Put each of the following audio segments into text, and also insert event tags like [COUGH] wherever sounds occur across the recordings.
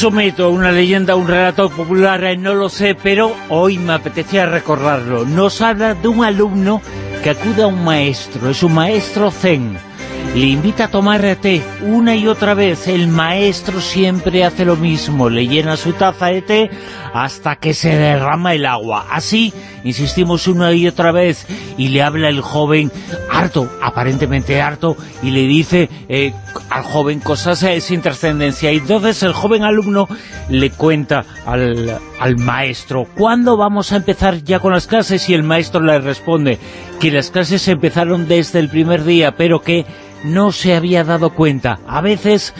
Un mito, una leyenda, un relato popular, eh, no lo sé, pero hoy me apetecía recordarlo. Nos habla de un alumno que acude a un maestro, es un maestro zen. Le invita a tomar té una y otra vez. El maestro siempre hace lo mismo, le llena su taza de té hasta que se derrama el agua. Así, insistimos una y otra vez, y le habla el joven harto, aparentemente harto, y le dice eh, al joven cosas eh, sin trascendencia. Y entonces el joven alumno le cuenta al, al maestro, ¿cuándo vamos a empezar ya con las clases? Y el maestro le responde que las clases empezaron desde el primer día, pero que no se había dado cuenta. A veces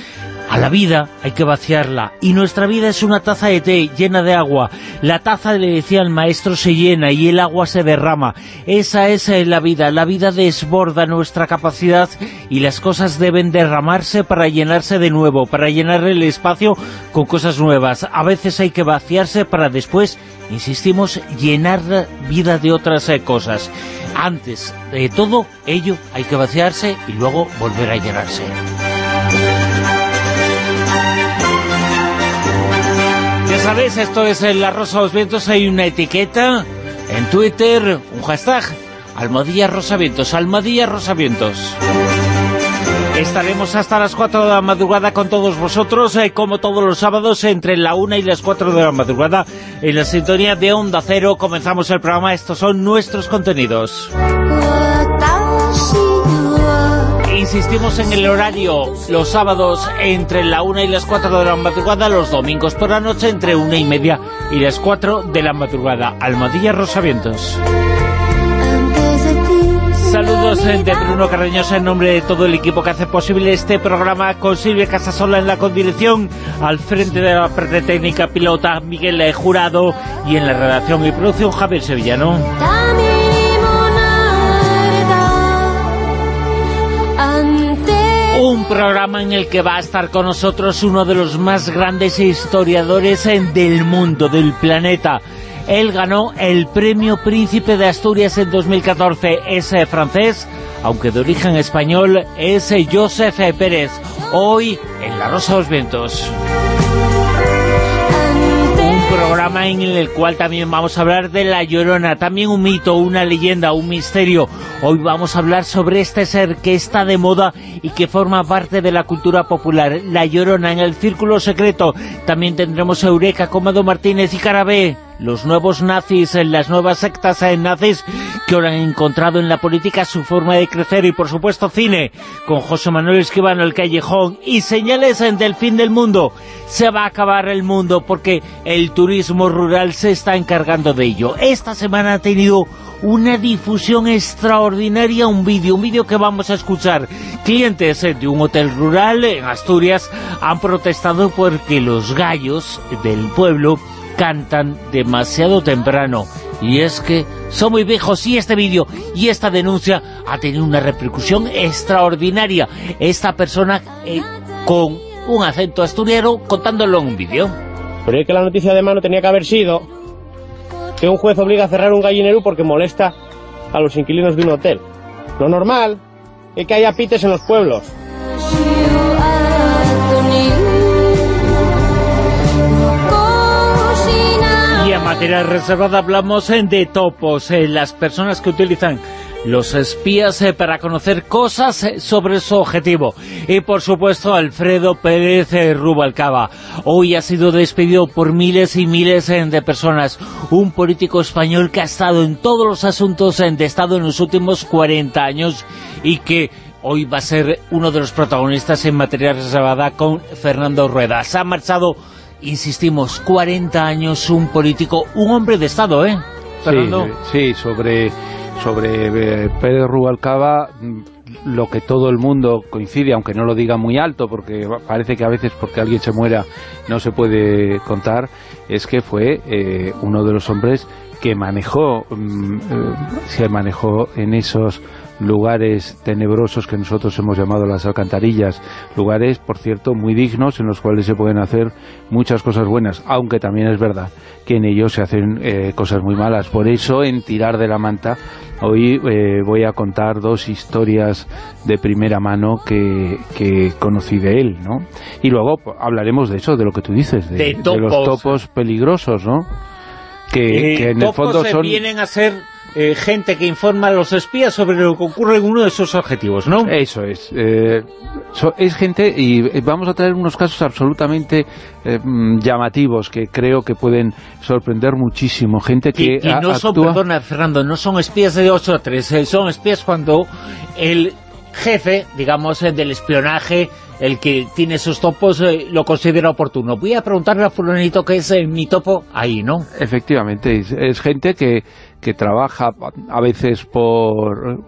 a la vida hay que vaciarla, y nuestra vida es una taza de té llena de agua. La taza, le decía el maestro, se llena y el agua se derrama. Esa es eh, la vida, la vida desborda nuestra capacidad y las cosas deben derramarse para llenarse de nuevo, para llenar el espacio con cosas nuevas. A veces hay que vaciarse para después, insistimos, llenar la vida de otras eh, cosas. Antes de todo ello hay que vaciarse y luego volver a llenarse. Ya sabéis, esto es La Rosa de los Vientos, hay una etiqueta en Twitter, un hashtag, Almadía Rosavientos, Almadía Rosavientos. Estaremos hasta las 4 de la madrugada con todos vosotros, eh, como todos los sábados, entre la 1 y las 4 de la madrugada, en la sintonía de Onda Cero. Comenzamos el programa, estos son nuestros contenidos. Insistimos en el horario los sábados entre la 1 y las 4 de la madrugada, los domingos por la noche entre 1 y media y las 4 de la madrugada. Almadilla Rosavientos. Saludos de Bruno Carreñosa en nombre de todo el equipo que hace posible este programa con Silvia Casasola en la condirección, al frente de la parte técnica pilota Miguel Jurado y en la redacción y producción Javier Sevillano. Un programa en el que va a estar con nosotros uno de los más grandes historiadores eh, del mundo, del planeta. Él ganó el Premio Príncipe de Asturias en 2014. Es eh, francés, aunque de origen español, es eh, Joseph Pérez. Hoy en La Rosa de los Vientos. Programa en el cual también vamos a hablar de La Llorona, también un mito, una leyenda, un misterio. Hoy vamos a hablar sobre este ser que está de moda y que forma parte de la cultura popular, La Llorona, en el Círculo Secreto. También tendremos Eureka, Comado Martínez y Carabé los nuevos nazis, las nuevas sectas nazis que ahora han encontrado en la política su forma de crecer y por supuesto cine con José Manuel Esquivano, El Callejón y señales del fin del mundo. Se va a acabar el mundo porque el turismo rural se está encargando de ello. Esta semana ha tenido una difusión extraordinaria, un vídeo, un vídeo que vamos a escuchar. Clientes de un hotel rural en Asturias han protestado porque los gallos del pueblo cantan demasiado temprano. Y es que son muy viejos y este vídeo y esta denuncia ha tenido una repercusión extraordinaria. Esta persona eh, con un acento asturiano contándolo en un vídeo. Pero es que la noticia de mano tenía que haber sido que un juez obliga a cerrar un gallinero porque molesta a los inquilinos de un hotel. Lo normal es que haya pites en los pueblos. Materia reservada hablamos de topos, las personas que utilizan los espías eh, para conocer cosas eh, sobre su objetivo. Y por supuesto Alfredo Pérez eh, Rubalcaba. Hoy ha sido despedido por miles y miles de personas. Un político español que ha estado en todos los asuntos de Estado en los últimos 40 años y que hoy va a ser uno de los protagonistas en materia reservada con Fernando Rueda. Se ha marchado, insistimos, 40 años un político, un hombre de Estado, ¿eh? Fernando. Sí, sobre, sobre eh, Pedro Rubalcaba lo que todo el mundo coincide, aunque no lo diga muy alto, porque parece que a veces porque alguien se muera no se puede contar, es que fue eh, uno de los hombres que manejó, mm, eh, se manejó en esos lugares tenebrosos que nosotros hemos llamado las alcantarillas, lugares, por cierto, muy dignos en los cuales se pueden hacer muchas cosas buenas, aunque también es verdad que en ellos se hacen eh, cosas muy malas. Por eso, en Tirar de la Manta, hoy eh, voy a contar dos historias de primera mano que, que conocí de él, ¿no? Y luego hablaremos de eso, de lo que tú dices, de, los topos peligrosos, ¿no? Que, eh, en el fondo son... vienen a ser eh, gente que informa a los espías sobre lo que ocurre en uno de sus objetivos, ¿no? Eso es. Eh, es gente, y eh, vamos a traer unos casos absolutamente mm, llamativos que creo que pueden sorprender muchísimo. Gente que y, no son, perdona, Fernando, no son espías de 8 a 3, son espías cuando el jefe, digamos, del espionaje el que tiene esos topos lo considera oportuno. Voy a preguntarle a fulanito qué es mi topo ahí, ¿no? Efectivamente, es gente que que trabaja a veces por,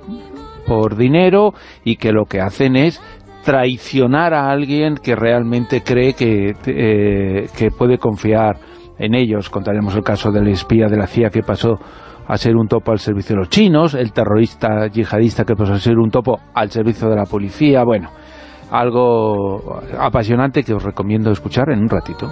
por dinero y que lo que hacen es traicionar a alguien que realmente cree que, eh, que puede confiar en ellos. Contaremos el caso del espía de la CIA que pasó a ser un topo al servicio de los chinos, el terrorista yihadista que pasó a ser un topo al servicio de la policía, bueno, algo apasionante que os recomiendo escuchar en un ratito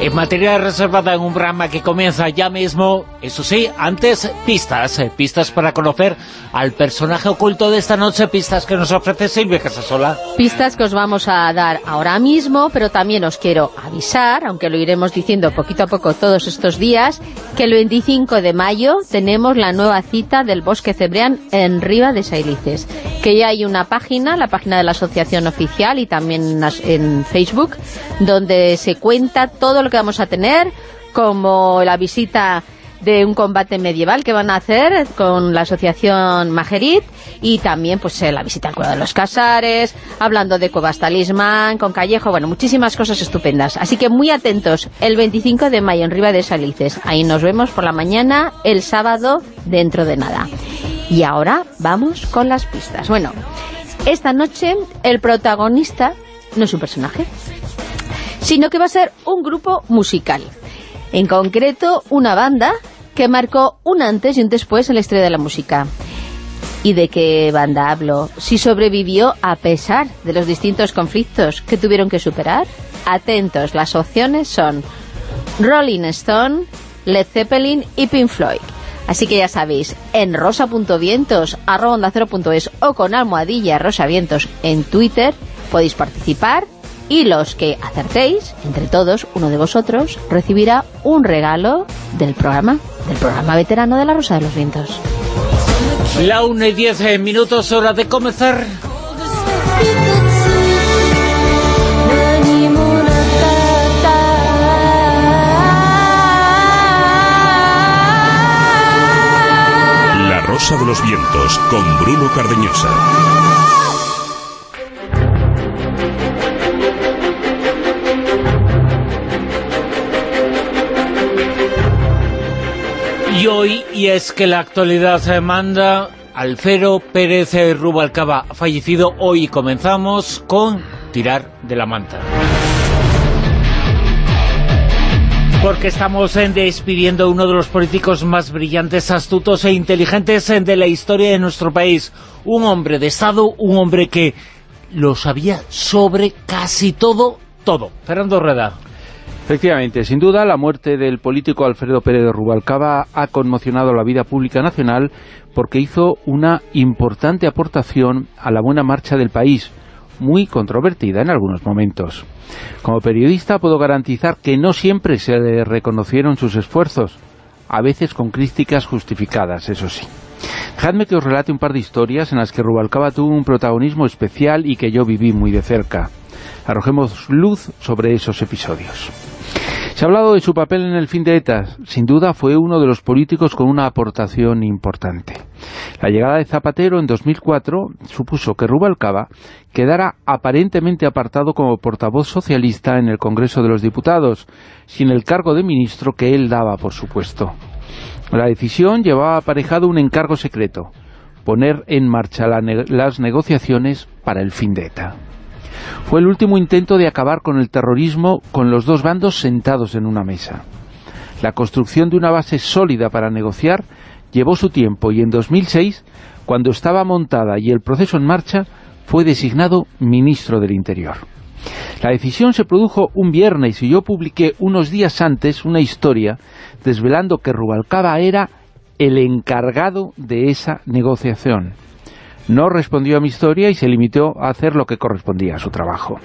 en materia reservada en un programa que comienza ya mismo, eso sí, antes pistas, eh, pistas para conocer al personaje oculto de esta noche, pistas que nos ofrece Silvia Casasola. Pistas que os vamos a dar ahora mismo, pero también os quiero avisar, aunque lo iremos diciendo poquito a poco todos estos días, que el 25 de mayo tenemos la nueva cita del Bosque Cebrián en Riva de Sailices, que ya hay una página, la página de la asociación oficial y también en Facebook, donde se cuenta todo lo que vamos a tener, como la visita de un combate medieval que van a hacer con la asociación Majerit y también pues eh, la visita al Cueva de los Casares, hablando de Cuevas Talismán, con Callejo, bueno, muchísimas cosas estupendas. Así que muy atentos, el 25 de mayo en Riva de Salices. Ahí nos vemos por la mañana, el sábado, dentro de nada. Y ahora vamos con las pistas. Bueno, esta noche el protagonista no es un personaje, sino que va a ser un grupo musical. En concreto, una banda que marcó un antes y un después en la historia de la música. ¿Y de qué banda hablo? Si sobrevivió a pesar de los distintos conflictos que tuvieron que superar. Atentos, las opciones son Rolling Stone, Led Zeppelin y Pink Floyd. Así que ya sabéis, en rosa.vientos, arroba o con almohadilla rosavientos en Twitter podéis participar y los que acertéis, entre todos, uno de vosotros, recibirá un regalo del programa, del programa veterano de la Rosa de los Vientos. La 1 y 10 eh, minutos, hora de comenzar. Rosa de los Vientos, con Bruno Cardeñosa. Y hoy, y es que la actualidad se manda, Alfero Pérez Rubalcaba fallecido. Hoy comenzamos con Tirar de la Manta. Porque estamos en despidiendo uno de los políticos más brillantes, astutos e inteligentes de la historia de nuestro país. Un hombre de Estado, un hombre que lo sabía sobre casi todo, todo. Fernando Reda. Efectivamente, sin duda, la muerte del político Alfredo Pérez de Rubalcaba ha conmocionado la vida pública nacional porque hizo una importante aportación a la buena marcha del país, muy controvertida en algunos momentos. Como periodista puedo garantizar que no siempre se le reconocieron sus esfuerzos, a veces con críticas justificadas, eso sí. Dejadme que os relate un par de historias en las que Rubalcaba tuvo un protagonismo especial y que yo viví muy de cerca. Arrojemos luz sobre esos episodios. Se ha hablado de su papel en el fin de ETA. Sin duda fue uno de los políticos con una aportación importante. La llegada de Zapatero en 2004 supuso que Rubalcaba quedara aparentemente apartado como portavoz socialista en el Congreso de los Diputados, sin el cargo de ministro que él daba, por supuesto. La decisión llevaba aparejado un encargo secreto, poner en marcha las negociaciones para el fin de ETA. Fue el último intento de acabar con el terrorismo con los dos bandos sentados en una mesa. La construcción de una base sólida para negociar llevó su tiempo y en 2006, cuando estaba montada y el proceso en marcha, fue designado ministro del Interior. La decisión se produjo un viernes y yo publiqué unos días antes una historia desvelando que Rubalcaba era el encargado de esa negociación no respondió a mi historia y se limitó a hacer lo que correspondía a su trabajo.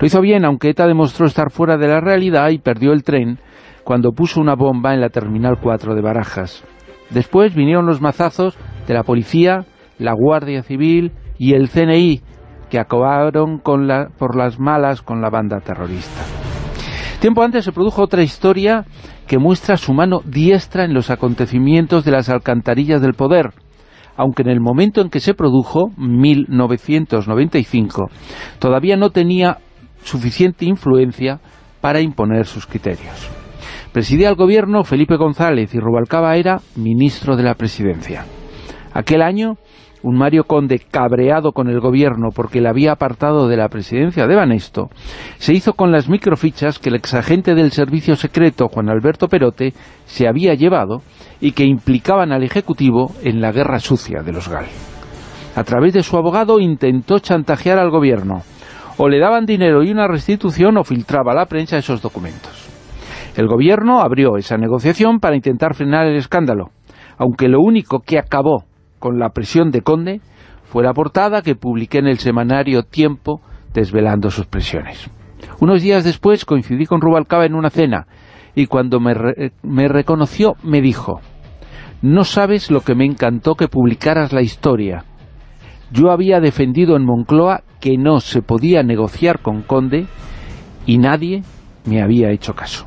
Lo hizo bien, aunque ETA demostró estar fuera de la realidad y perdió el tren cuando puso una bomba en la Terminal 4 de Barajas. Después vinieron los mazazos de la policía, la Guardia Civil y el CNI, que acabaron con la, por las malas con la banda terrorista. Tiempo antes se produjo otra historia que muestra su mano diestra en los acontecimientos de las alcantarillas del poder, aunque en el momento en que se produjo, 1995, todavía no tenía suficiente influencia para imponer sus criterios. Presidía el gobierno Felipe González y Rubalcaba era ministro de la presidencia. Aquel año un Mario Conde cabreado con el gobierno porque le había apartado de la presidencia de Banesto, se hizo con las microfichas que el exagente del servicio secreto Juan Alberto Perote se había llevado y que implicaban al Ejecutivo en la guerra sucia de los GAL. A través de su abogado intentó chantajear al gobierno. O le daban dinero y una restitución o filtraba a la prensa esos documentos. El gobierno abrió esa negociación para intentar frenar el escándalo, aunque lo único que acabó con la presión de Conde fue la portada que publiqué en el semanario Tiempo desvelando sus presiones. Unos días después coincidí con Rubalcaba en una cena y cuando me, me reconoció me dijo «No sabes lo que me encantó que publicaras la historia. Yo había defendido en Moncloa que no se podía negociar con Conde y nadie me había hecho caso.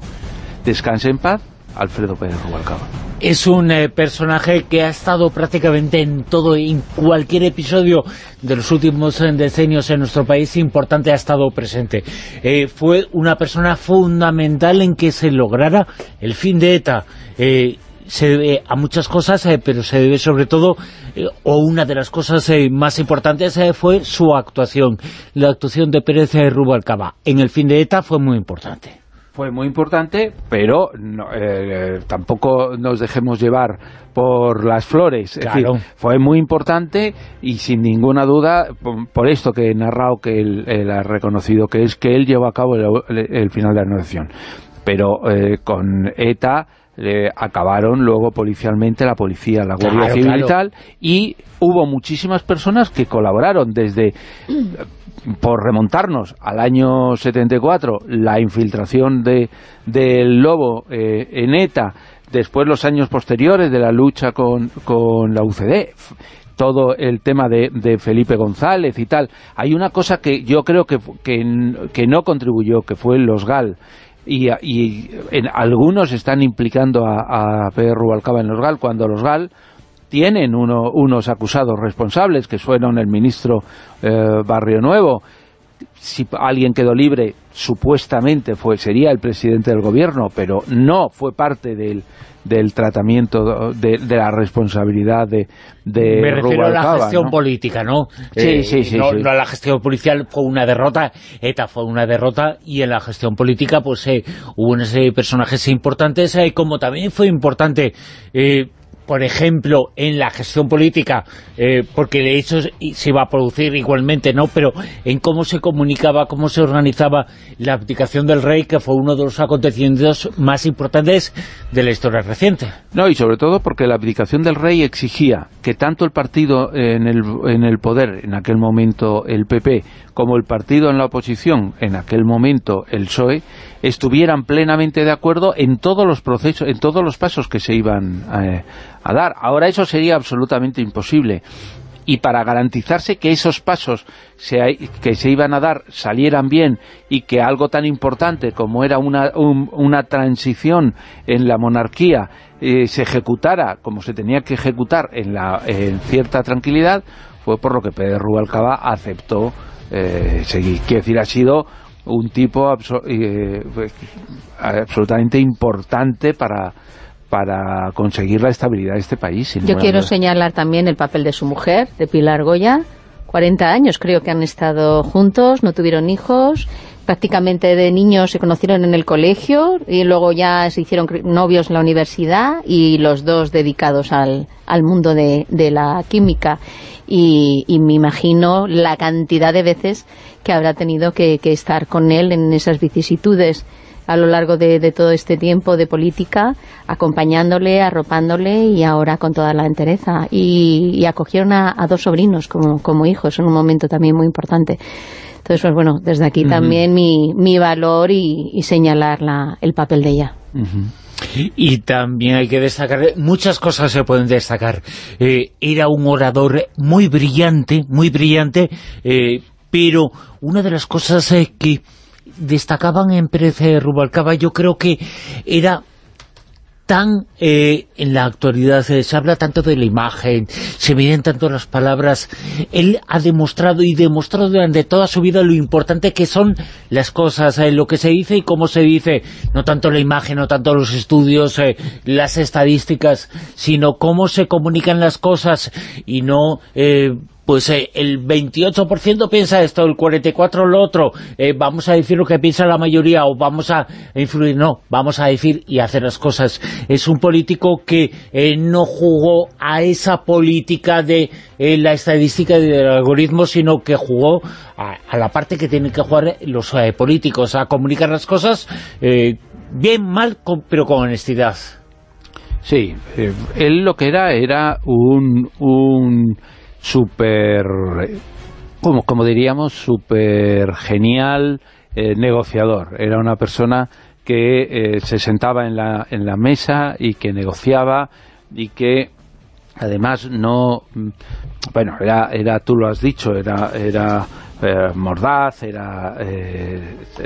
Descanse en paz, Alfredo Pérez Rubalcaba» es un eh, personaje que ha estado prácticamente en todo, en cualquier episodio de los últimos eh, decenios en nuestro país importante ha estado presente. Eh, fue una persona fundamental en que se lograra el fin de ETA. se debe a muchas cosas, pero se debe sobre todo, o una de las cosas más importantes fue su actuación. La actuación de Pérez Rubalcaba en el fin de ETA fue muy importante fue muy importante, pero eh, tampoco nos dejemos llevar por las flores. Es decir, fue muy importante y sin ninguna duda, por, esto que he narrado que él, ha reconocido, que es que él llevó a cabo el, final de la negociación. Pero eh, con ETA acabaron luego policialmente la policía, la Guardia Civil y tal, y hubo muchísimas personas que colaboraron desde por remontarnos al año 74, la infiltración de, del Lobo eh, en ETA, después los años posteriores de la lucha con, con la UCD, todo el tema de, de, Felipe González y tal, hay una cosa que yo creo que, que, que no contribuyó, que fue los GAL, y, y en, algunos están implicando a, a Pedro Rubalcaba en los GAL, cuando los GAL tienen unos acusados responsables, que fueron el ministro eh, Barrio Nuevo, si alguien quedó libre, supuestamente fue sería el presidente del gobierno, pero no fue parte del, del tratamiento de, la responsabilidad de, de Me refiero a la gestión política, ¿no? Sí, eh, sí, sí, no, sí, no, la gestión policial fue una derrota, ETA fue una derrota, y en la gestión política pues eh, hubo unos personajes importantes, como también fue importante por ejemplo, en la gestión política, eh, porque de hecho se iba a producir igualmente, ¿no? Pero en cómo se comunicaba, cómo se organizaba la abdicación del rey, que fue uno de los acontecimientos más importantes de la historia reciente. No, y sobre todo porque la abdicación del rey exigía que tanto el partido en el, en el poder, en aquel momento el PP, como el partido en la oposición, en aquel momento el PSOE, estuvieran plenamente de acuerdo en todos los procesos, en todos los pasos que se iban eh, a dar. Ahora eso sería absolutamente imposible. y para garantizarse que esos pasos que se iban a dar salieran bien y que algo tan importante como era una, una transición en la monarquía eh, se ejecutara como se tenía que ejecutar en, la, en cierta tranquilidad, fue por lo que Pedro Rubalcaba aceptó eh, seguir. Quiere decir, ha sido un tipo eh, absolutamente importante para para conseguir la estabilidad de este país. Yo quiero señalar también el papel de su mujer, de Pilar Goya, 40 años creo que han estado juntos, no tuvieron hijos, prácticamente de niños se conocieron en el colegio y luego ya se hicieron novios en la universidad y los dos dedicados al, al mundo de, de la química. Y, y, me imagino la cantidad de veces que habrá tenido que, que estar con él en esas vicisitudes a lo largo de, todo este tiempo de política, acompañándole, arropándole y ahora con toda la entereza. Y, acogieron a, dos sobrinos como, como hijos en un momento también muy importante. Entonces, pues bueno, desde aquí también mi, mi valor y, señalar la, el papel de ella. Y también hay que destacar, muchas cosas se pueden destacar. Eh, era un orador muy brillante, muy brillante, eh, pero una de las cosas eh, que destacaban en Pérez Rubalcaba, yo creo que era tan eh, en la actualidad eh, se habla tanto de la imagen, se miden tanto las palabras, él ha demostrado y demostrado durante toda su vida lo importante que son las cosas, eh, lo que se dice y cómo se dice, no tanto la imagen, no tanto los estudios, las estadísticas, sino cómo se comunican las cosas y no pues eh, el 28% piensa esto, el 44% lo otro, eh, vamos a decir lo que piensa la mayoría o vamos a influir, no, vamos a decir y hacer las cosas. Es un político que eh, no jugó a esa política de la estadística y del algoritmo, sino que jugó a, la parte que tienen que jugar los políticos, a comunicar las cosas bien, mal, pero con honestidad. Sí, él lo que era, era un súper, como, como diríamos, súper genial eh, negociador. Era una persona que eh, se sentaba en la, en la mesa y que negociaba y que además no bueno era, era tú lo has dicho era era eh, mordaz era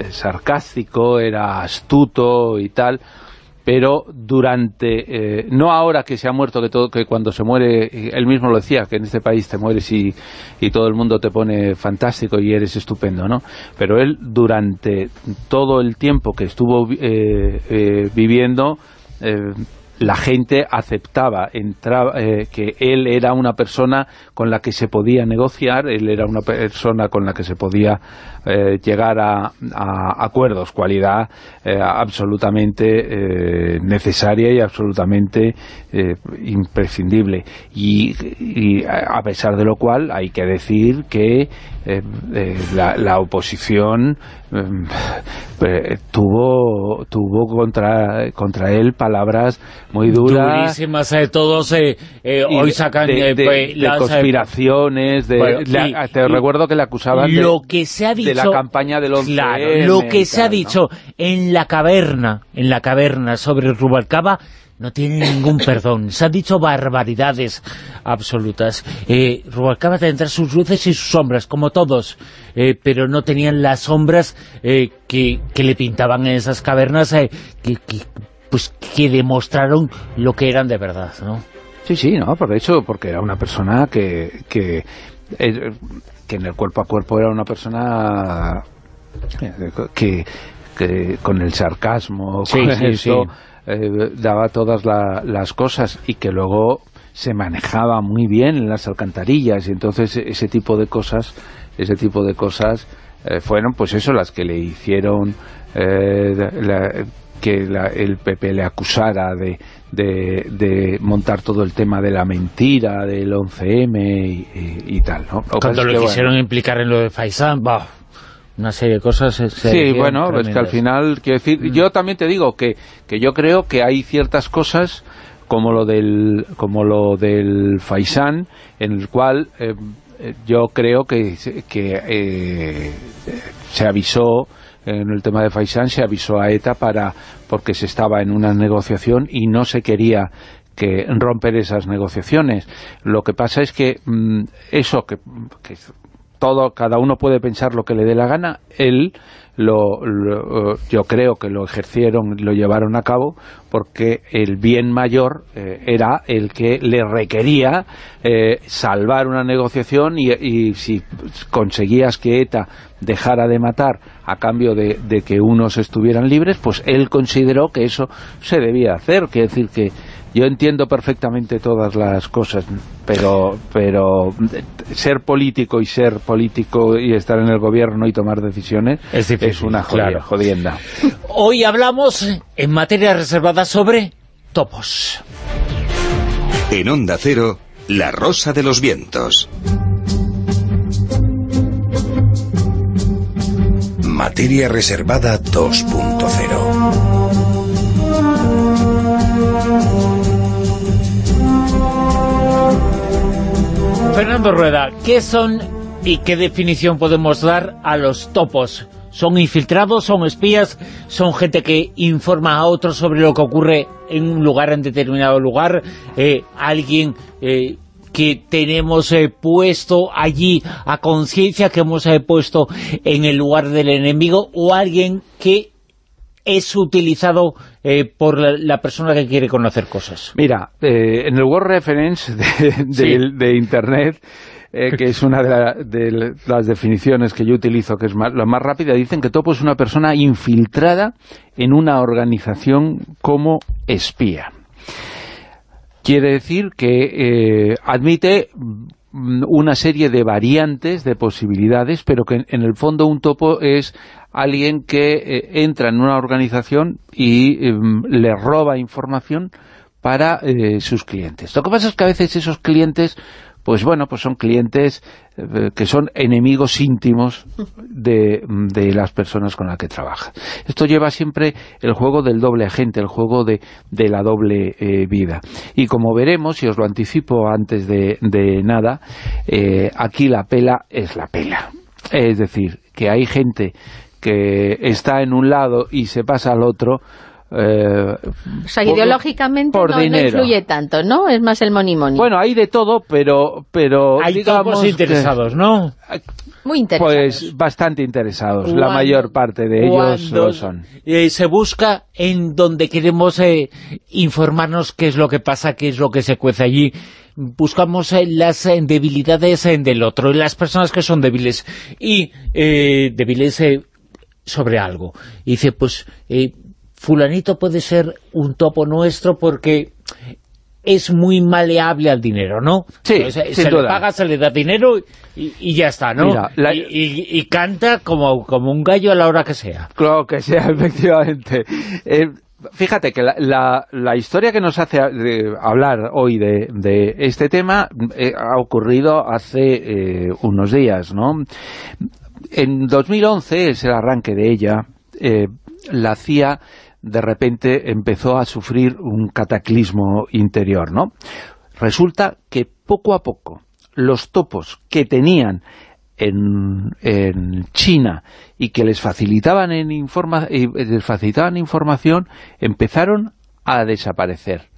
sarcástico era astuto y tal pero durante, eh, no ahora que se ha muerto, que, todo, que cuando se muere, él mismo lo decía, que en este país te mueres y, y todo el mundo te pone fantástico y eres estupendo, ¿no? Pero él durante todo el tiempo que estuvo eh, eh, viviendo, la gente aceptaba eh, que él era una persona con la que se podía negociar, él era una persona con la que se podía eh, llegar a, acuerdos, cualidad eh, absolutamente necesaria y absolutamente imprescindible. Y, a pesar de lo cual hay que decir que la, la, oposición tuvo tuvo contra, contra él palabras muy dura. Durísimas, eh, todos eh, eh hoy sacan de, de, pues, conspiraciones, de, te recuerdo que le acusaban lo que se ha dicho, de la campaña del 11 Claro, lo que se ha dicho en la caverna, en la caverna sobre Rubalcaba, no tiene ningún [LAUGHS] perdón. Se han dicho barbaridades absolutas. Eh, Rubalcaba tendrá sus luces y sus sombras, como todos, eh, pero no tenían las sombras eh, que, que, le pintaban en esas cavernas eh, que, que, pues que demostraron lo que eran de verdad, ¿no? Sí, sí, no, por eso, porque era una persona que, que, eh, que en el cuerpo a cuerpo era una persona eh, que, que con el sarcasmo, con eso, eh, daba todas las cosas y que luego se manejaba muy bien en las alcantarillas y entonces ese tipo de cosas, ese tipo de cosas fueron pues eso las que le hicieron que el PP le acusara de, de, montar todo el tema de la mentira, del 11M y, tal, ¿no? Cuando lo quisieron implicar en lo de Faisán, bah, una serie de cosas... sí, bueno, es que al final, quiero decir, mm. yo también te digo que, que yo creo que hay ciertas cosas como lo del, como lo del Faisán, en el cual eh, yo creo que, que eh, se avisó en el tema de Faisán se avisó a ETA para porque se estaba en una negociación y no se quería que romper esas negociaciones. Lo que pasa es que mm, eso, que, todo, cada uno puede pensar lo que le dé la gana, él lo, yo creo que lo ejercieron, lo llevaron a cabo porque el bien mayor eh, era el que le requería eh, salvar una negociación y, si conseguías que ETA dejara de matar a cambio de, de, que unos estuvieran libres, pues él consideró que eso se debía hacer, quiere decir que yo entiendo perfectamente todas las cosas, pero, pero ser político y ser político y estar en el gobierno y tomar decisiones es, difícil, es una claro. jodienda. Hoy hablamos en materia reservada sobre topos. En Onda Cero, La Rosa de los Vientos. Materia reservada 2.0. Fernando Rueda, ¿qué son y qué definición podemos dar a los topos? ¿Son infiltrados, son espías, son gente que informa a otros sobre lo que ocurre en un lugar, en determinado lugar? Eh, ¿Alguien eh, que tenemos eh, puesto allí a conciencia, que hemos eh, puesto en el lugar del enemigo? ¿O alguien que es utilizado eh, por la, la, persona que quiere conocer cosas? Mira, eh, en el Word Reference de, de, [LAUGHS] sí. de Internet, eh, que es una de, la, de, las definiciones que yo utilizo, que es más, la más rápida, dicen que Topo es una persona infiltrada en una organización como espía. Quiere decir que eh, admite una serie de variantes, de posibilidades, pero que en el fondo un topo es alguien que eh, entra en una organización y eh, le roba información para eh, sus clientes. Lo que pasa es que a veces esos clientes, pues bueno, pues son clientes eh, que son enemigos íntimos de, de, las personas con las que trabaja. Esto lleva siempre el juego del doble agente, el juego de, de la doble eh, vida. Y como veremos, y os lo anticipo antes de, de nada, aquí la pela es la pela. Es decir, que hay gente que está en un lado y se pasa al otro eh, o sea, por, ideológicamente por no, no, influye tanto, ¿no? Es más el money money. Bueno, hay de todo, pero... pero hay digamos interesados, ¿no? Muy interesados. Pues bastante interesados, cuando, la mayor parte de ellos lo son. Eh, se busca en donde queremos eh, informarnos qué es lo que pasa, qué es lo que se cuece allí, buscamos eh, las eh, debilidades eh, del otro, las personas que son débiles, y débiles sobre algo. Y dice, pues fulanito puede ser un topo nuestro porque es muy maleable al dinero, ¿no? Sí, se duda. le paga, se le da dinero y, y ya está, ¿no? Mira, la... y, y, y, canta como, como un gallo a la hora que sea. Claro que sea, [LAUGHS] efectivamente. Eh, fíjate que la, la, la, historia que nos hace de, hablar hoy de, de este tema eh, ha ocurrido hace eh, unos días, ¿no? En 2011, es el arranque de ella, eh, la CIA de repente empezó a sufrir un cataclismo interior, ¿no? Resulta que poco a poco los topos que tenían en, en China y que les facilitaban, en les facilitaban información empezaron a desaparecer.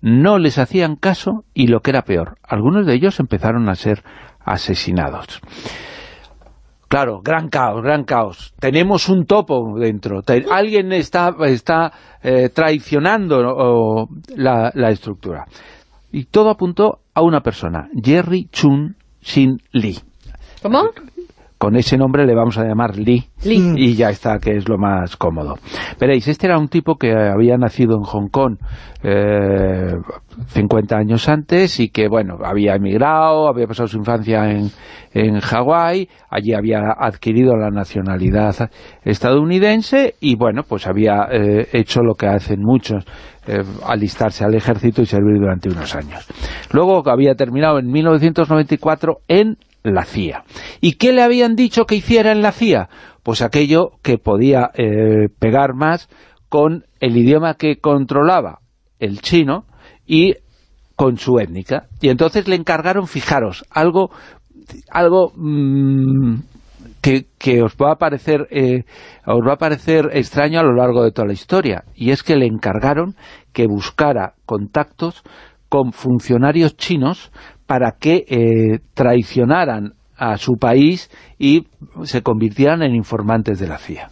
No les hacían caso y lo que era peor, algunos de ellos empezaron a ser asesinados. Claro, gran caos, gran caos. Tenemos un topo dentro. Alguien está, está eh, traicionando la, la, estructura. Y todo apuntó a una persona, Jerry Chun Shin Lee. ¿Cómo? Con ese nombre le vamos a llamar Lee, Lee, y ya está, que es lo más cómodo. Veréis, este era un tipo que había nacido en Hong Kong eh, 50 años antes y que, bueno, había emigrado, había pasado su infancia en, en Hawái, allí había adquirido la nacionalidad estadounidense y, bueno, pues había eh, hecho lo que hacen muchos, eh, alistarse al ejército y servir durante unos años. Luego había terminado en 1994 en la CIA. ¿Y qué le habían dicho que hiciera en la CIA? Pues aquello que podía eh, pegar más con el idioma que controlaba, el chino, y con su étnica. Y entonces le encargaron, fijaros, algo algo que, que, os va a parecer eh, os va a parecer extraño a lo largo de toda la historia, y es que le encargaron que buscara contactos con funcionarios chinos para que eh, traicionaran a su país y se convirtieran en informantes de la CIA.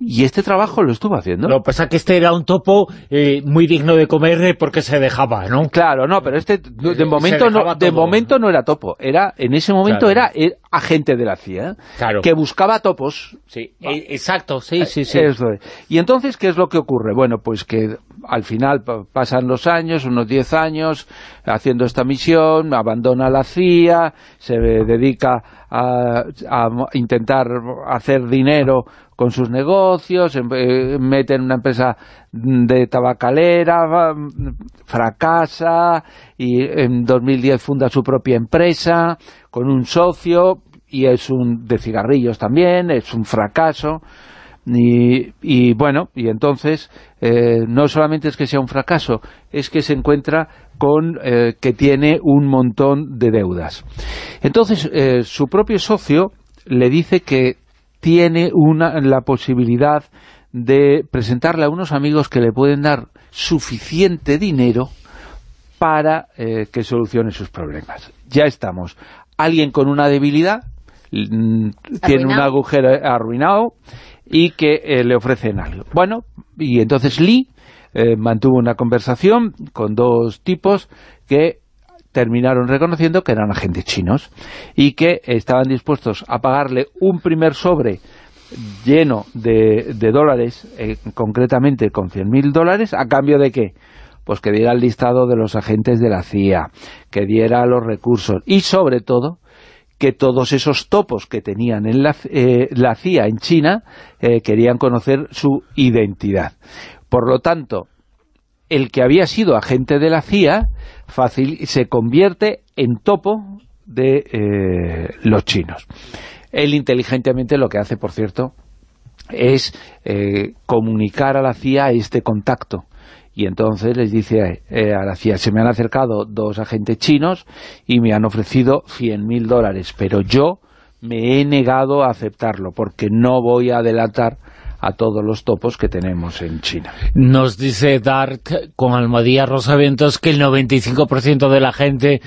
Y este trabajo lo estuvo haciendo. Lo que pasa es que este era un topo eh, muy digno de comer eh, porque se dejaba, ¿no? Claro, no, pero este de momento no, de momento no era topo, era en ese momento era, agente de la CIA, claro. que buscaba topos. Sí, exacto, sí, sí, sí. Y entonces, ¿qué es lo que ocurre? Bueno, pues que al final pasan los años, unos 10 años, haciendo esta misión, abandona la CIA, se dedica a, a intentar hacer dinero con sus negocios, em, eh, mete en una empresa de tabacalera, fracasa y en 2010 funda su propia empresa con un socio y es un de cigarrillos también, es un fracaso. Y, bueno, y entonces eh, no solamente es que sea un fracaso, es que se encuentra con eh, que tiene un montón de deudas. Entonces su propio socio le dice que tiene una, la posibilidad de presentarle a unos amigos que le pueden dar suficiente dinero para eh, que solucione sus problemas. Ya estamos. Alguien con una debilidad, mm, tiene un agujero arruinado y que eh, le ofrecen algo. Bueno, y entonces Lee eh, mantuvo una conversación con dos tipos que terminaron reconociendo que eran agentes chinos y que estaban dispuestos a pagarle un primer sobre lleno de, dólares, eh, concretamente con 100.000 dólares, ¿a cambio de qué? Pues que diera el listado de los agentes de la CIA, que diera los recursos y sobre todo que todos esos topos que tenían en la, eh, CIA en China eh, querían conocer su identidad. Por lo tanto, el que había sido agente de la CIA fácil, se convierte en topo de eh, los chinos. Él inteligentemente lo que hace, por cierto, es comunicar a la CIA este contacto. Y entonces les dice eh, a la CIA, se me han acercado dos agentes chinos y me han ofrecido 100.000 dólares, pero yo me he negado a aceptarlo porque no voy a adelantar a todos los topos que tenemos en China. Nos dice Dark con Almadía Rosaventos que el 95% de la gente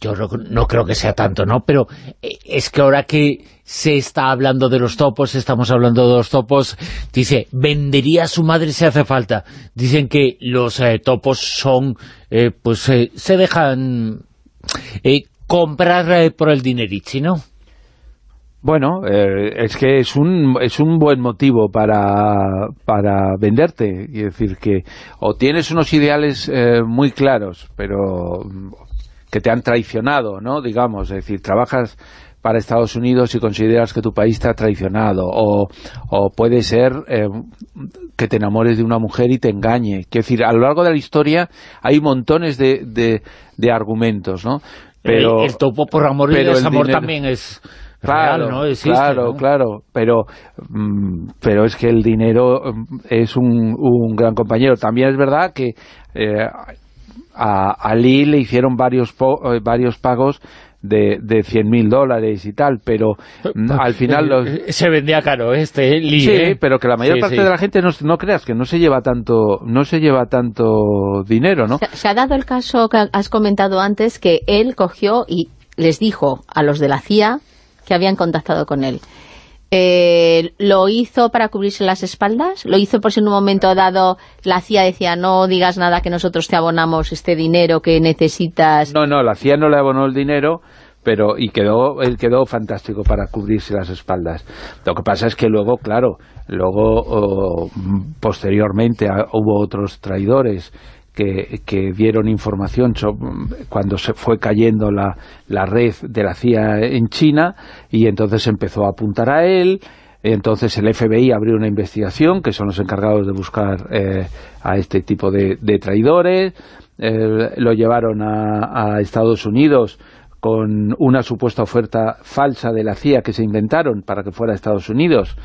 yo no, creo que sea tanto, ¿no? Pero eh, es que ahora que se está hablando de los topos, estamos hablando de los topos, dice, vendería a su madre si hace falta. Dicen que los eh, topos son, eh, pues se dejan comprar por el dinerichi, ¿no? Bueno, eh, es que es un, es un buen motivo para, para venderte. Es decir, que o tienes unos ideales eh, muy claros, pero que te han traicionado, ¿no? Digamos, es decir, trabajas para Estados Unidos y consideras que tu país te ha traicionado, o, o puede ser eh, que te enamores de una mujer y te engañe. Es decir, a lo largo de la historia hay montones de, de, argumentos, ¿no? Pero, el, topo por amor y desamor también es Claro, ¿no? claro, claro, pero, mm, pero es que el dinero mm, es un, un gran compañero. También es verdad que eh, a, a, Lee le hicieron varios, eh, varios pagos de, de 100.000 dólares y tal, pero mm, al final... Los... Se vendía caro este Lee, Sí, ¿eh? pero que la mayor parte de la gente no, no, creas que no se lleva tanto no se lleva tanto dinero, ¿no? Se, se ha dado el caso que has comentado antes que él cogió y les dijo a los de la CIA que habían contactado con él. Eh, ¿Lo hizo para cubrirse las espaldas? ¿Lo hizo por si en un momento dado la CIA decía no digas nada que nosotros te abonamos este dinero que necesitas? No, no, la CIA no le abonó el dinero pero y quedó él quedó fantástico para cubrirse las espaldas. Lo que pasa es que luego, claro, luego oh, posteriormente ah, hubo otros traidores que, dieron información cuando se fue cayendo la, la, red de la CIA en China y entonces empezó a apuntar a él. Entonces el FBI abrió una investigación que son los encargados de buscar eh, a este tipo de, traidores. Eh, lo llevaron a, a Estados Unidos con una supuesta oferta falsa de la CIA que se inventaron para que fuera a Estados Unidos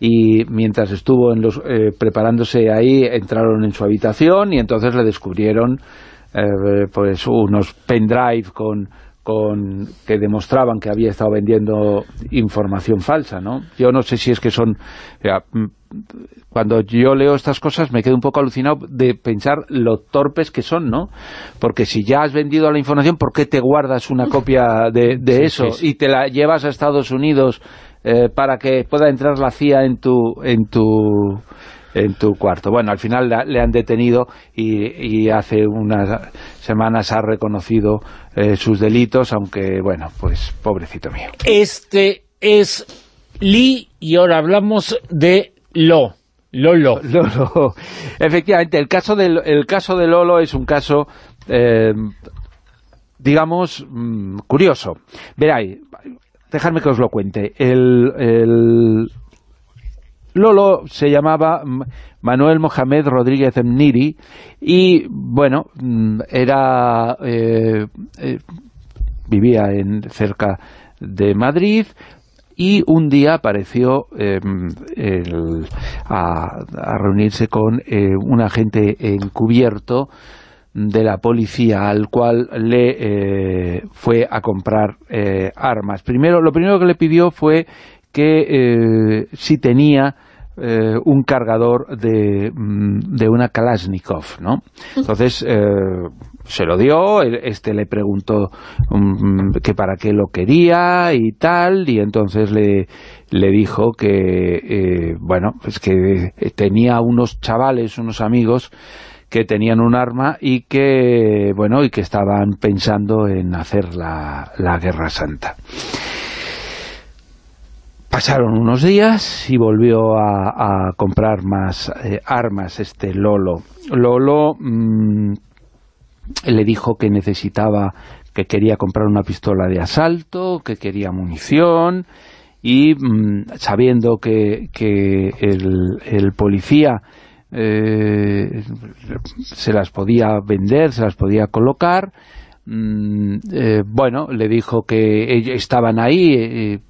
y mientras estuvo en los, eh, preparándose ahí entraron en su habitación y entonces le descubrieron eh, pues unos pendrive con, con que demostraban que había estado vendiendo información falsa, ¿no? Yo no sé si es que son... Mm, cuando yo leo estas cosas me quedo un poco alucinado de pensar lo torpes que son, ¿no? Porque si ya has vendido la información, ¿por qué te guardas una copia de, eso y te la llevas a Estados Unidos eh, para que pueda entrar la CIA en tu... En tu en tu cuarto. Bueno, al final le han detenido y, hace unas semanas ha reconocido eh, sus delitos, aunque, bueno, pues pobrecito mío. Este es Lee y ahora hablamos de Lo. Lolo. [LAUGHS] Lolo. Efectivamente, el caso de, el caso de Lolo es un caso, eh, digamos, mm, curioso. Veráis, dejadme que os lo cuente. el, Lolo se llamaba Manuel Mohamed Rodríguez Mniri y, bueno, mm, era eh, eh, vivía en cerca de Madrid y un día apareció em, a, reunirse con eh, un agente encubierto de la policía al cual le fue a comprar armas. Primero, lo primero que le pidió fue que eh, si tenía eh, un cargador de, mm, de, una Kalashnikov, ¿no? Entonces, eh, se lo dio, este le preguntó mm, que para qué lo quería y tal, y entonces le, le dijo que, bueno, pues que tenía unos chavales, unos amigos, que tenían un arma y que, bueno, y que estaban pensando en hacer la, la Guerra Santa. Pasaron unos días y volvió a, comprar más eh, armas este Lolo. Lolo mm, le dijo que necesitaba, que quería comprar una pistola de asalto, que quería munición y mm, sabiendo que, el, policía eh, se las podía vender, se las podía colocar, mm, eh, bueno, le dijo que estaban ahí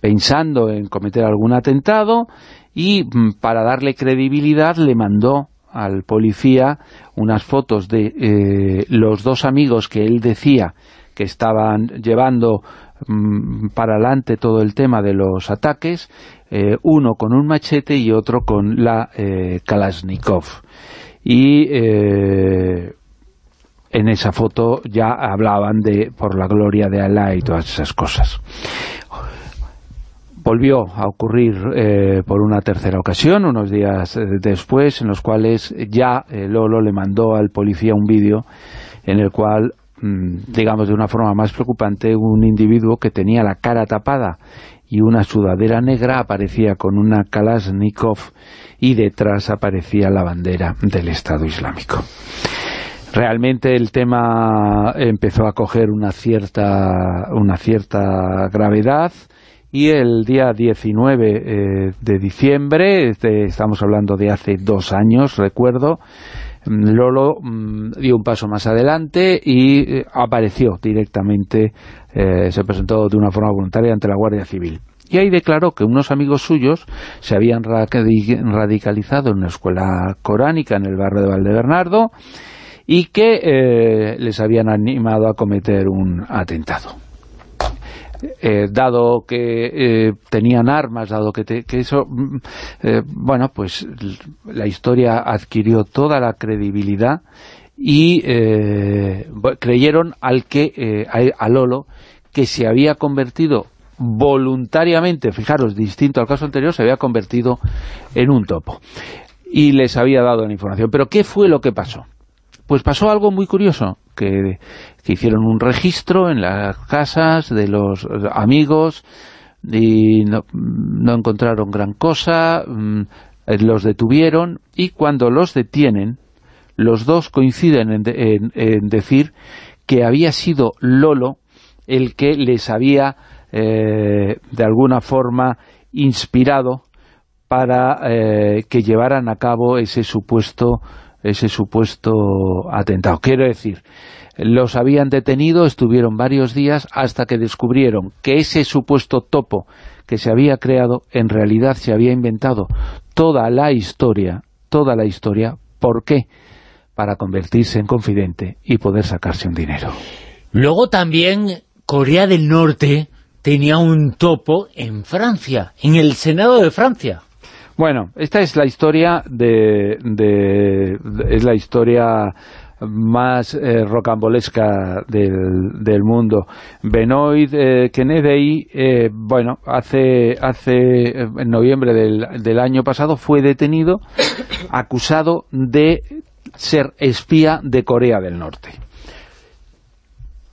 pensando en cometer algún atentado y mm, para darle credibilidad le mandó al policía unas fotos de eh, los dos amigos que él decía que estaban llevando mm, para adelante todo el tema de los ataques, eh, uno con un machete y otro con la eh, Kalashnikov. Y en esa foto ya hablaban de por la gloria de Alá y todas esas cosas volvió a ocurrir eh, por una tercera ocasión, unos días eh, después, en los cuales ya eh, Lolo le mandó al policía un vídeo en el cual, digamos de una forma más preocupante, un individuo que tenía la cara tapada y una sudadera negra aparecía con una Kalashnikov y detrás aparecía la bandera del Estado Islámico. Realmente el tema empezó a coger una cierta, una cierta gravedad, y el día 19 eh, de diciembre, este, estamos hablando de hace dos años, recuerdo, mm, Lolo mm, dio un paso más adelante y eh, apareció directamente, eh, se presentó de una forma voluntaria ante la Guardia Civil. Y ahí declaró que unos amigos suyos se habían radicalizado en una escuela coránica en el barrio de Valdebernardo y que les habían animado a cometer un atentado. Eh, dado que eh, tenían armas, dado que, eso, mm, eh, bueno, pues la historia adquirió toda la credibilidad y creyeron al que a, Lolo que se había convertido voluntariamente, fijaros, distinto al caso anterior, se había convertido en un topo y les había dado la información. Pero ¿qué fue lo que pasó? Pues pasó algo muy curioso, que, hicieron un registro en las casas de los amigos y no, encontraron gran cosa, mm, los detuvieron y cuando los detienen, los dos coinciden en, decir que había sido Lolo el que les había eh, de alguna forma inspirado para eh, que llevaran a cabo ese supuesto ese supuesto atentado. Quiero decir, los habían detenido, estuvieron varios días hasta que descubrieron que ese supuesto topo que se había creado, en realidad se había inventado toda la historia, toda la historia, ¿por qué? Para convertirse en confidente y poder sacarse un dinero. Luego también Corea del Norte tenía un topo en Francia, en el Senado de Francia. Bueno, esta es la historia de, de- es la historia más eh, rocambolesca del, del mundo. Benoit eh, Kennedy, eh, bueno, hace, hace eh, en noviembre del, del año pasado fue detenido acusado de ser espía de Corea del Norte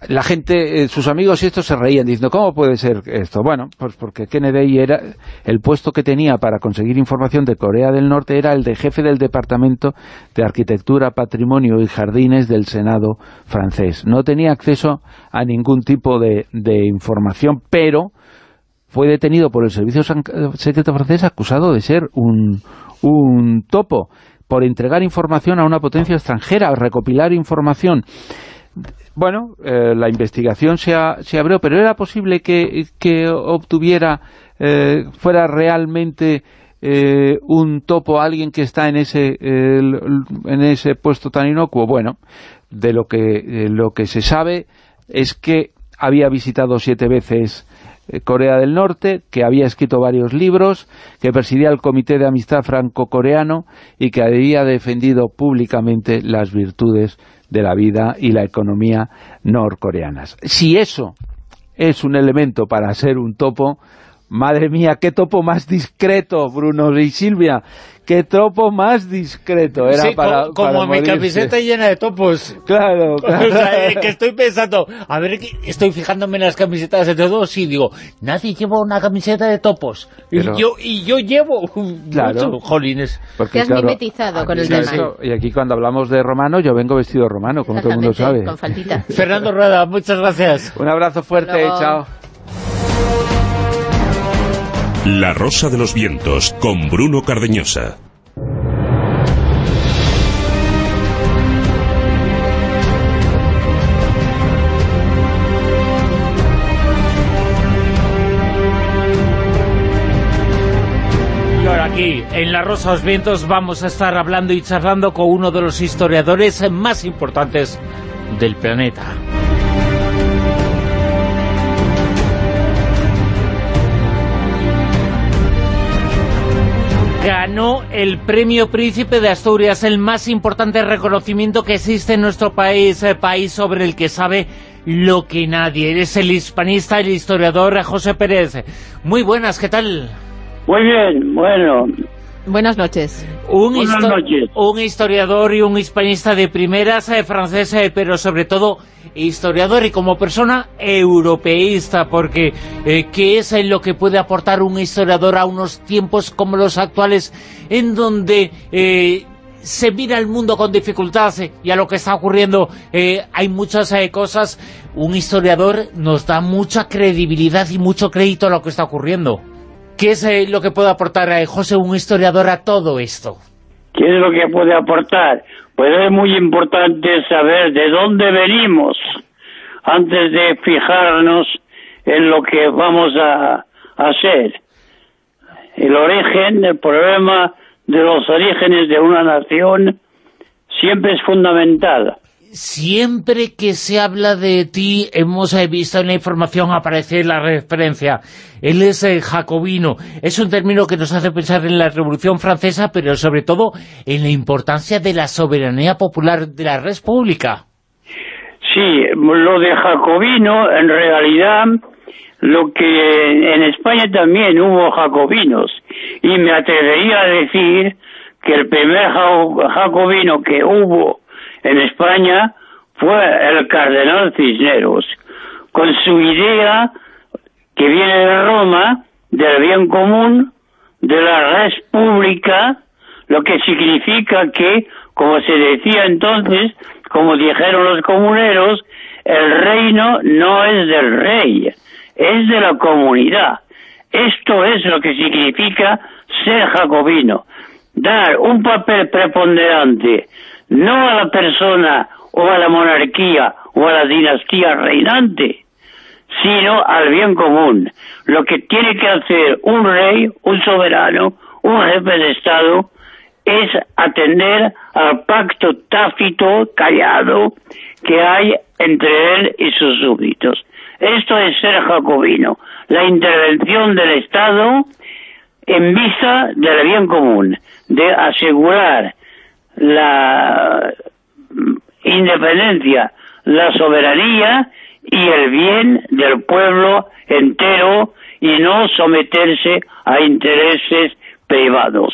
la gente, eh, sus amigos y estos se reían diciendo, ¿cómo puede ser esto? Bueno, pues porque Kennedy era, el puesto que tenía para conseguir información de Corea del Norte era el de jefe del Departamento de Arquitectura, Patrimonio y Jardines del Senado francés. No tenía acceso a ningún tipo de, información, pero fue detenido por el Servicio San- Secreto francés acusado de ser un, un topo por entregar información a una potencia extranjera, recopilar información bueno, eh, la investigación se, abrió, pero era posible que, que obtuviera, eh, fuera realmente eh, un topo alguien que está en ese, en ese puesto tan inocuo. Bueno, de lo que, eh, lo que se sabe es que había visitado siete veces eh, Corea del Norte, que había escrito varios libros, que presidía el Comité de Amistad Franco-Coreano y que había defendido públicamente las virtudes de la vida y la economía norcoreanas. Si eso es un elemento para ser un topo, madre mía, qué topo más discreto, Bruno y Silvia, qué topo más discreto era Sí, para, co- como para mi morirse. camiseta llena de topos. Claro, [LAUGHS] O claro. sea, eh, que estoy pensando, a ver, estoy fijándome en las camisetas de todos y digo, nadie lleva una camiseta de topos. Pero- Y, yo, y yo llevo Claro. mucho, jolines. Porque, Te has claro, mimetizado con el aquí tema. Y aquí cuando hablamos de romano, yo vengo vestido romano, como todo el mundo sabe. Con faltita. [LAUGHS] Fernando Rueda, muchas gracias. Un abrazo fuerte, Luego. chao. La Rosa de los Vientos con Bruno Cardeñosa. Aquí, en La Rosa de los Vientos, vamos a estar hablando y charlando con uno de los historiadores más importantes del planeta. Ganó el Premio Príncipe de Asturias, el más importante reconocimiento que existe en nuestro país, eh, país sobre el que sabe lo que nadie. Es el hispanista, el historiador José Pérez. Muy buenas, ¿qué tal? Muy bien, bueno, Buenas noches. Un, Buenas noches. un historiador y un hispanista de primeras, eh, francés, eh, pero sobre todo historiador y como persona europeísta, porque eh, ¿qué es eh, lo que puede aportar un historiador a unos tiempos como los actuales, en donde eh, se mira el mundo con dificultad eh, y a lo que está ocurriendo eh, hay muchas eh, cosas? Un historiador nos da mucha credibilidad y mucho crédito a lo que está ocurriendo. ¿Qué es eh, lo que puede aportar eh, José, un historiador, a todo esto? ¿qué es lo que puede aportar? Pues es muy importante saber de dónde venimos antes de fijarnos en lo que vamos a, a hacer. El origen, el problema de los orígenes de una nación siempre es fundamental. Siempre que se habla de ti, hemos eh, visto en la información aparecer la referencia. Él es eh, jacobino. Es un término que nos hace pensar en la Revolución Francesa, pero sobre todo en la importancia de la soberanía popular de la República. Sí, lo de jacobino, en realidad, lo que en España también hubo jacobinos, y me atrevería a decir que el primer ja- jacobino que hubo en España fue el cardenal Cisneros, con su idea que viene de Roma, del bien común, de la república, lo que significa que, como se decía entonces, como dijeron los comuneros, el reino no es del rey, es de la comunidad. Esto es lo que significa ser jacobino, dar un papel preponderante no a la persona o a la monarquía o a la dinastía reinante, sino al bien común. Lo que tiene que hacer un rey, un soberano, un jefe de Estado, es atender al pacto tácito, callado, que hay entre él y sus súbditos. Esto es ser jacobino, la intervención del Estado en vista del bien común, de asegurar la independencia, la soberanía y el bien del pueblo entero y no someterse a intereses privados.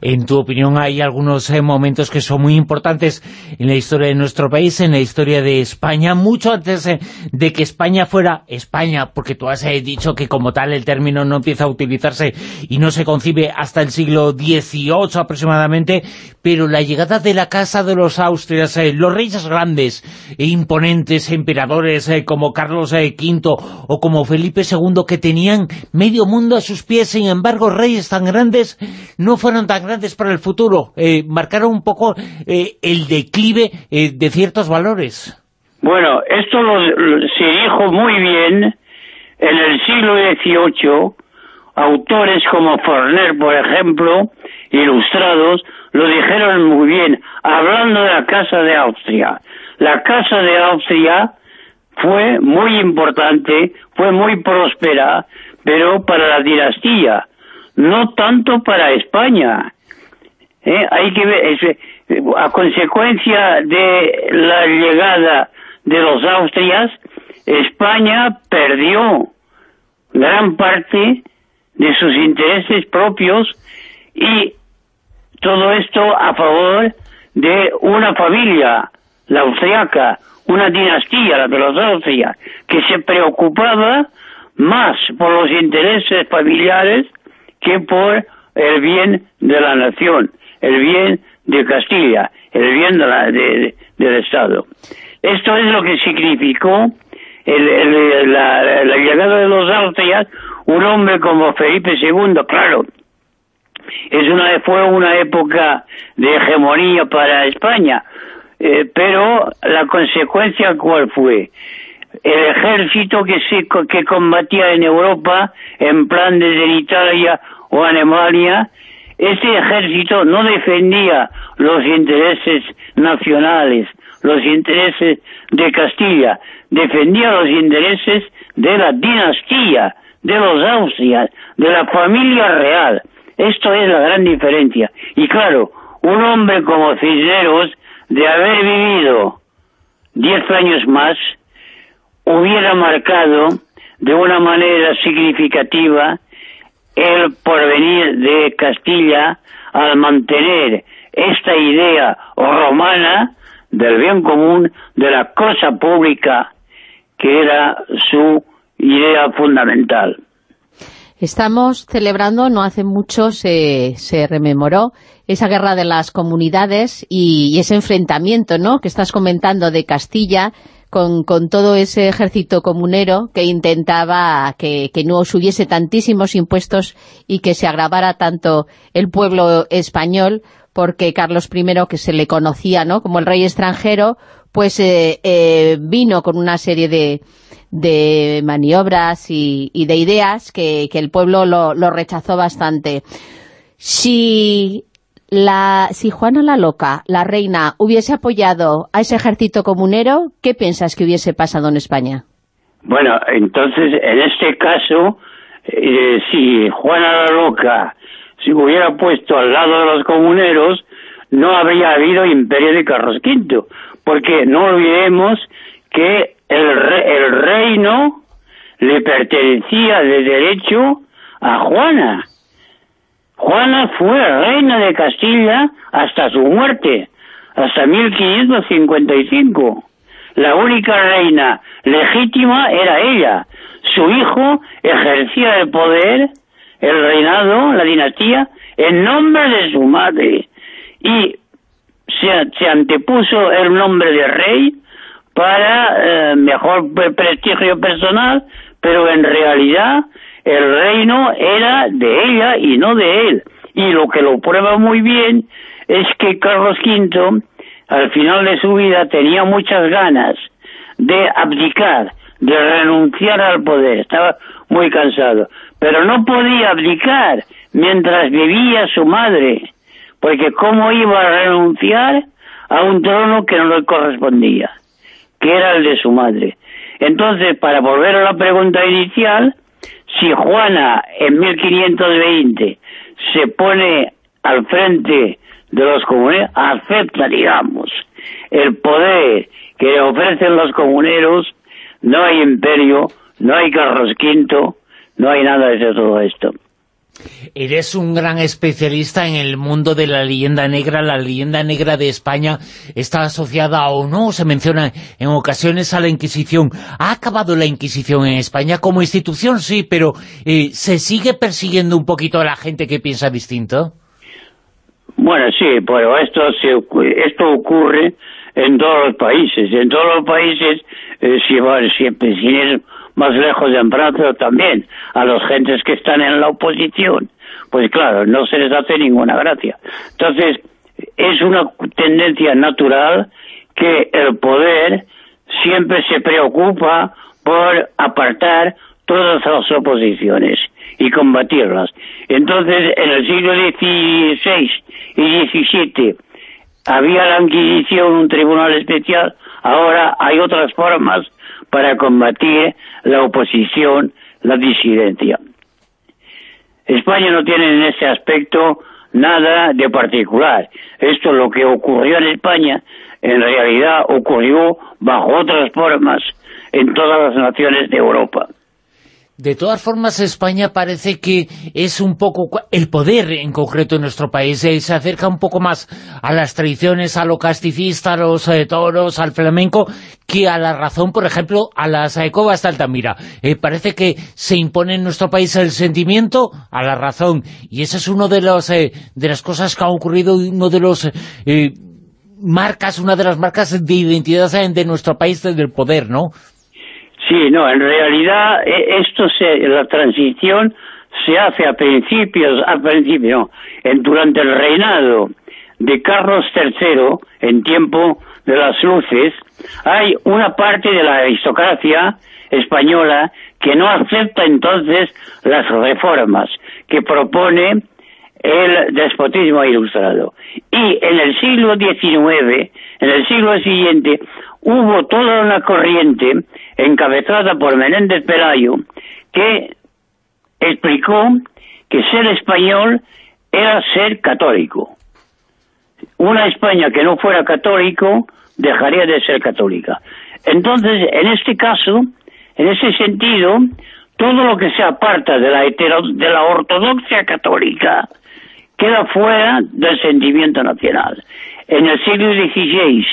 En tu opinión, hay algunos eh, momentos que son muy importantes en la historia de nuestro país, en la historia de España, mucho antes eh, de que España fuera España, porque tú has eh, dicho que como tal el término no empieza a utilizarse y no se concibe hasta el siglo XVIII aproximadamente, pero la llegada de la Casa de los Austrias, los reyes grandes e imponentes emperadores como Carlos V o como Felipe II, que tenían medio mundo a sus pies, sin embargo, reyes tan grandes no fueron tan grandes para el futuro, eh, marcaron un poco eh, el declive eh, de ciertos valores. Bueno, esto lo, se dijo muy bien en el siglo XVIII, autores como Forner, por ejemplo, ilustrados, lo dijeron muy bien, hablando de la Casa de Austria. La Casa de Austria fue muy importante, fue muy próspera, pero para la dinastía, no tanto para España. ¿Eh? Hay que ver, a consecuencia de la llegada de los Austrias, España perdió gran parte de sus intereses propios y todo esto a favor de una familia, la austriaca, una dinastía, la de los Austrias, que se preocupaba más por los intereses familiares que por el bien de la nación, el bien de Castilla, el bien de del Estado. Esto es lo que significó la, llegada de los Austrias, un hombre como Felipe II, claro, es una, fue una época de hegemonía para España, eh, pero la consecuencia cuál fue? El ejército que, se, que combatía en Europa, en plan desde Italia o Alemania, este ejército no defendía los intereses nacionales, los intereses de Castilla, defendía los intereses de la dinastía, de los Austrias, de la familia real. Esto es la gran diferencia. Y claro, un hombre como Cisneros, de haber vivido diez años más, hubiera marcado de una manera significativa el porvenir de Castilla al mantener esta idea romana del bien común, de la cosa pública, que era su idea fundamental. Estamos celebrando, no hace mucho se, se rememoró esa guerra de las comunidades y, ese enfrentamiento ¿no? que estás comentando de Castilla con, con todo ese ejército comunero que intentaba que, que no subiese tantísimos impuestos y que se agravara tanto el pueblo español, porque Carlos I, que se le conocía ¿no? como el rey extranjero, pues eh, eh, vino con una serie de, de maniobras y, y de ideas que, que el pueblo lo, lo, rechazó bastante. Si la, si Juana la Loca, la reina, hubiese apoyado a ese ejército comunero, ¿qué piensas que hubiese pasado en España? Bueno, entonces, en este caso, eh, si Juana la Loca se hubiera puesto al lado de los comuneros, no habría habido imperio de Carlos V, porque no olvidemos que el, el reino le pertenecía de derecho a Juana Juana fue reina de Castilla hasta su muerte, hasta 1555. La única reina legítima era ella. Su hijo ejercía el poder, el reinado, la dinastía, en nombre de su madre. Y se, se antepuso el nombre de rey para eh, mejor prestigio personal, pero en realidad el reino era de ella y no de él. Y lo que lo prueba muy bien es que Carlos V, al final de su vida, tenía muchas ganas de abdicar, de renunciar al poder. Estaba muy cansado. Pero no podía abdicar mientras vivía su madre, porque ¿cómo iba a renunciar a un trono que no le correspondía? que era el de su madre. Entonces, para volver a la pregunta inicial, si Juana en 1520 se pone al frente de los comuneros, acepta, digamos, el poder que le ofrecen los comuneros, no hay imperio, no hay Carlos V, no hay nada de todo esto. Eres un gran especialista en el mundo de la leyenda negra. La leyenda negra de España está asociada o no, se menciona en ocasiones a la Inquisición. ¿Ha acabado la Inquisición en España como institución? Sí, pero eh, ¿se sigue persiguiendo un poquito a la gente que piensa distinto? Bueno, sí, pero esto, esto ocurre en todos los países. En todos los países, eh, sin ir más lejos de Francia también, a los gentes que están en la oposición, pues claro, no se les hace ninguna gracia. Entonces, es una tendencia natural que el poder siempre se preocupa por apartar todas las oposiciones y combatirlas. Entonces, en el siglo XVI y XVII había la Inquisición, un tribunal especial, ahora hay otras formas para combatir la oposición, la disidencia. España no tiene en ese aspecto nada de particular. Esto lo que ocurrió en España, en realidad ocurrió bajo otras formas en todas las naciones de Europa. De todas formas, España parece que es un poco... El poder, en concreto, en nuestro país, eh, se acerca un poco más a las tradiciones, a lo casticista, a los eh, toros, al flamenco, que a la razón, por ejemplo, a las eh, covas de Altamira. parece que se impone en nuestro país el sentimiento a la razón. Y esa es una de, los, de las cosas que ha ocurrido, uno de los marcas, una de las marcas de identidad de nuestro país, del poder, ¿no?, Sí, no, en realidad e, esto se, la transición se hace a principios, a principio, en, durante el reinado de Carlos III, en tiempo de las luces, hay una parte de la aristocracia española que no acepta entonces las reformas que propone el despotismo ilustrado. Y en el siglo XIX, en el siglo siguiente, hubo toda una corriente encabezada por Menéndez Pelayo que explicó que ser español era ser católico. Una España que no fuera católico dejaría de ser católica. Entonces, en este caso, en ese sentido, todo lo que se aparta de la, de la ortodoxia católica queda fuera del sentimiento nacional. En el siglo XVI,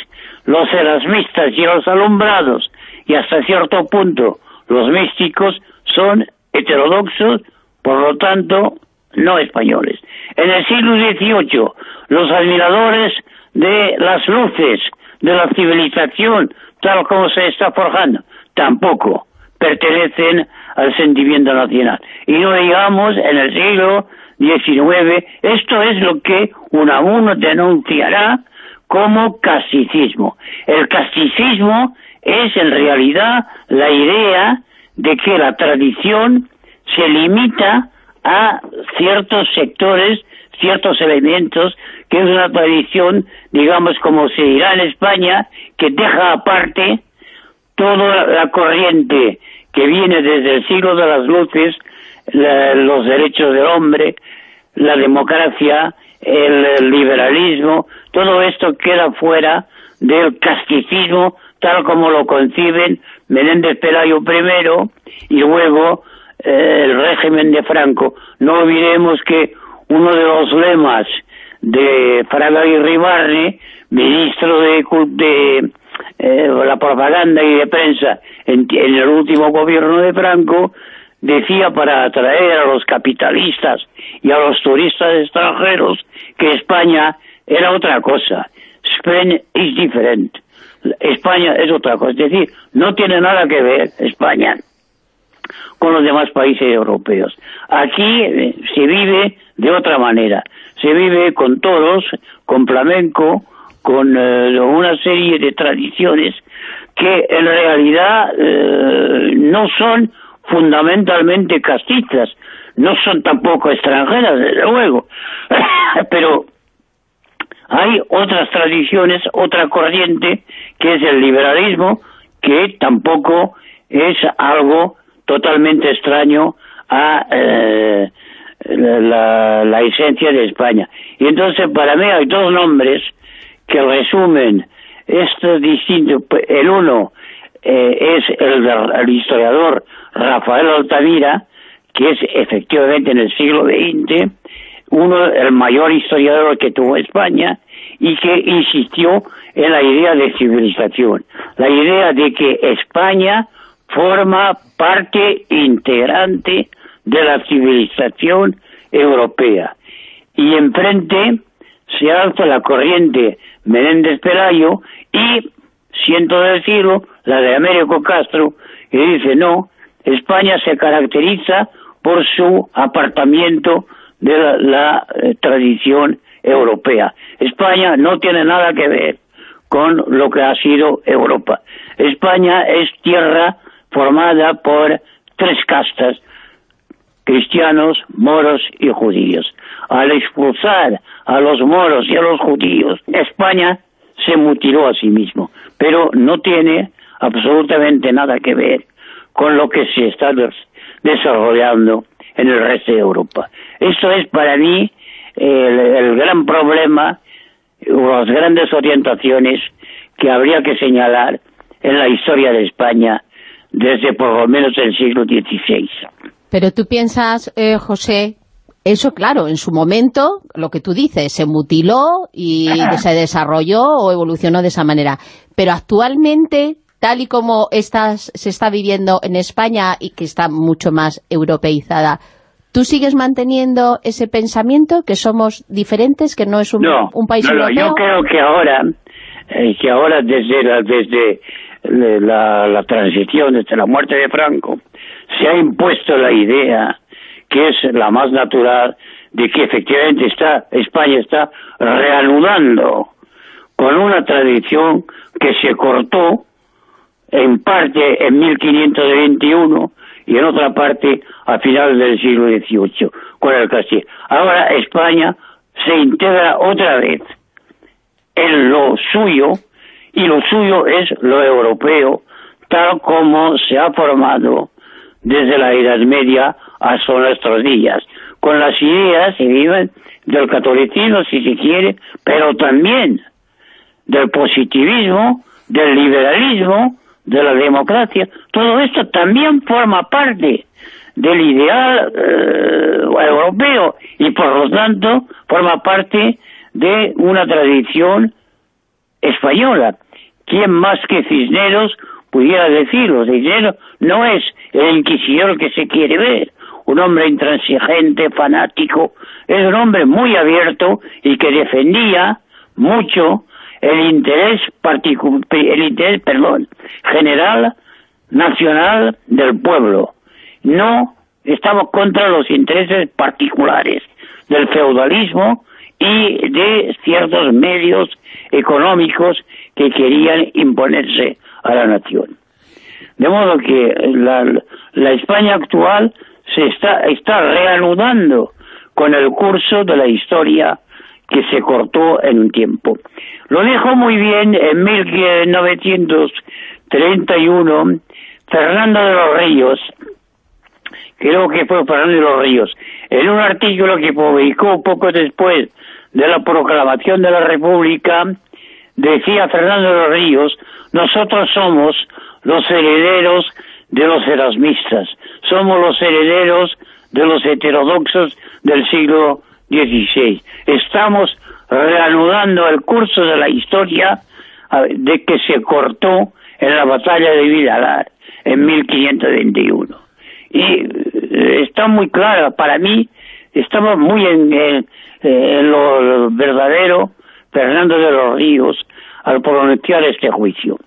los erasmistas y los alumbrados, y hasta cierto punto los místicos, son heterodoxos, por lo tanto, no españoles. En el siglo XVIII, los admiradores de las luces de la civilización, tal como se está forjando, tampoco pertenecen al sentimiento nacional. Y no digamos en el siglo XIX, esto es lo que Unamuno denunciará como casticismo. El casticismo es en realidad la idea de que la tradición se limita a ciertos sectores, ciertos elementos, que es una tradición, digamos, como se dirá en España, que deja aparte toda la corriente que viene desde el siglo de las luces, los derechos del hombre, la democracia, el liberalismo, todo esto queda fuera del casticismo tal como lo conciben Menéndez Pelayo primero y luego eh, el régimen de Franco. No olvidemos que uno de los lemas de Fraga y Ribarne, ministro de, eh, la propaganda y de prensa en, en el último gobierno de Franco, decía para atraer a los capitalistas y a los turistas extranjeros que España era otra cosa. Spain is different. España es otra cosa. Es decir, no tiene nada que ver España con los demás países europeos. Aquí eh, se vive de otra manera. Se vive con toros, con flamenco, con eh, una serie de tradiciones que en realidad eh, no son fundamentalmente castizas, no son tampoco extranjeras, desde luego, [COUGHS] pero hay otras tradiciones, otra corriente, que es el liberalismo que tampoco es algo totalmente extraño a eh, la, la, esencia de España. Y entonces para mí hay dos nombres que resumen esto distinto. El uno eh, es el, el historiador Rafael Altamira, que es efectivamente en el siglo XX uno el mayor historiador que tuvo España y que insistió en la idea de civilización, la idea de que España forma parte integrante de la civilización europea. Y enfrente se alza la corriente Menéndez Pelayo y, siento decirlo, la de Américo Castro, que dice no, España se caracteriza por su apartamiento de la, eh, tradición europea. España no tiene nada que ver con lo que ha sido Europa. España es tierra formada por tres castas, cristianos, moros y judíos. Al expulsar a los moros y a los judíos, España se mutiló a sí mismo, pero no tiene absolutamente nada que ver con lo que se está desarrollando en el resto de Europa. Esto es para mí el, gran problema, las grandes orientaciones que habría que señalar en la historia de España desde por lo menos el siglo XVI. Pero tú piensas, eh, José, eso claro, en su momento, lo que tú dices, se mutiló y [LAUGHS] se desarrolló o evolucionó de esa manera. Pero actualmente, tal y como estás, se está viviendo en España y que está mucho más europeizada, ¿tú sigues manteniendo ese pensamiento, que somos diferentes, que no es un, un país no, europeo? yo creo que ahora, eh, que ahora desde la, desde la, la transición, desde la muerte de Franco, se ha impuesto la idea que es la más natural de que efectivamente está España está reanudando con una tradición que se cortó en parte en 1521 y en otra parte a finales del siglo XVIII con el Castilla. Ahora España se integra otra vez en lo suyo y lo suyo es lo europeo tal como se ha formado desde la Edad Media hasta nuestros días, con las ideas que viven del catolicismo, si se quiere, pero también del positivismo, del liberalismo, de la democracia. Todo esto también forma parte del ideal eh, europeo y por lo tanto forma parte de una tradición española. ¿Quién más que Cisneros pudiera decirlo? Cisneros no es el inquisidor que se quiere ver, un hombre intransigente, fanático, es un hombre muy abierto y que defendía mucho el interés el interés, perdón, general nacional del pueblo. No estamos contra los intereses particulares del feudalismo y de ciertos medios económicos que querían imponerse a la nación. De modo que la, España actual se está reanudando con el curso de la historia que se cortó en un tiempo. Lo dijo muy bien en 1931 Fernando de los Ríos, creo que fue Fernando de los Ríos, en un artículo que publicó poco después de la proclamación de la República, decía Fernando de los Ríos, nosotros somos los herederos de los erasmistas, somos los herederos de los heterodoxos del siglo XVI. Estamos reanudando el curso de la historia de que se cortó en la batalla de Vidalar en 1521. Y eh, está muy clara, para mí, estamos muy en, en lo verdadero Fernando de los Ríos al pronunciar este juicio.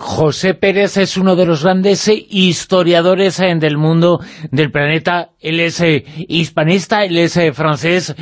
José Pérez es uno de los grandes eh, historiadores eh, del mundo, del planeta. Él es eh, hispanista, él es francés.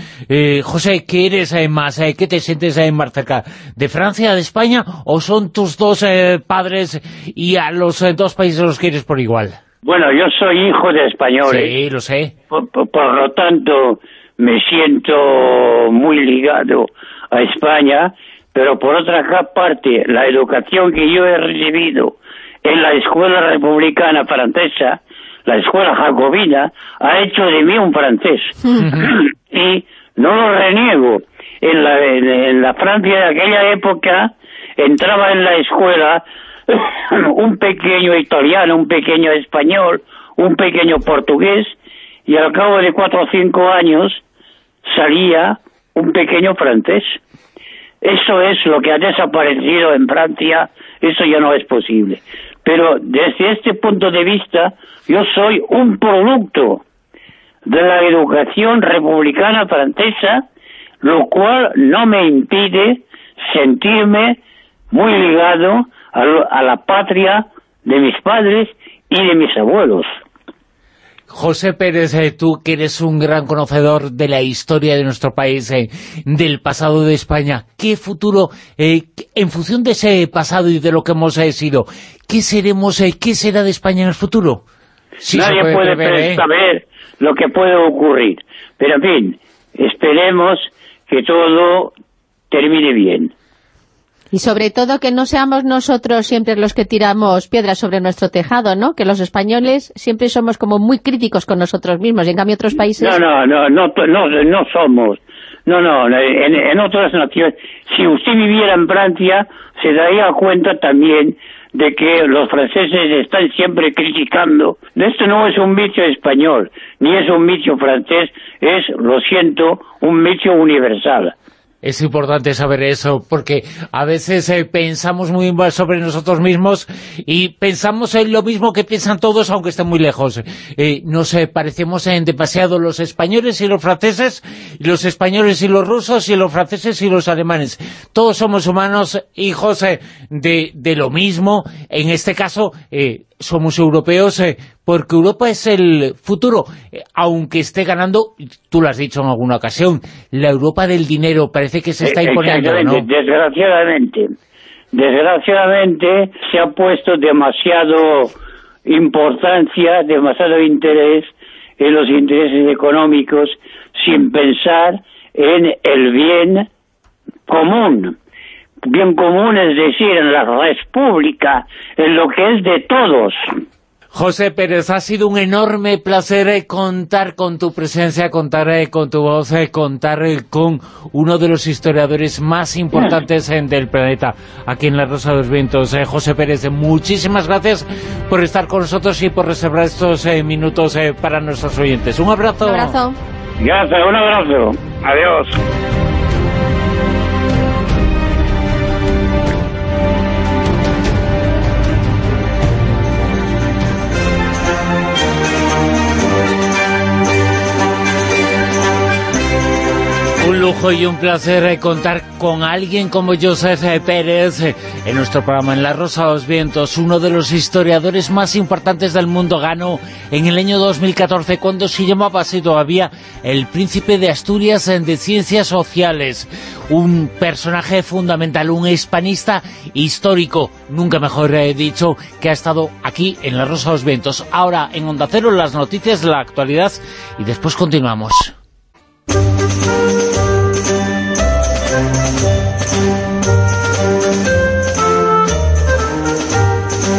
José, ¿qué eres más? ¿Qué te sientes más cerca? ¿De Francia, de España? ¿O son tus dos padres y a los dos países los quieres por igual? Bueno, yo soy hijo de españoles. Sí, lo sé. por lo tanto, me siento muy ligado a España pero por otra parte, la educación que yo he recibido en la escuela republicana francesa, la escuela jacobina, ha hecho de mí un francés. [CLEARS THROAT] y no lo reniego. En la, en la Francia de aquella época entraba en la escuela [CLEARS THROAT] un pequeño italiano, un pequeño español, un pequeño portugués, y al cabo de cuatro o cinco años salía un pequeño francés. Eso es lo que ha desaparecido en Francia, eso ya no es posible. Pero desde este punto de vista, yo soy un producto de la educación republicana francesa, lo cual no me impide sentirme muy ligado a, la patria de mis padres y de mis abuelos. José Pérez, eh, tú que eres un gran conocedor de la historia de nuestro país, eh, del pasado de España, ¿qué futuro, eh, en función de ese pasado y de lo que hemos sido, qué seremos, qué será de España en el futuro? Nadie puede, saber lo que puede ocurrir, pero en fin, esperemos que todo termine bien. Y sobre todo que no seamos nosotros siempre los que tiramos piedras sobre nuestro tejado, ¿no? Que los españoles siempre somos como muy críticos con nosotros mismos, y en cambio otros países... No, no, no, no, no, no somos. No, no, en, en otras naciones, si usted viviera en Francia, se daría cuenta también de que los franceses están siempre criticando. Esto no es un vicio español, ni es un vicio francés, es, lo siento, un vicio universal. Es importante saber eso, porque a veces eh, pensamos muy mal sobre nosotros mismos y pensamos en lo mismo que piensan todos, aunque estén muy lejos. Eh, nos parecemos en demasiado los españoles y los franceses, y los españoles y los rusos, y los franceses y los alemanes. Todos somos humanos, hijos eh, de, lo mismo. En este caso, somos europeos eh, porque Europa es el futuro, eh, aunque esté ganando, tú lo has dicho en alguna ocasión, la Europa del dinero parece que se está imponiendo, ¿no? Desgraciadamente, desgraciadamente se ha puesto demasiado importancia, demasiado interés en los intereses económicos sin pensar en el bien común bien común, es decir, en la república, en lo que es de todos. José Pérez, ha sido un enorme placer eh, contar con tu presencia, contar eh, con tu voz, eh, contar con uno de los historiadores más importantes del planeta aquí en La Rosa de los Vientos. José Pérez, muchísimas gracias por estar con nosotros y por reservar estos minutos para nuestros oyentes. Un abrazo. Un abrazo. Gracias, un abrazo. Adiós. Lujo un placer eh, contar con alguien como Joseph eh, Pérez eh, en nuestro programa En la Rosa de los Vientos, uno de los historiadores más importantes del mundo. Ganó en el año 2014 cuando se llamaba así todavía el príncipe de Asturias de Ciencias Sociales. Un personaje fundamental, un hispanista histórico, nunca mejor dicho, que ha estado aquí en la Rosa de los Vientos. Ahora en Onda Cero las noticias la actualidad y después continuamos.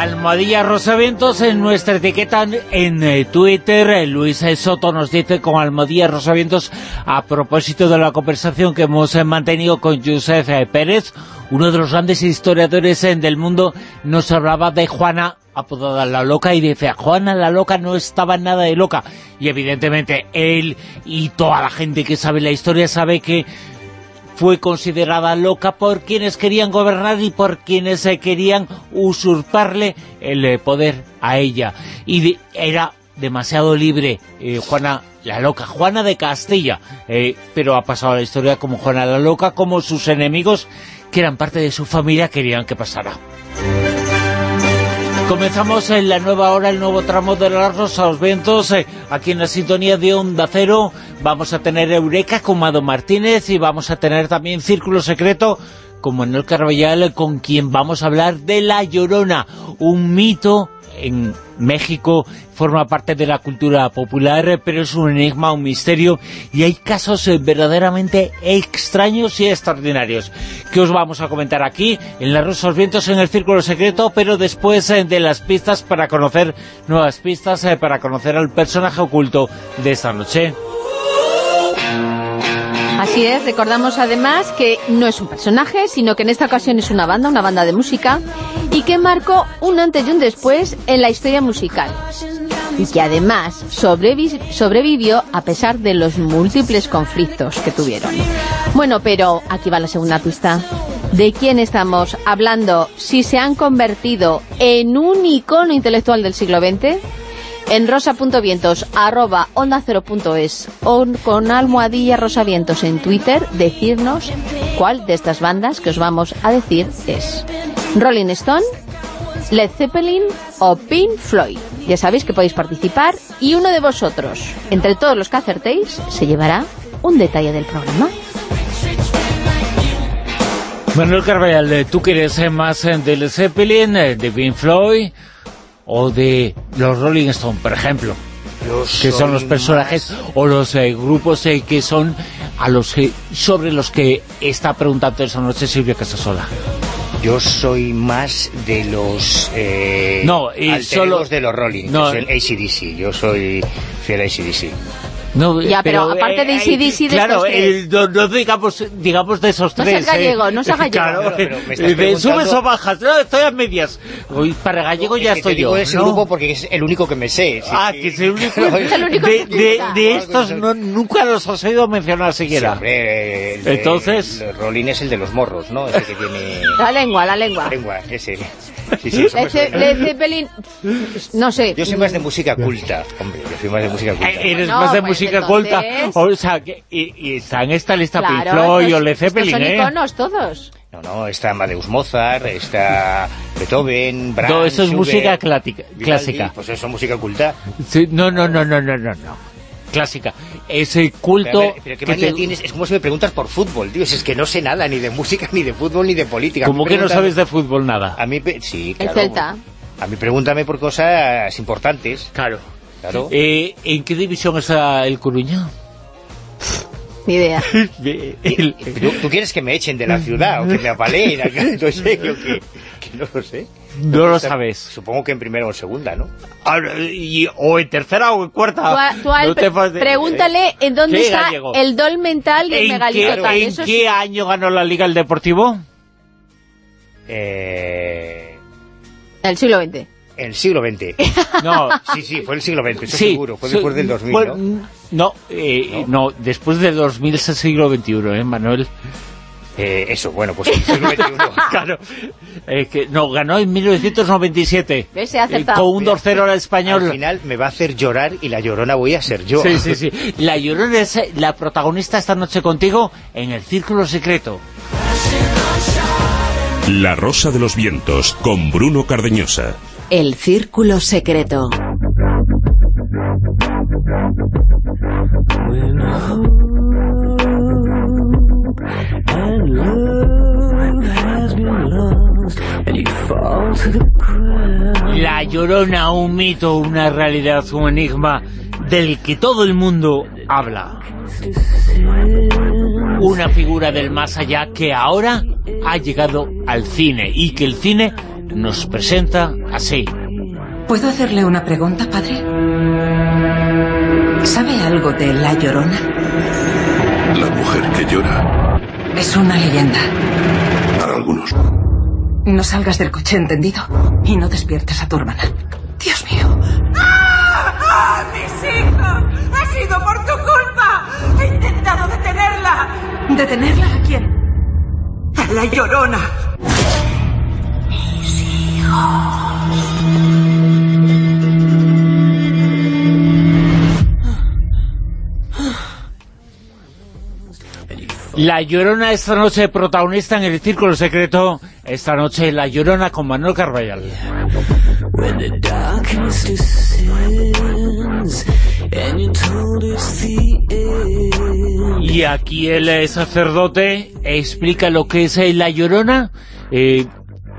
Almohadilla Rosavientos en nuestra etiqueta en eh, Twitter. Eh, Luis Soto nos dice con Almohadilla Rosavientos a propósito de la conversación que hemos eh, mantenido con Josef Pérez, uno de los grandes historiadores del mundo, nos hablaba de Juana apodada La Loca y dice, Juana La Loca no estaba nada de loca. Y evidentemente él y toda la gente que sabe la historia sabe que fue considerada loca por quienes querían gobernar y por quienes querían usurparle el eh, poder a ella. Y era demasiado libre eh, Juana la Loca, Juana de Castilla, eh, pero ha pasado la historia como Juana la Loca, como sus enemigos, que eran parte de su familia, querían que pasara. Comenzamos en la nueva hora, el nuevo tramo de la Rosa los Vientos, aquí en la sintonía de Onda Cero. Vamos a tener Eureka con Mado Martínez y vamos a tener también Círculo Secreto con Manuel Carvallal, con quien vamos a hablar de La Llorona, un mito en México, forma parte de la cultura popular, pero es un enigma, un misterio, y hay casos eh, verdaderamente extraños y extraordinarios, que os vamos a comentar aquí, en La Rosa Vientos, en el Círculo Secreto, pero después eh, de las pistas para conocer nuevas pistas, eh, para conocer al personaje oculto de esta noche. Así es, recordamos además que no es un personaje, sino que en esta ocasión es una banda, una banda de música, y que marcó un antes y un después en la historia musical. Y que además sobrevi sobrevivió a pesar de los múltiples conflictos que tuvieron. Bueno, pero aquí va la segunda pista. ¿De quién estamos hablando? Si se han convertido en un icono intelectual del siglo XX en rosa.vientos arroba onda es o con almohadilla rosavientos en Twitter decirnos cuál de estas bandas que os vamos a decir es Rolling Stone, Led Zeppelin o Pink Floyd. Ya sabéis que podéis participar y uno de vosotros, entre todos los que acertéis, se llevará un detalle del programa. Manuel Carvallal, ¿tú quieres más de Led Zeppelin, de Pink Floyd o de los Rolling Stones, por ejemplo? que son los personajes o los eh, grupos eh, que son a los eh, sobre los que está preguntando esa noche Silvia Casasola. Yo soy más de los eh, no, y solo de los Rolling, no, que es el ACDC. Yo soy fiel a ACDC. No, ya, pero, aparte de ACDC de Claro, estos tres. no, no digamos, digamos de esos No tres. seas gallego, eh. no seas gallego. Claro, pero me estás de preguntando- subes o bajas, no, estoy a medias. Uy, para gallego ya estoy yo. ese ¿no? grupo porque es el único que me sé. sí, Ah, sí. que es el único, [LAUGHS] [LAUGHS] Es el único de, que de, de estos no, nunca los has oído mencionar Sí, siquiera. hombre, el de- Entonces- el Rolling es el de los morros, ¿no? Ese que tiene La lengua, la lengua. lengua, ese. Sí, sí, eso me Led, Ze- suena. Led Zeppelin, no sé. Yo soy más de música culta, hombre, yo soy más de música culta. Eh, Eres No, más de pues música entonces- culta. O sea, que, y, y está en esta lista Pink Claro, Floyd estos- o Led Zeppelin, son ¿eh? iconos todos. No, no, está Amadeus Mozart, está Beethoven, Brahms, Todo eso es Schubert, música clática- Vivaldi, clásica. Pues eso, música culta. Sí, no, no, no, no, no, no, no. Clásica. Ese culto... Pero, pero qué que manía te- tienes, es como si me preguntas por fútbol, tío, si es que no sé nada, ni de [LAUGHS] música, ni de fútbol, ni de política. Como que no sabes de fútbol nada. A mí, pe- sí, El claro. Celta. A mí pregúntame por cosas importantes, Claro. claro. Eh, ¿En qué división está el Coruña? Ni idea. [LAUGHS] El- ¿Tú, tú quieres que me echen de la ciudad o que me apaleen acá? [LAUGHS] No sé, yo que, que no lo sé. no lo sabes. Supongo que en primera o en segunda, ¿no? Ahora, y- o en tercera o en cuarta. Tú a- tú No te pregúntale en dónde está gallego. el dol mental del ¿En megalito qué, tal. en Eso qué sí. año ganó la Liga el Deportivo? Eh, El siglo XX. El siglo XX. [LAUGHS] No, Sí, sí, fue el siglo XX, eso sí. seguro. Fue después del 2000, bueno, ¿no? No, eh, no, después del 2000 es el siglo XXI, ¿eh, Manuel? Eh, eso, bueno, pues el siglo XXI. [LAUGHS] Claro. Eh, que, no, ganó en 1997. ¿Ves? Acertado. con un 2-0 al español. Al final me va a hacer llorar y la llorona voy a ser yo. Sí, sí, sí. La Llorona es eh, la protagonista esta noche contigo en el Círculo Secreto. La Rosa de los Vientos con Bruno Cardeñosa. El círculo secreto. La Llorona, un mito, una realidad, un enigma del que todo el mundo habla. Una figura del más allá que ahora ha llegado al cine y que el cine nos presenta así. ¿Puedo hacerle una pregunta, padre? ¿Sabe algo de La Llorona? La mujer que llora. Es una leyenda. Para algunos. No salgas del coche, ¿entendido? Y no despiertes a tu hermana. Dios mío. ¡Ah! ¡Mis hijos! ¡Ha sido por tu culpa! ¡He intentado detenerla! ¿Detenerla a quién? ¡A la llorona! La Llorona esta noche protagonista en el Círculo Secreto. Esta noche La Llorona con Manuel Carvallal. Y aquí el eh, sacerdote explica lo que es eh, la Llorona. Eh,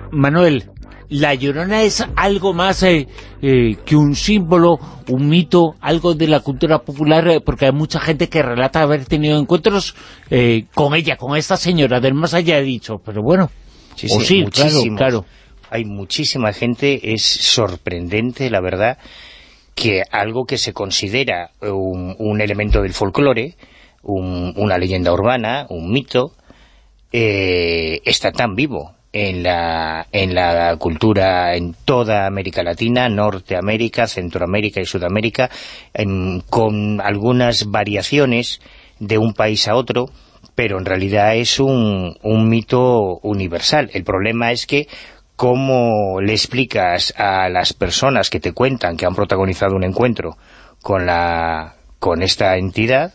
Manuel, la Llorona es algo más eh, eh, que un símbolo, un mito, algo de la cultura popular, eh, porque hay mucha gente que relata haber tenido encuentros eh, con ella, con esta señora, del más allá he dicho, pero bueno, Sí, sí, sí, claro, claro. Hay muchísima gente, es sorprendente, la verdad, que algo que se considera un, un elemento del folclore, un- una leyenda urbana, un mito, eh, está tan vivo en la, en la cultura en toda América Latina, Norteamérica, Centroamérica y Sudamérica, en- con algunas variaciones de un país a otro, pero en realidad es un, un mito universal. El problema es que cómo le explicas a las personas que te cuentan que han protagonizado un encuentro con, la, con esta entidad,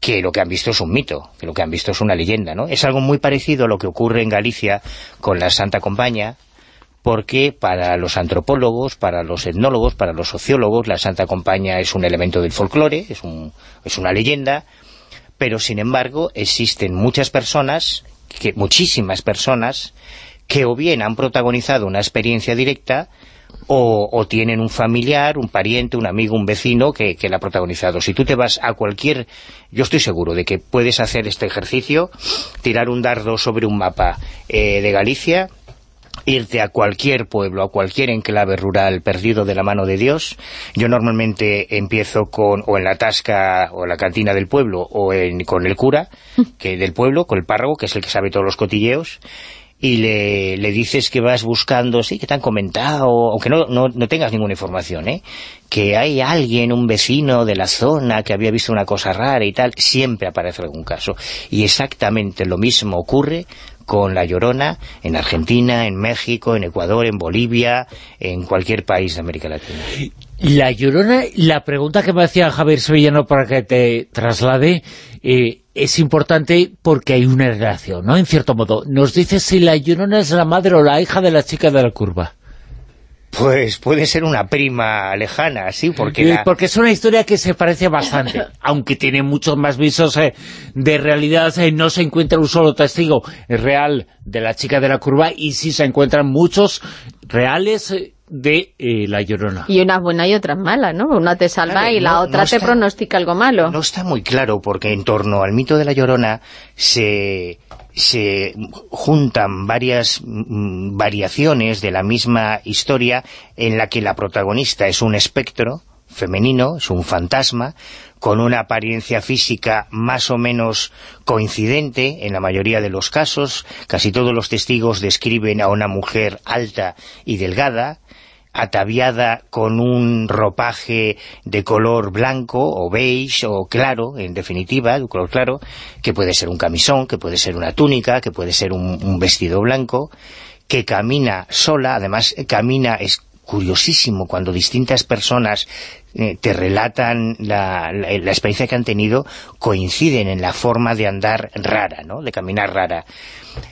que lo que han visto es un mito, que lo que han visto es una leyenda, ¿no? Es algo muy parecido a lo que ocurre en Galicia con la Santa Compaña, porque para los antropólogos, para los etnólogos, para los sociólogos, la Santa Compaña es un elemento del folclore, es, un, es una leyenda, pero sin embargo existen muchas personas, que muchísimas personas, que o bien han protagonizado una experiencia directa o, o tienen un familiar, un pariente, un amigo, un vecino que, que la ha protagonizado. Si tú te vas a cualquier... Yo estoy seguro de que puedes hacer este ejercicio, tirar un dardo sobre un mapa eh, de Galicia, irte a cualquier pueblo, a cualquier enclave rural perdido de la mano de Dios. Yo normalmente empiezo con o en la tasca o en la cantina del pueblo o en- con el cura que del pueblo, con el párroco, que es el que sabe todos los cotilleos, y le, le dices que vas buscando, sí, que te han comentado, aunque no, no, no tengas ninguna información, ¿eh? que hay alguien, un vecino de la zona que había visto una cosa rara y tal, siempre aparece algún caso. Y exactamente lo mismo ocurre con La Llorona en Argentina, en México, en Ecuador, en Bolivia, en cualquier país de América Latina. La Llorona, la pregunta que me hacía Javier Sevillano para que te traslade, eh, es importante porque hay una relación, ¿no? En cierto modo. Nos dice si la Llorona es la madre o la hija de la chica de la curva. Pues puede ser una prima lejana, sí, porque... Eh, la- Porque es una historia que se parece bastante, [LAUGHS] aunque tiene muchos más visos eh, de realidad, eh, no se encuentra un solo testigo real de la chica de la curva y sí se encuentran muchos reales de eh, La Llorona. Y una buena y otra mala, ¿no? Una te salva Claro, y la no- otra no te está- pronostica algo malo. No está muy claro porque en torno al mito de la Llorona se, se juntan varias mm, variaciones de la misma historia en la que la protagonista es un espectro femenino, es un fantasma, con una apariencia física más o menos coincidente en la mayoría de los casos. Casi todos los testigos describen a una mujer alta y delgada, ataviada con un ropaje de color blanco o beige o claro, en definitiva, de color claro, que puede ser un camisón, que puede ser una túnica, que puede ser un, vestido blanco, que camina sola, además eh, camina, es curiosísimo cuando distintas personas eh, te relatan la, la- la experiencia que han tenido, coinciden en la forma de andar rara, ¿no? de caminar rara.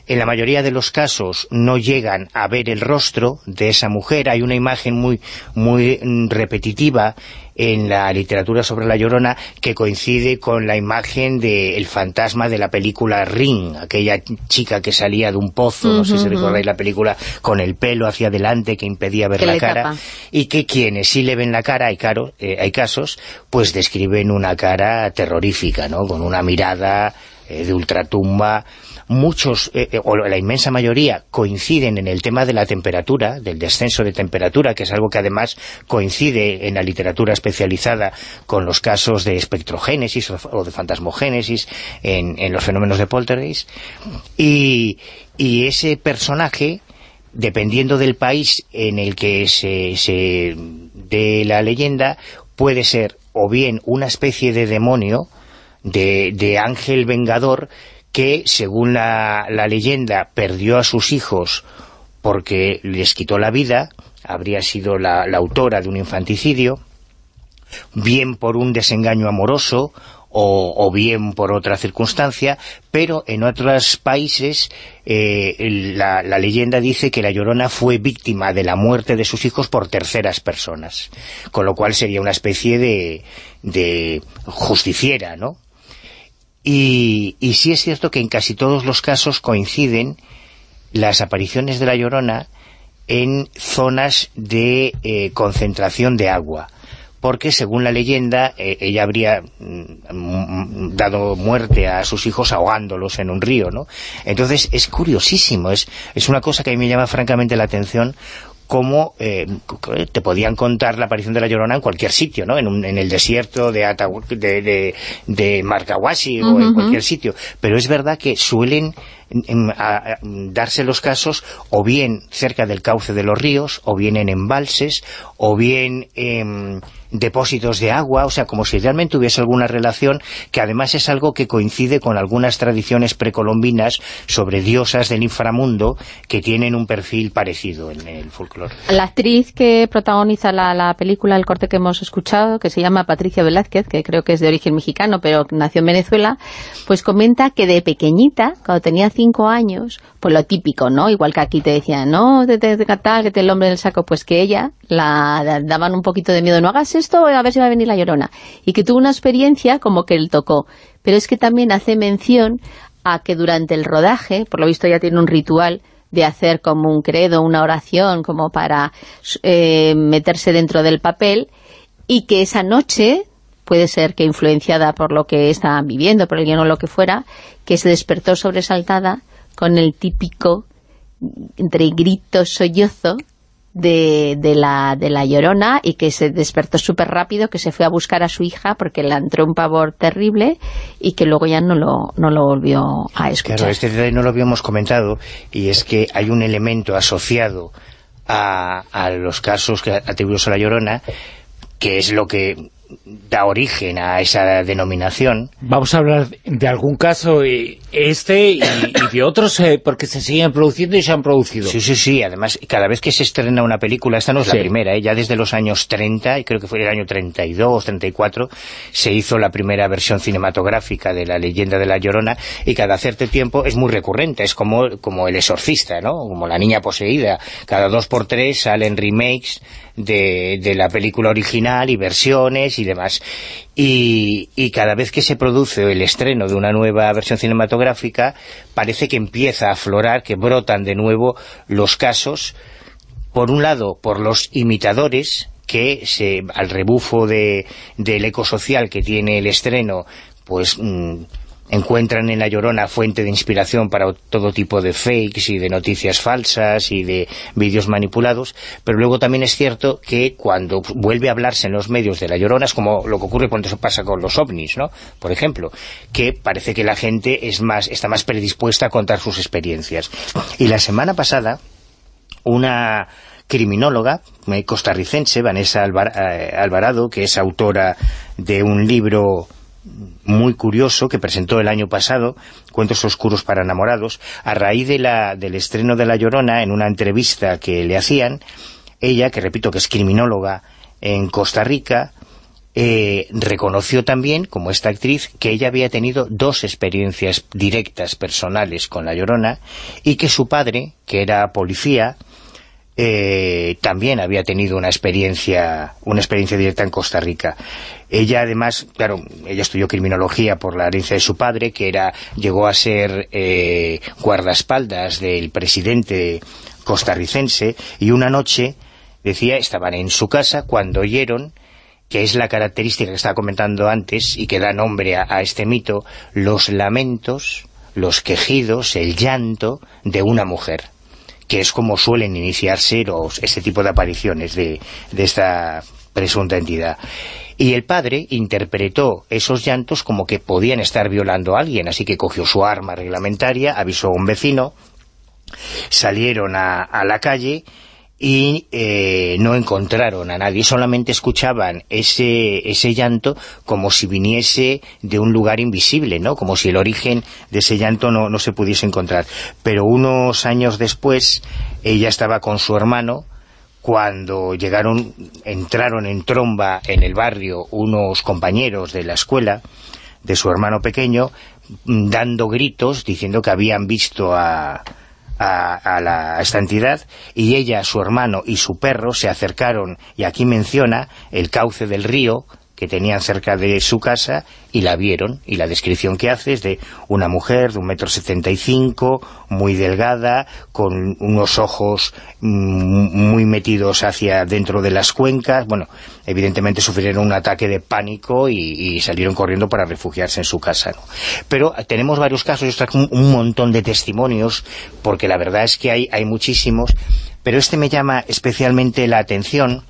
En la mayoría de los casos no llegan a ver el rostro de esa mujer, hay una imagen muy, muy mm, repetitiva en la literatura sobre la Llorona que coincide con la imagen del fantasma de la película Ring, aquella chica que salía de un pozo, no sé si recordáis la película, con el pelo hacia adelante que impedía ver Que la cara, tapa. y que quienes sí le ven la cara, hay, caro- eh, hay casos, pues describen una cara terrorífica, ¿no? Con una mirada eh, de ultratumba. Muchos, eh, eh, o la inmensa mayoría, coinciden en el tema de la temperatura, del descenso de temperatura, que es algo que además coincide en la literatura especializada con los casos de espectrogénesis o de fantasmogénesis en, en los fenómenos de poltergeist. Y, y ese personaje dependiendo del país en el que se, se dé la leyenda, puede ser o bien una especie de demonio, de, de ángel vengador, que según la, leyenda perdió a sus hijos porque les quitó la vida, habría sido la, autora de un infanticidio, bien por un desengaño amoroso o, bien por otra circunstancia, pero en otros países eh, la leyenda dice que la Llorona fue víctima de la muerte de sus hijos por terceras personas, con lo cual sería una especie de, de justiciera, ¿no? Y, sí es cierto que en casi todos los casos coinciden las apariciones de la Llorona en zonas de eh, concentración de agua porque según la leyenda eh, ella habría mm, mm, dado muerte a sus hijos ahogándolos en un río, ¿no? Entonces es curiosísimo, es, es una cosa que a mí me llama francamente la atención cómo eh, te podían contar la aparición de la Llorona en cualquier sitio, ¿no? En, un- en el desierto de, Atahu- de, de, de Marcahuasi o en cualquier sitio. Pero es verdad que suelen a- darse los casos o bien cerca del cauce de los ríos, o bien en embalses, o bien en depósitos de agua, o sea, como si realmente hubiese alguna relación, que además es algo que coincide con algunas tradiciones precolombinas sobre diosas del inframundo que tienen un perfil parecido en el folclore. La actriz que protagoniza la, la película, el corte que hemos escuchado, que se llama Patricia Velázquez, que creo que es de origen mexicano, pero nació en Venezuela, pues comenta que de pequeñita, cuando tenía cinco años, pues lo típico, ¿no? Igual que aquí te decían, no, te, te, que te el hombre del saco, pues que ella la, la daban un poquito de miedo, no hagas esto, a ver si va a venir la llorona. Y que tuvo una experiencia como que él tocó. Pero es que también hace mención a que durante el rodaje, por lo visto ya tiene un ritual de hacer como un credo, una oración, como para eh, meterse dentro del papel, y que esa noche, puede ser que influenciada por lo que estaban viviendo, por el guion o lo que fuera, que se despertó sobresaltada con el típico, entre gritos, sollozo, de, de, la, de la Llorona y que se despertó súper rápido, que se fue a buscar a su hija porque le entró un pavor terrible y que luego ya no lo, no lo volvió a escuchar. Claro, este detalle no lo habíamos comentado y es que hay un elemento asociado a, a los casos que atribuidos a la Llorona que es lo que da origen a esa denominación. Vamos a hablar de algún caso, eh, este y, y de otros, eh, porque se siguen produciendo y se han producido. Sí, sí, sí, además cada vez que se estrena una película, esta no es Sí. la primera, ¿eh? ya desde los años 30, y creo que fue el año 32, 34, se hizo la primera versión cinematográfica de la leyenda de la Llorona, y cada cierto tiempo es muy recurrente, es como, como el exorcista, ¿no? Como la niña poseída, cada dos por tres salen remakes de, de la película original y versiones y demás. Y, y cada vez que se produce el estreno de una nueva versión cinematográfica, parece que empieza a aflorar, que brotan de nuevo los casos, por un lado, por los imitadores, que se, al rebufo de, del eco social que tiene el estreno, pues mm, encuentran en La Llorona fuente de inspiración para todo tipo de fakes y de noticias falsas y de vídeos manipulados, pero luego también es cierto que cuando vuelve a hablarse en los medios de La Llorona es como lo que ocurre cuando eso pasa con los ovnis, ¿no? Por ejemplo, que parece que la gente es más está más predispuesta a contar sus experiencias. Y la semana pasada, una criminóloga eh, costarricense, Vanessa eh, Alvarado, que es autora de un libro muy curioso que presentó el año pasado, Cuentos Oscuros para Enamorados, a raíz de la, del estreno de La Llorona, en una entrevista que le hacían, ella, que repito que es criminóloga en Costa Rica, eh, reconoció también, como esta actriz, que ella había tenido dos experiencias directas, personales, con La Llorona, y que su padre, que era policía, eh, también había tenido una experiencia una experiencia directa en Costa Rica. Ella además, claro, ella estudió criminología por la herencia de su padre, que era llegó a ser eh, guardaespaldas del presidente costarricense, y una noche, decía, estaban en su casa cuando oyeron que es la característica que estaba comentando antes y que da nombre a, a este mito, los lamentos, los quejidos, el llanto de una mujer que es como suelen iniciarse los, este tipo de apariciones de, de esta presunta entidad. Y el padre interpretó esos llantos como que podían estar violando a alguien, así que cogió su arma reglamentaria, avisó a un vecino, salieron a, a la calle y eh, no encontraron a nadie, solamente escuchaban ese, ese llanto como si viniese de un lugar invisible, ¿no? Como si el origen de ese llanto no, no se pudiese encontrar. Pero unos años después, ella estaba con su hermano, cuando llegaron, entraron en tromba en el barrio unos compañeros de la escuela, de su hermano pequeño, dando gritos, diciendo que habían visto a, a, a la, a esta entidad y ella, su hermano y su perro se acercaron, y aquí menciona el cauce del río que tenían cerca de su casa y la vieron. Y la descripción que hace es de una mujer de un metro setenta y cinco, muy delgada, con unos ojos mm, muy metidos hacia dentro de las cuencas. Bueno, evidentemente sufrieron un ataque de pánico y, y salieron corriendo para refugiarse en su casa. Pero tenemos varios casos, un montón de testimonios, porque la verdad es que hay, hay muchísimos, pero este me llama especialmente la atención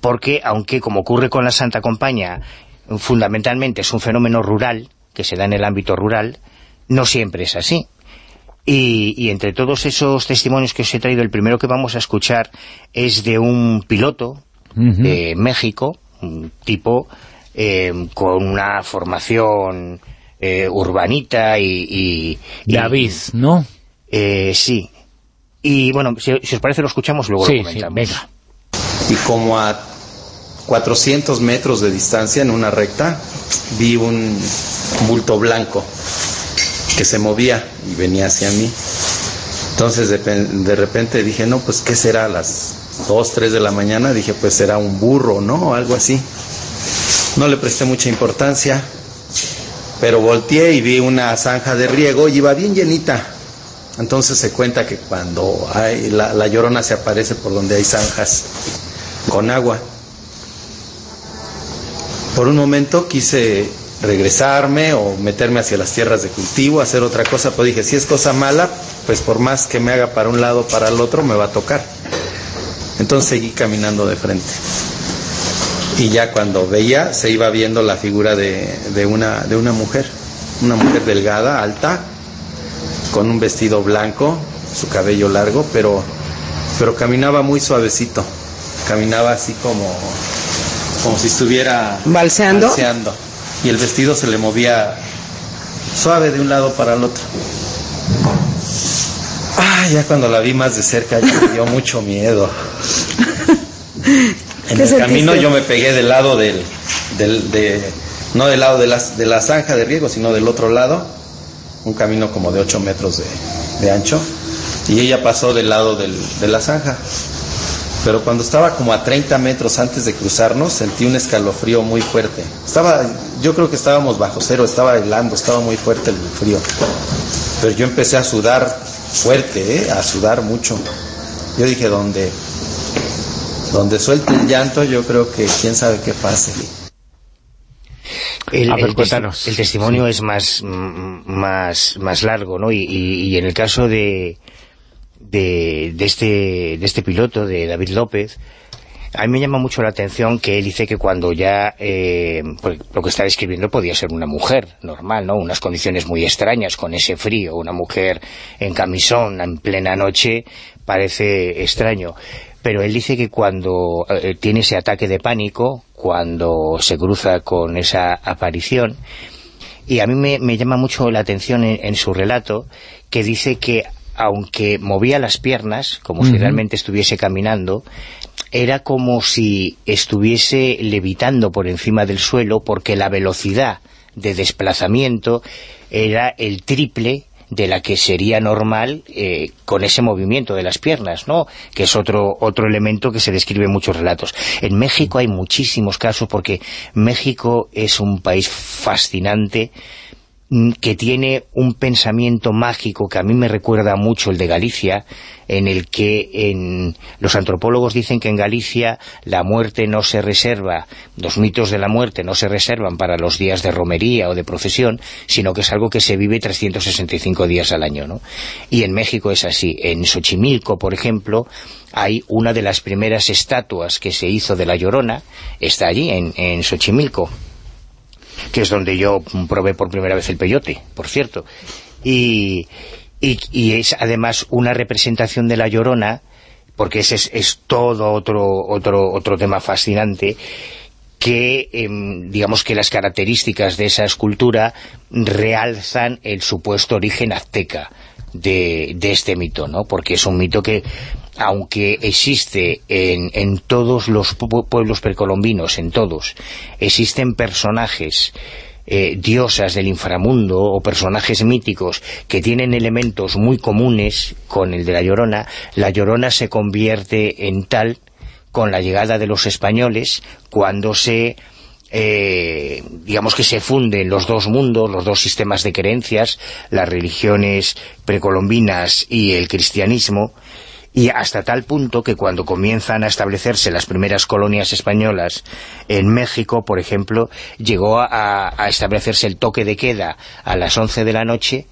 porque aunque como ocurre con la Santa Compañía fundamentalmente es un fenómeno rural que se da en el ámbito rural no siempre es así. Y, y, entre todos esos testimonios que os he traído el primero que vamos a escuchar es de un piloto de México un tipo eh, con una formación eh, urbanita y, y David, ¿no? Eh, sí. Y bueno, si, si, os parece lo escuchamos luego sí, lo comentamos. sí, venga y como a 400 metros de distancia en una recta vi un bulto blanco que se movía y venía hacia mí. Entonces de, de repente dije, no, pues ¿qué será a las 2, 3 de la mañana? Dije, pues será un burro, ¿no? O algo así. No le presté mucha importancia, pero volteé y vi una zanja de riego y iba bien llenita. Entonces se cuenta que cuando hay, la, llorona se aparece por donde hay zanjas con agua. Por un momento quise regresarme o meterme hacia las tierras de cultivo, hacer otra cosa, pero dije, si es cosa mala, pues por más que me haga para un lado o para el otro, me va a tocar. Entonces seguí caminando de frente. Y ya cuando veía, se iba viendo la figura de una mujer, una mujer delgada, alta, con un vestido blanco, su cabello largo, pero, pero caminaba muy suavecito. Caminaba así como como si estuviera balseando. balseando. Y el vestido se le movía suave de un lado para el otro. Ah, ya cuando la vi más de cerca ya me dio mucho miedo. [LAUGHS] En el camino yo me pegué del lado del, del de, no del lado de la, de la zanja de riego sino del otro lado un camino como de 8 metros de, de ancho y ella pasó del lado del, de la zanja pero cuando estaba como a 30 metros antes de cruzarnos sentí un escalofrío muy fuerte. Estaba, yo creo que estábamos bajo cero, estaba helando, estaba muy fuerte el frío. Pero yo empecé a sudar fuerte, ¿eh? a sudar mucho. Yo dije, donde, donde suelte el llanto, yo creo que quién sabe qué pase. El, ver, el, testi el testimonio sí. es más, más, más largo, ¿no? Y, y, y en el caso de, de, de, este, de este piloto, de David López, a mí me llama mucho la atención que él dice que cuando ya, eh, lo que está describiendo podía ser una mujer normal, ¿no? Unas condiciones muy extrañas con ese frío, una mujer en camisón en plena noche, parece extraño. Pero él dice que cuando eh, tiene ese ataque de pánico, cuando se cruza con esa aparición, y a mí me, me llama mucho la atención en, en su relato, que dice que aunque movía las piernas, como uh -huh. si realmente estuviese caminando, era como si estuviese levitando por encima del suelo, porque la velocidad de desplazamiento era el triple de la que sería normal eh, con ese movimiento de las piernas, ¿no? Que es otro, otro elemento que se describe en muchos relatos. En México hay muchísimos casos porque México es un país fascinante, que tiene un pensamiento mágico que a mí me recuerda mucho el de Galicia, en el que en, los antropólogos dicen que en Galicia la muerte no se reserva, los mitos de la muerte no se reservan para los días de romería o de procesión, sino que es algo que se vive 365 días al año, ¿no? Y en México es así. En Xochimilco, por ejemplo, hay una de las primeras estatuas que se hizo de la Llorona, está allí, en, en Xochimilco, que es donde yo probé por primera vez el peyote, por cierto. Y, y, es además una representación de la Llorona, porque ese es, es todo otro, otro, otro tema fascinante, que eh, digamos que las características de esa escultura realzan el supuesto origen azteca de, de este mito, ¿no? Porque es un mito que aunque existe en, en, todos los pueblos precolombinos, en todos, existen personajes, eh, diosas del inframundo o personajes míticos que tienen elementos muy comunes con el de la Llorona, la Llorona se convierte en tal con la llegada de los españoles cuando se eh, digamos que se funden los dos mundos, los dos sistemas de creencias, las religiones precolombinas y el cristianismo, y hasta tal punto que cuando comienzan a establecerse las primeras colonias españolas en México, por ejemplo, llegó a, a establecerse el toque de queda a las 11 de la noche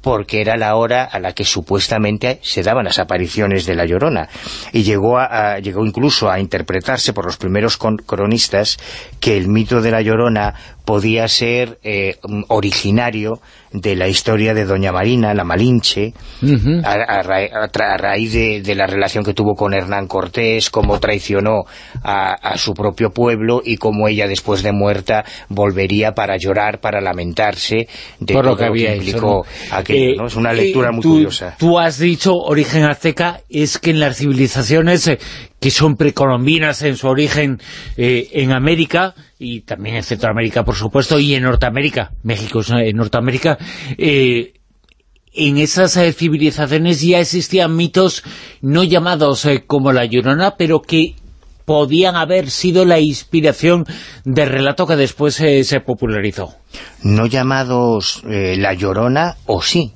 porque era la hora a la que supuestamente se daban las apariciones de La Llorona. Y llegó, a, llegó incluso a interpretarse por los primeros cronistas que el mito de La Llorona podía ser eh, originario de la historia de Doña Marina, la Malinche, uh -huh. a, a, ra a, raíz de, de, la relación que tuvo con Hernán Cortés, cómo traicionó a, su propio pueblo y cómo ella después de muerta volvería para llorar, para lamentarse de Por todo lo que, había que implicó hecho, ¿no? aquello. Eh, ¿no? Es una lectura eh, muy tú, curiosa. Tú has dicho origen azteca, es que en las civilizaciones eh, que son precolombinas en su origen eh, en América y también en Centroamérica, por supuesto, y en Norteamérica, México es en Norteamérica, eh, en esas eh, civilizaciones ya existían mitos no llamados eh, como la Llorona, pero que podían haber sido la inspiración del relato que después eh, se popularizó. No llamados eh, la Llorona, o sí,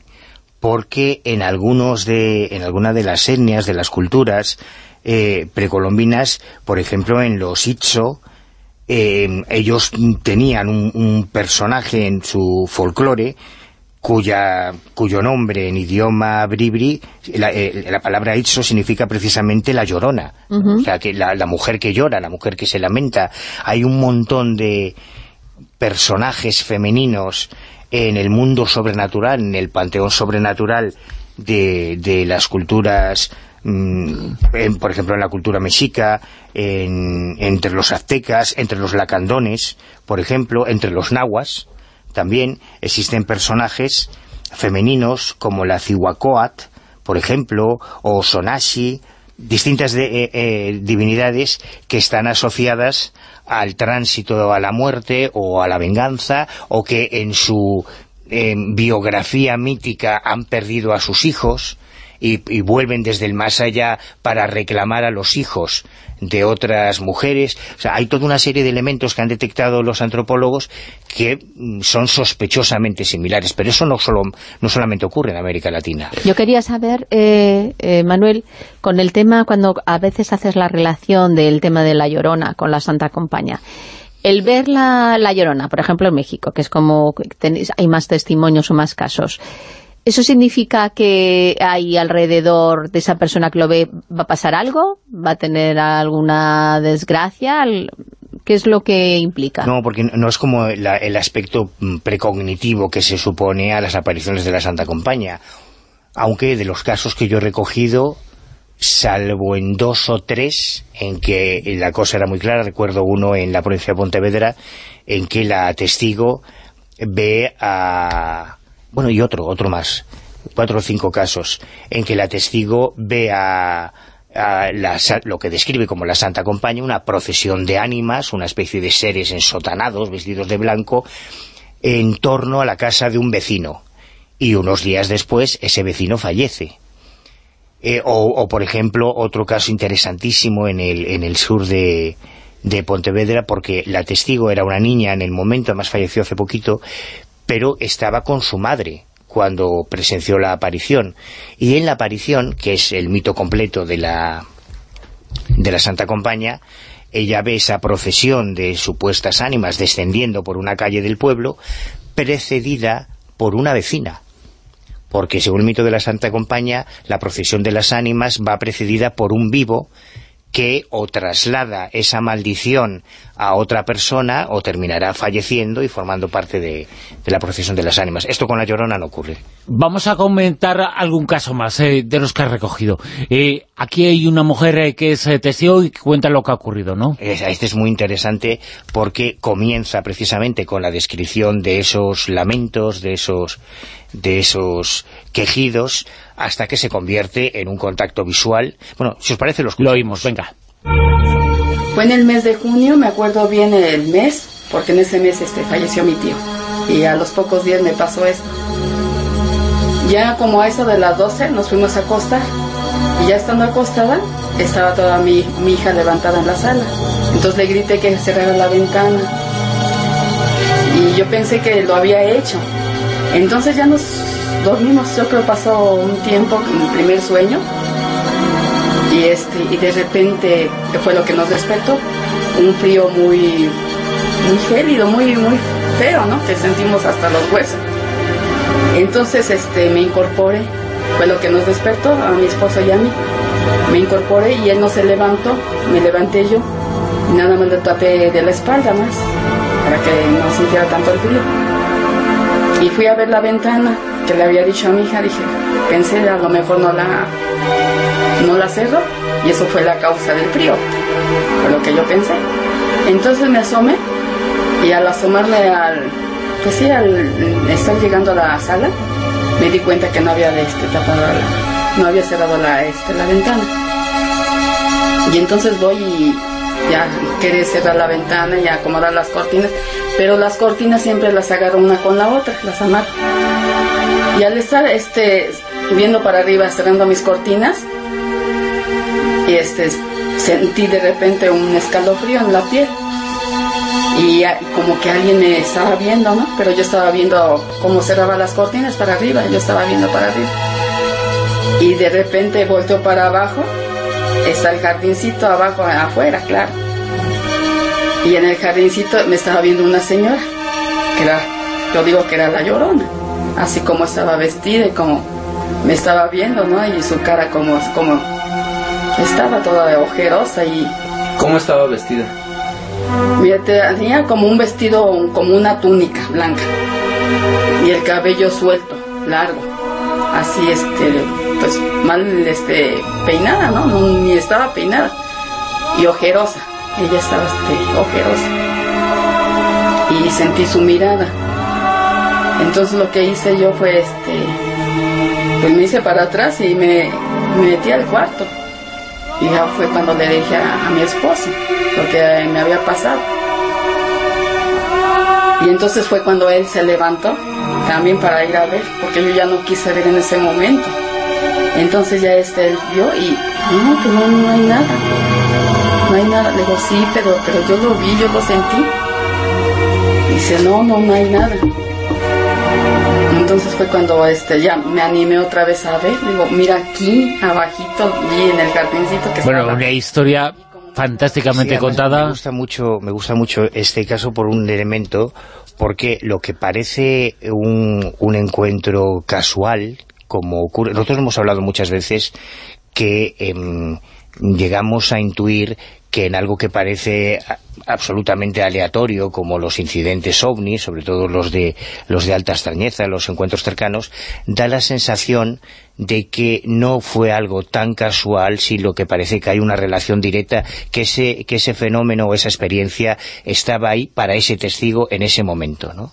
porque en algunos de en alguna de las etnias, de las culturas eh, precolombinas, por ejemplo en los Itzo, eh, ellos tenían un, un, personaje en su folclore cuya, cuyo nombre en idioma bribri, la, eh, la palabra Itzo significa precisamente la llorona, uh -huh. o sea, que la, la, mujer que llora, la mujer que se lamenta. Hay un montón de personajes femeninos en el mundo sobrenatural, en el panteón sobrenatural de, de las culturas en, por ejemplo en la cultura mexica, en, entre los aztecas, entre los lacandones, por ejemplo, entre los nahuas, también existen personajes femeninos como la Cihuacóatl, por ejemplo, o Sonashi, distintas de, eh, eh, divinidades que están asociadas al tránsito a la muerte o a la venganza, o que en su biografía mítica han perdido a sus hijos, y, vuelven desde el más allá para reclamar a los hijos de otras mujeres. O sea, hay toda una serie de elementos que han detectado los antropólogos que son sospechosamente similares, pero eso no, solo, no solamente ocurre en América Latina. Yo quería saber, eh, eh, Manuel, con el tema, cuando a veces haces la relación del tema de la Llorona con la Santa Compañía, el ver la, la Llorona, por ejemplo en México, que es como tenéis, hay más testimonios o más casos, ¿Eso significa que hay alrededor de esa persona que lo ve, va a pasar algo? ¿Va a tener alguna desgracia? ¿Qué es lo que implica? No, porque no es como el aspecto precognitivo que se supone a las apariciones de la Santa Compañía. Aunque de los casos que yo he recogido, salvo en dos o tres en que la cosa era muy clara, recuerdo uno en la provincia de Pontevedra, en que la testigo ve a bueno, y otro, otro más, cuatro o cinco casos, en que la testigo ve a, lo que describe como la Santa Compañía, una procesión de ánimas, una especie de seres ensotanados, vestidos de blanco, en torno a la casa de un vecino. Y unos días después, ese vecino fallece. Eh, o, o, por ejemplo, otro caso interesantísimo en el, en el sur de, de Pontevedra, porque la testigo era una niña en el momento, además falleció hace poquito, pero estaba con su madre cuando presenció la aparición. Y en la aparición, que es el mito completo de la, de la Santa Compañía, ella ve esa procesión de supuestas ánimas descendiendo por una calle del pueblo, precedida por una vecina. Porque según el mito de la Santa Compañía, la procesión de las ánimas va precedida por un vivo que o traslada esa maldición a otra persona o terminará falleciendo y formando parte de, de, la procesión de las ánimas. Esto con la Llorona no ocurre. Vamos a comentar algún caso más eh, de los que has recogido. Eh, aquí hay una mujer eh, que es testigo y cuenta lo que ha ocurrido, ¿no? Este es muy interesante porque comienza precisamente con la descripción de esos lamentos, de esos de esos quejidos hasta que se convierte en un contacto visual. Bueno, si os parece, los lo oímos, venga. Fue en el mes de junio, me acuerdo bien el mes, porque en ese mes este, falleció mi tío. Y a los pocos días me pasó esto. Ya como a eso de las 12 nos fuimos a acostar. Y ya estando acostada, estaba toda mi, mi hija levantada en la sala. Entonces le grité que cerrara la ventana. Y yo pensé que lo había hecho. Entonces ya nos dormimos, yo creo pasó un tiempo, mi primer sueño, y, este, y de repente fue lo que nos despertó, un frío muy, muy gélido, muy, muy feo, ¿no? Que sentimos hasta los huesos. Entonces este, me incorporé, fue lo que nos despertó a mi esposo y a mí. Me incorporé y él no se levantó, me levanté yo y nada más le tapé de la espalda más para que no sintiera tanto el frío. Y fui a ver la ventana que le había dicho a mi hija, dije, pensé a lo mejor no la, no la cerro y eso fue la causa del frío, fue lo que yo pensé. Entonces me asomé y al asomarme al, pues sí, al estar llegando a la sala, me di cuenta que no había este, tapado no había cerrado la, este, la ventana. Y entonces voy y ya quería cerrar la ventana y acomodar las cortinas, pero las cortinas siempre las agarro una con la otra, las amarro. Y al estar este, viendo para arriba, cerrando mis cortinas, y este, sentí de repente un escalofrío en la piel. Y como que alguien me estaba viendo, ¿no? Pero yo estaba viendo cómo cerraba las cortinas para arriba, yo estaba viendo para arriba. Y de repente volteo para abajo, está el jardincito abajo, afuera, claro. Y en el jardincito me estaba viendo una señora, que era, yo digo que era la llorona, así como estaba vestida y como me estaba viendo, ¿no? Y su cara como, como estaba toda ojerosa y... ¿Cómo estaba vestida? Mira, tenía como un vestido, como una túnica blanca. Y el cabello suelto, largo. Así, este, pues mal este, peinada, ¿no? Ni estaba peinada. Y ojerosa. Ella estaba este, ojerosa. Y sentí su mirada. Entonces lo que hice yo fue, este, pues me hice para atrás y me, me metí al cuarto. Y ya fue cuando le dije a, a, mi esposo lo que me había pasado. Y entonces fue cuando él se levantó también para ir a ver, porque yo ya no quise ver en ese momento. Entonces ya este él vio y no, pues no, no hay nada. No hay nada. Le digo, sí, pero, pero yo lo vi, yo lo sentí. Dice, no, no, no hay nada. Entonces fue cuando este ya me animé otra vez a ver, digo, mira aquí, abajito, vi en el jardincito que Bueno, estaba... una historia fantásticamente Sí, contada. Me gusta mucho, me gusta mucho este caso por un elemento, porque lo que parece un, un encuentro casual, como ocurre, nosotros hemos hablado muchas veces que em, llegamos a intuir que en algo que parece absolutamente aleatorio, como los incidentes ovnis, sobre todo los de los de alta extrañeza, los encuentros cercanos, da la sensación de que no fue algo tan casual, sino que parece que hay una relación directa, que ese, que ese fenómeno o esa experiencia estaba ahí para ese testigo en ese momento, ¿no?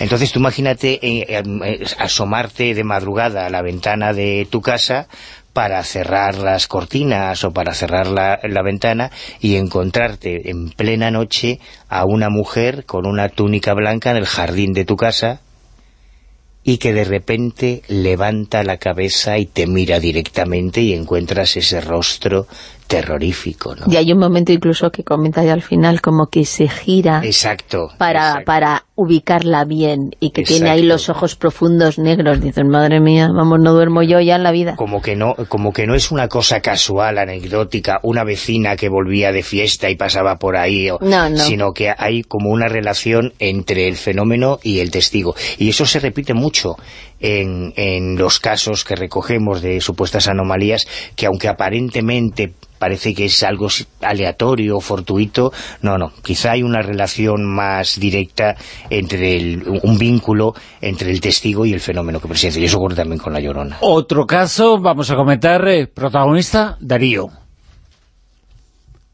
Entonces tú imagínate eh, eh, asomarte de madrugada a la ventana de tu casa para cerrar las cortinas o para cerrar la ventana y encontrarte en plena noche a una mujer con una túnica blanca en el jardín de tu casa y que de repente levanta la cabeza y te mira directamente y encuentras ese rostro terrorífico, ¿no? Y hay un momento incluso que comenta ya al final como que se gira Exacto. para, para ubicarla bien y que tiene ahí los ojos profundos negros. Dicen, madre mía, vamos, no duermo yo ya en la vida. como que no como que no es una cosa casual, anecdótica, una vecina que volvía de fiesta y pasaba por ahí, o- No, no. sino que hay como una relación entre el fenómeno y el testigo. Y eso se repite mucho en, en los casos que recogemos de supuestas anomalías, que aunque aparentemente parece que es algo aleatorio, fortuito, no, no, quizá hay una relación más directa entre el- un vínculo entre el testigo y el fenómeno que presencia, y eso ocurre también con la Llorona. Otro caso, vamos a comentar, eh, protagonista, Darío.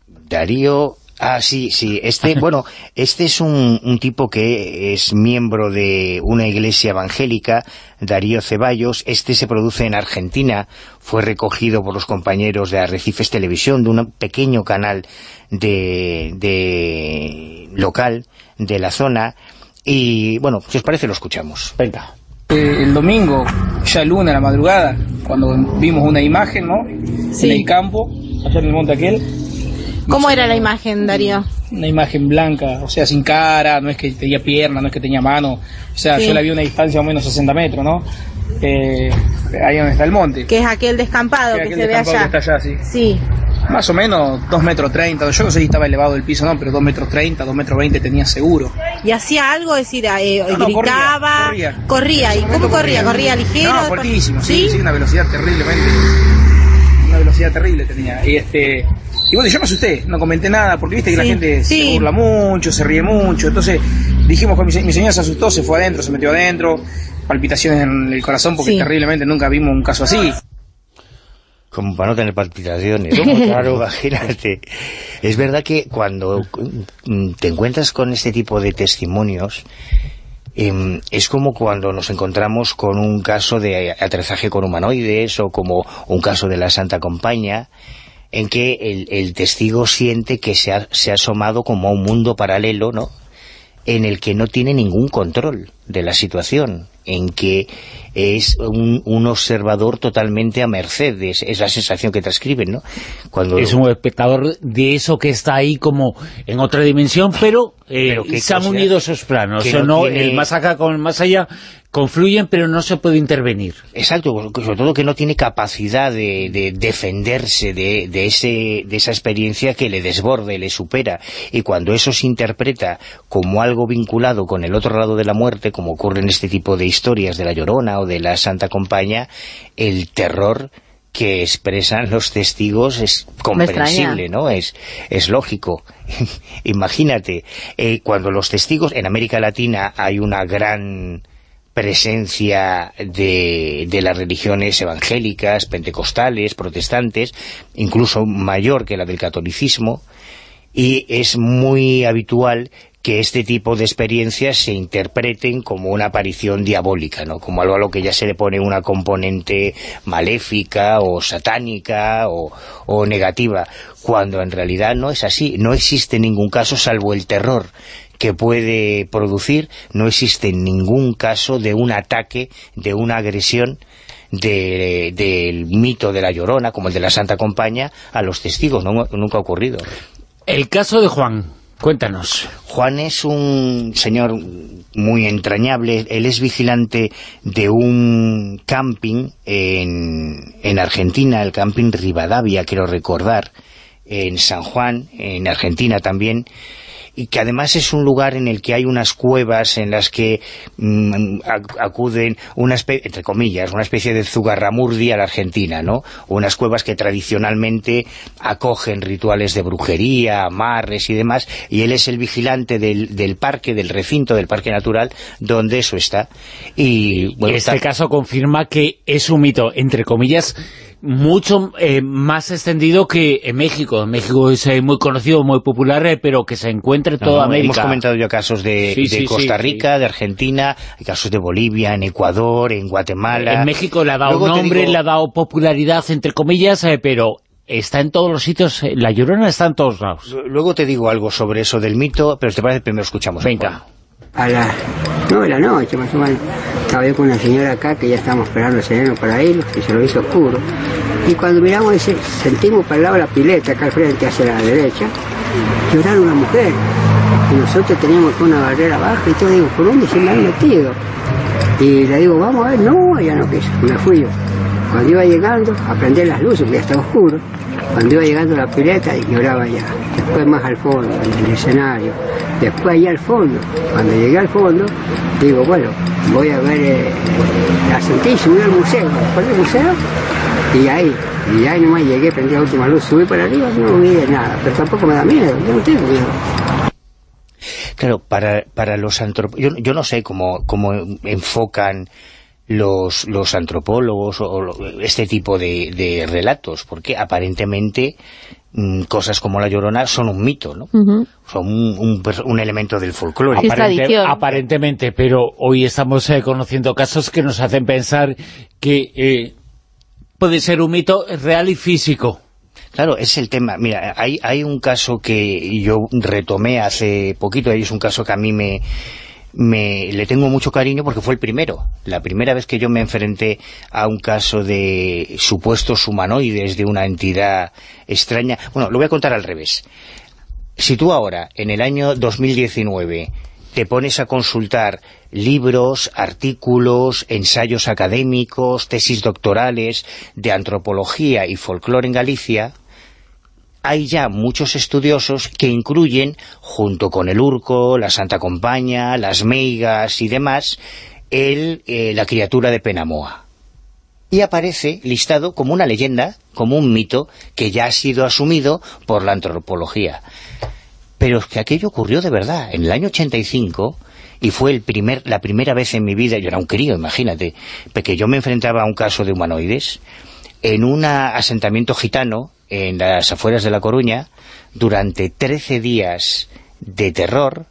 Darío... Ah, sí, sí. Este, [LAUGHS] bueno, este es un, un tipo que es miembro de una iglesia evangélica, Darío Ceballos. Este se produce en Argentina. Fue recogido por los compañeros de Arrecifes Televisión, de un pequeño canal de, de local de la zona. Y, bueno, si os parece, lo escuchamos. Venga. Eh, el domingo, ya luna a la madrugada, cuando vimos una imagen, ¿no? Sí. En el campo, allá en el monte aquel. ¿Cómo era la imagen, Darío? una imagen blanca, o sea, sin cara, no es que tenía pierna, no es que tenía mano, o sea, Sí. yo la vi a una distancia o menos 60 metros, ¿no? Eh, ahí donde está el monte. Que es aquel descampado Que que, aquel se ve descampado allá. que está allá, sí. Sí. Más o menos 2 metros 30, yo no sé si estaba elevado el piso, no, pero 2 metros 30, 2 metros 20 tenía seguro. Y hacía algo, es decir, eh, No, no, gritaba, corría, corría. ¿Y cómo corría? ¿Corría ligero? No, fuertísimo, sí, ¿Sí? sí, una velocidad terriblemente. Una velocidad terrible tenía. Y este y bueno, yo me asusté, no comenté nada, porque viste que la Sí, gente sí. se burla mucho, se ríe mucho. Entonces dijimos que mi, mi señora se asustó, se fue adentro, se metió adentro, palpitaciones en el corazón, porque Sí. terriblemente nunca vimos un caso así. como para no tener palpitaciones. Claro. [LAUGHS] Imagínate. Es verdad que cuando te encuentras con este tipo de testimonios, em, es como cuando nos encontramos con un caso de aterrizaje con humanoides o como un caso de la Santa Compañía, en que el, el testigo siente que se ha, se ha asomado como a un mundo paralelo, ¿no?, en el que no tiene ningún control de la situación, en que es un, un observador totalmente a merced, es, es la sensación que transcriben, ¿no? Cuando Es un espectador de eso que está ahí como en otra dimensión, pero, eh, Pero se han unido esos planos. O sea, no no, tiene- El más acá con el más allá confluyen, pero no se puede intervenir. Exacto, sobre todo que no tiene capacidad de, de defenderse de, de, ese, de esa experiencia que le desborde, le supera. Y cuando eso se interpreta como algo vinculado con el otro lado de la muerte, como ocurre en este tipo de historias de La Llorona o de la Santa Compañía, el terror que expresan los testigos es comprensible, ¿no? Es, es lógico. [LAUGHS] Imagínate, eh, cuando los testigos, en América Latina hay una gran presencia de, de las religiones evangélicas, pentecostales, protestantes, incluso mayor que la del catolicismo, y es muy habitual que este tipo de experiencias se interpreten como una aparición diabólica, ¿no? como algo a lo que ya se le pone una componente maléfica o satánica o, o negativa, cuando en realidad no es así, no existe ningún caso salvo el terror que puede producir, no existe ningún caso de un ataque, de una agresión de- del mito de la Llorona, como el de la Santa Compañía, a los testigos, no, nunca ha ocurrido. El caso de Juan, cuéntanos. Juan es un señor muy entrañable, él es vigilante de un camping en, en Argentina, el camping Rivadavia, quiero recordar, en San Juan, en Argentina también, y que además es un lugar en el que hay unas cuevas en las que mm, ac- acuden, una espe- entre comillas, una especie de zugarramurdi a la Argentina, ¿no? Unas cuevas que tradicionalmente acogen rituales de brujería, amarres y demás, y él es el vigilante del, del parque, del recinto del parque natural, donde eso está. Y, bueno, este caso confirma que es un mito, entre comillas, mucho eh, más extendido que en México. En México es eh, muy conocido, muy popular, eh, pero que se encuentra en No, toda no, América. Hemos comentado ya casos de, Sí, de sí, Costa sí, Rica, de Argentina, hay casos de Bolivia, en Ecuador, en Guatemala. En México le ha dado Luego nombre, digo- le ha dado popularidad, entre comillas, eh, pero está en todos los sitios. La Llorona está en todos lados. Luego te digo algo sobre eso del mito, pero te parece primero escuchamos. Venga. A las nueve de la noche, más o menos. Estaba yo con una señora acá que ya estábamos esperando el sereno para ir, que se lo hizo oscuro. Y cuando miramos, sentimos para el lado de la pileta, acá al frente, hacia la derecha, llorar una mujer. Y nosotros teníamos una barrera baja y todo, digo, ¿por dónde se me han metido? Y le digo, vamos a ver, no, ella no quiso, me fui yo. Cuando iba llegando, a prender las luces, porque ya estaba oscuro, cuando iba llegando la pileta, lloraba ya. Después más al fondo, en el escenario. Después allá al fondo. Cuando llegué al fondo, digo, bueno, voy a ver, eh, la sentí, subí al museo. Después del museo, y ahí, y ahí nomás llegué, prendí la última luz, subí para arriba, no vi nada. Pero tampoco me da miedo, yo no tengo miedo. Claro, para, para los antropólogos, yo, yo no sé cómo, cómo enfocan los, los antropólogos o, o lo- este tipo de, de relatos, porque aparentemente mm, cosas como la Llorona son un mito, ¿no? Son un, un un elemento del folclore. Aparente- aparentemente, pero hoy estamos eh, conociendo casos que nos hacen pensar que eh, puede ser un mito real y físico. Claro, es el tema. Mira, hay, hay un caso que yo retomé hace poquito, y es un caso que a mí me, me le tengo mucho cariño porque fue el primero. La primera vez que yo me enfrenté a un caso de supuestos humanoides de una entidad extraña. Bueno, lo voy a contar al revés. si tú ahora, en el año 2019, te pones a consultar libros, artículos, ensayos académicos, tesis doctorales de antropología y folclore en Galicia, hay ya muchos estudiosos que incluyen, junto con el urco, la Santa Compaña, las meigas y demás, el, eh, la criatura de Penamoa. Y aparece listado como una leyenda, como un mito, que ya ha sido asumido por la antropología. Pero es que aquello ocurrió de verdad. En el año 85, y fue el primer, la primera vez en mi vida, yo era un crío, imagínate, que yo me enfrentaba a un caso de humanoides, en un asentamiento gitano en las afueras de La Coruña, durante 13 días de terror,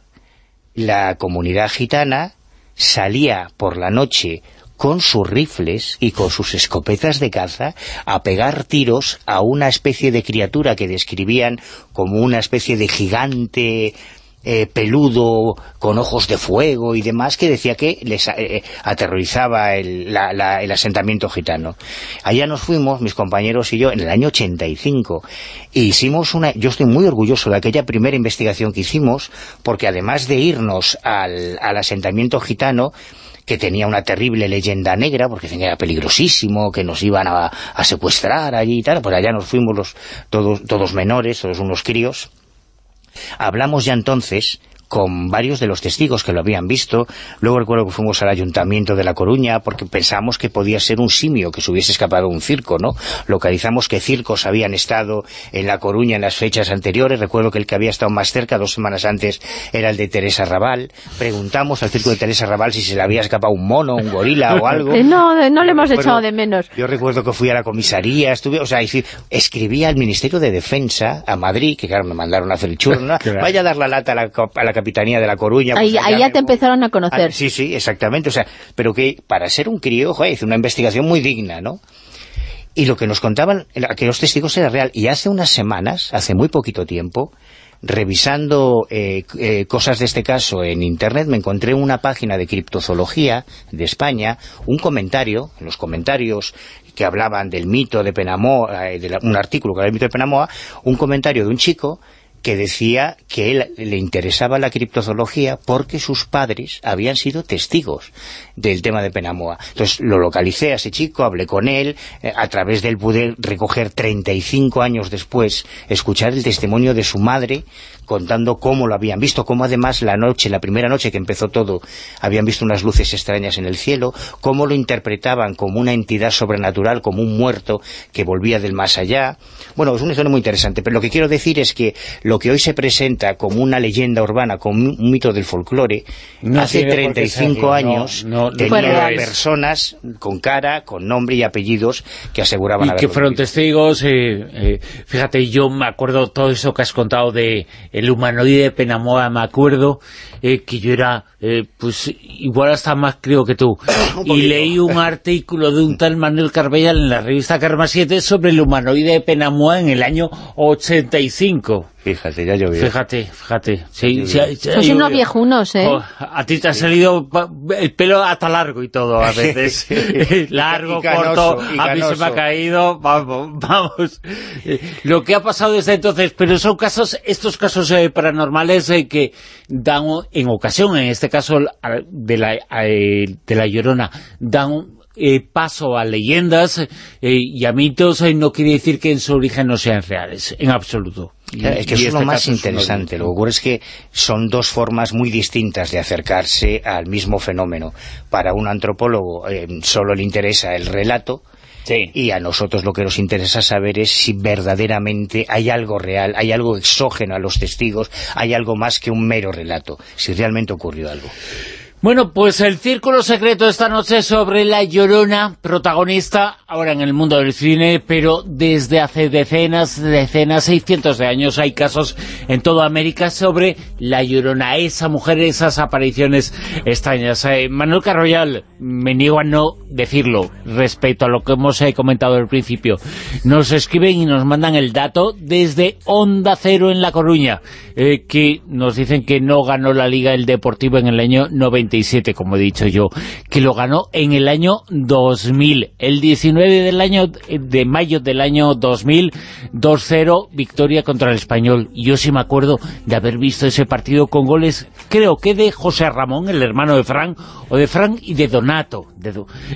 la comunidad gitana salía por la noche con sus rifles y con sus escopetas de caza a pegar tiros a una especie de criatura que describían como una especie de gigante eh, peludo, con ojos de fuego y demás, que decía que les eh, aterrorizaba el, el, asentamiento gitano. Allá nos fuimos, mis compañeros y yo, en el año 85, e hicimos una... Yo estoy muy orgulloso de aquella primera investigación que hicimos, porque además de irnos al, al asentamiento gitano, que tenía una terrible leyenda negra, porque era peligrosísimo, que nos iban a, a secuestrar allí y tal, pues allá nos fuimos los, todos, todos menores, todos unos críos, Hablamos ya entonces con varios de los testigos que lo habían visto. Luego recuerdo que fuimos al Ayuntamiento de La Coruña porque pensamos que podía ser un simio que se hubiese escapado de un circo, ¿no? Localizamos que circos habían estado en La Coruña en las fechas anteriores. Recuerdo que el que había estado más cerca, dos semanas antes, era el de Teresa Raval. Preguntamos al circo de Teresa Raval si se le había escapado un mono, un gorila o algo. Eh, no, no le hemos echado de menos. Yo recuerdo que fui a la comisaría, estuve, o sea, escribía al Ministerio de Defensa a Madrid, que claro, me mandaron a hacer el churno, [LAUGHS] vaya a dar la lata a la, a la Capitanía de la Coruña. Ahí, pues ya te empezaron a conocer. Ah, sí, sí, exactamente. O sea, pero que para ser un crío, joder, hizo una investigación muy digna, ¿no? Y lo que nos contaban aquellos testigos era real. Y hace unas semanas, hace muy poquito tiempo, revisando eh, eh, cosas de este caso en internet, me encontré una página de criptozoología de España, un comentario, en los comentarios que hablaban del mito de Penamoa, eh, de un artículo que era el mito de Penamoa, un comentario de un chico que decía que él le interesaba la criptozoología porque sus padres habían sido testigos del tema de Penamoa. Entonces lo localicé a ese chico, hablé con él, eh, a través de él pude recoger 35 años después, escuchar el testimonio de su madre contando cómo lo habían visto, cómo además la noche, la primera noche que empezó todo, habían visto unas luces extrañas en el cielo, cómo lo interpretaban como una entidad sobrenatural, como un muerto que volvía del más allá. Bueno, es una historia muy interesante, pero lo que quiero decir es que lo que hoy se presenta como una leyenda urbana, como un mito del folclore, hace 35 años tenía personas con cara, con nombre y apellidos que aseguraban y que fueron testigos, eh, eh, fíjate, yo me acuerdo todo eso que has contado de el humanoide de Penamoa, me acuerdo eh, que yo era, eh, pues igual hasta más creo que tú, [COUGHS] y leí un artículo de un tal Manuel Carbellal en la revista Karma 7 sobre el humanoide de Penamoa en el año 85. Fíjate, ya llovió. Fíjate, fíjate. Sí, Sois unos viejunos, ¿eh? a ti te ha salido el pelo hasta largo y todo, a [LAUGHS] veces. [LAUGHS] largo, corto, a mí se me ha caído, vamos, [LAUGHS] vamos. Lo que ha pasado desde entonces, pero son casos, estos casos eh, paranormales eh, que dan en ocasión, en este caso de la, eh, de la Llorona, dan eh, paso a leyendas eh, y a mitos no quiere decir que en su origen no sean reales, en absoluto. es que eso es lo este más interesante. Lo que ocurre es que son dos formas muy distintas de acercarse al mismo fenómeno. Para un antropólogo solo le interesa el relato, y a nosotros lo que nos interesa saber es si verdaderamente hay algo real, hay algo exógeno a los testigos, hay algo más que un mero relato, si realmente ocurrió algo. Bueno, pues el Círculo Secreto esta noche sobre La Llorona, protagonista ahora en el mundo del cine, pero desde hace decenas, decenas, seiscientos de años hay casos en toda América sobre La Llorona, esa mujer, esas apariciones extrañas. Eh, Manuel Carroyal, me niego a no decirlo respecto a lo que hemos eh, comentado al principio. Nos escriben y nos mandan el dato desde Onda Cero en La Coruña, eh, que nos dicen que no ganó la Liga el Deportivo en el año 90 97, como he dicho yo, que lo ganó en el año 2000. El 19 del año de mayo del año 2000, 2-0, victoria contra el Español. Yo sí me acuerdo de haber visto ese partido con goles, creo que de José Ramón, el hermano de Fran, o de Fran y de Donato.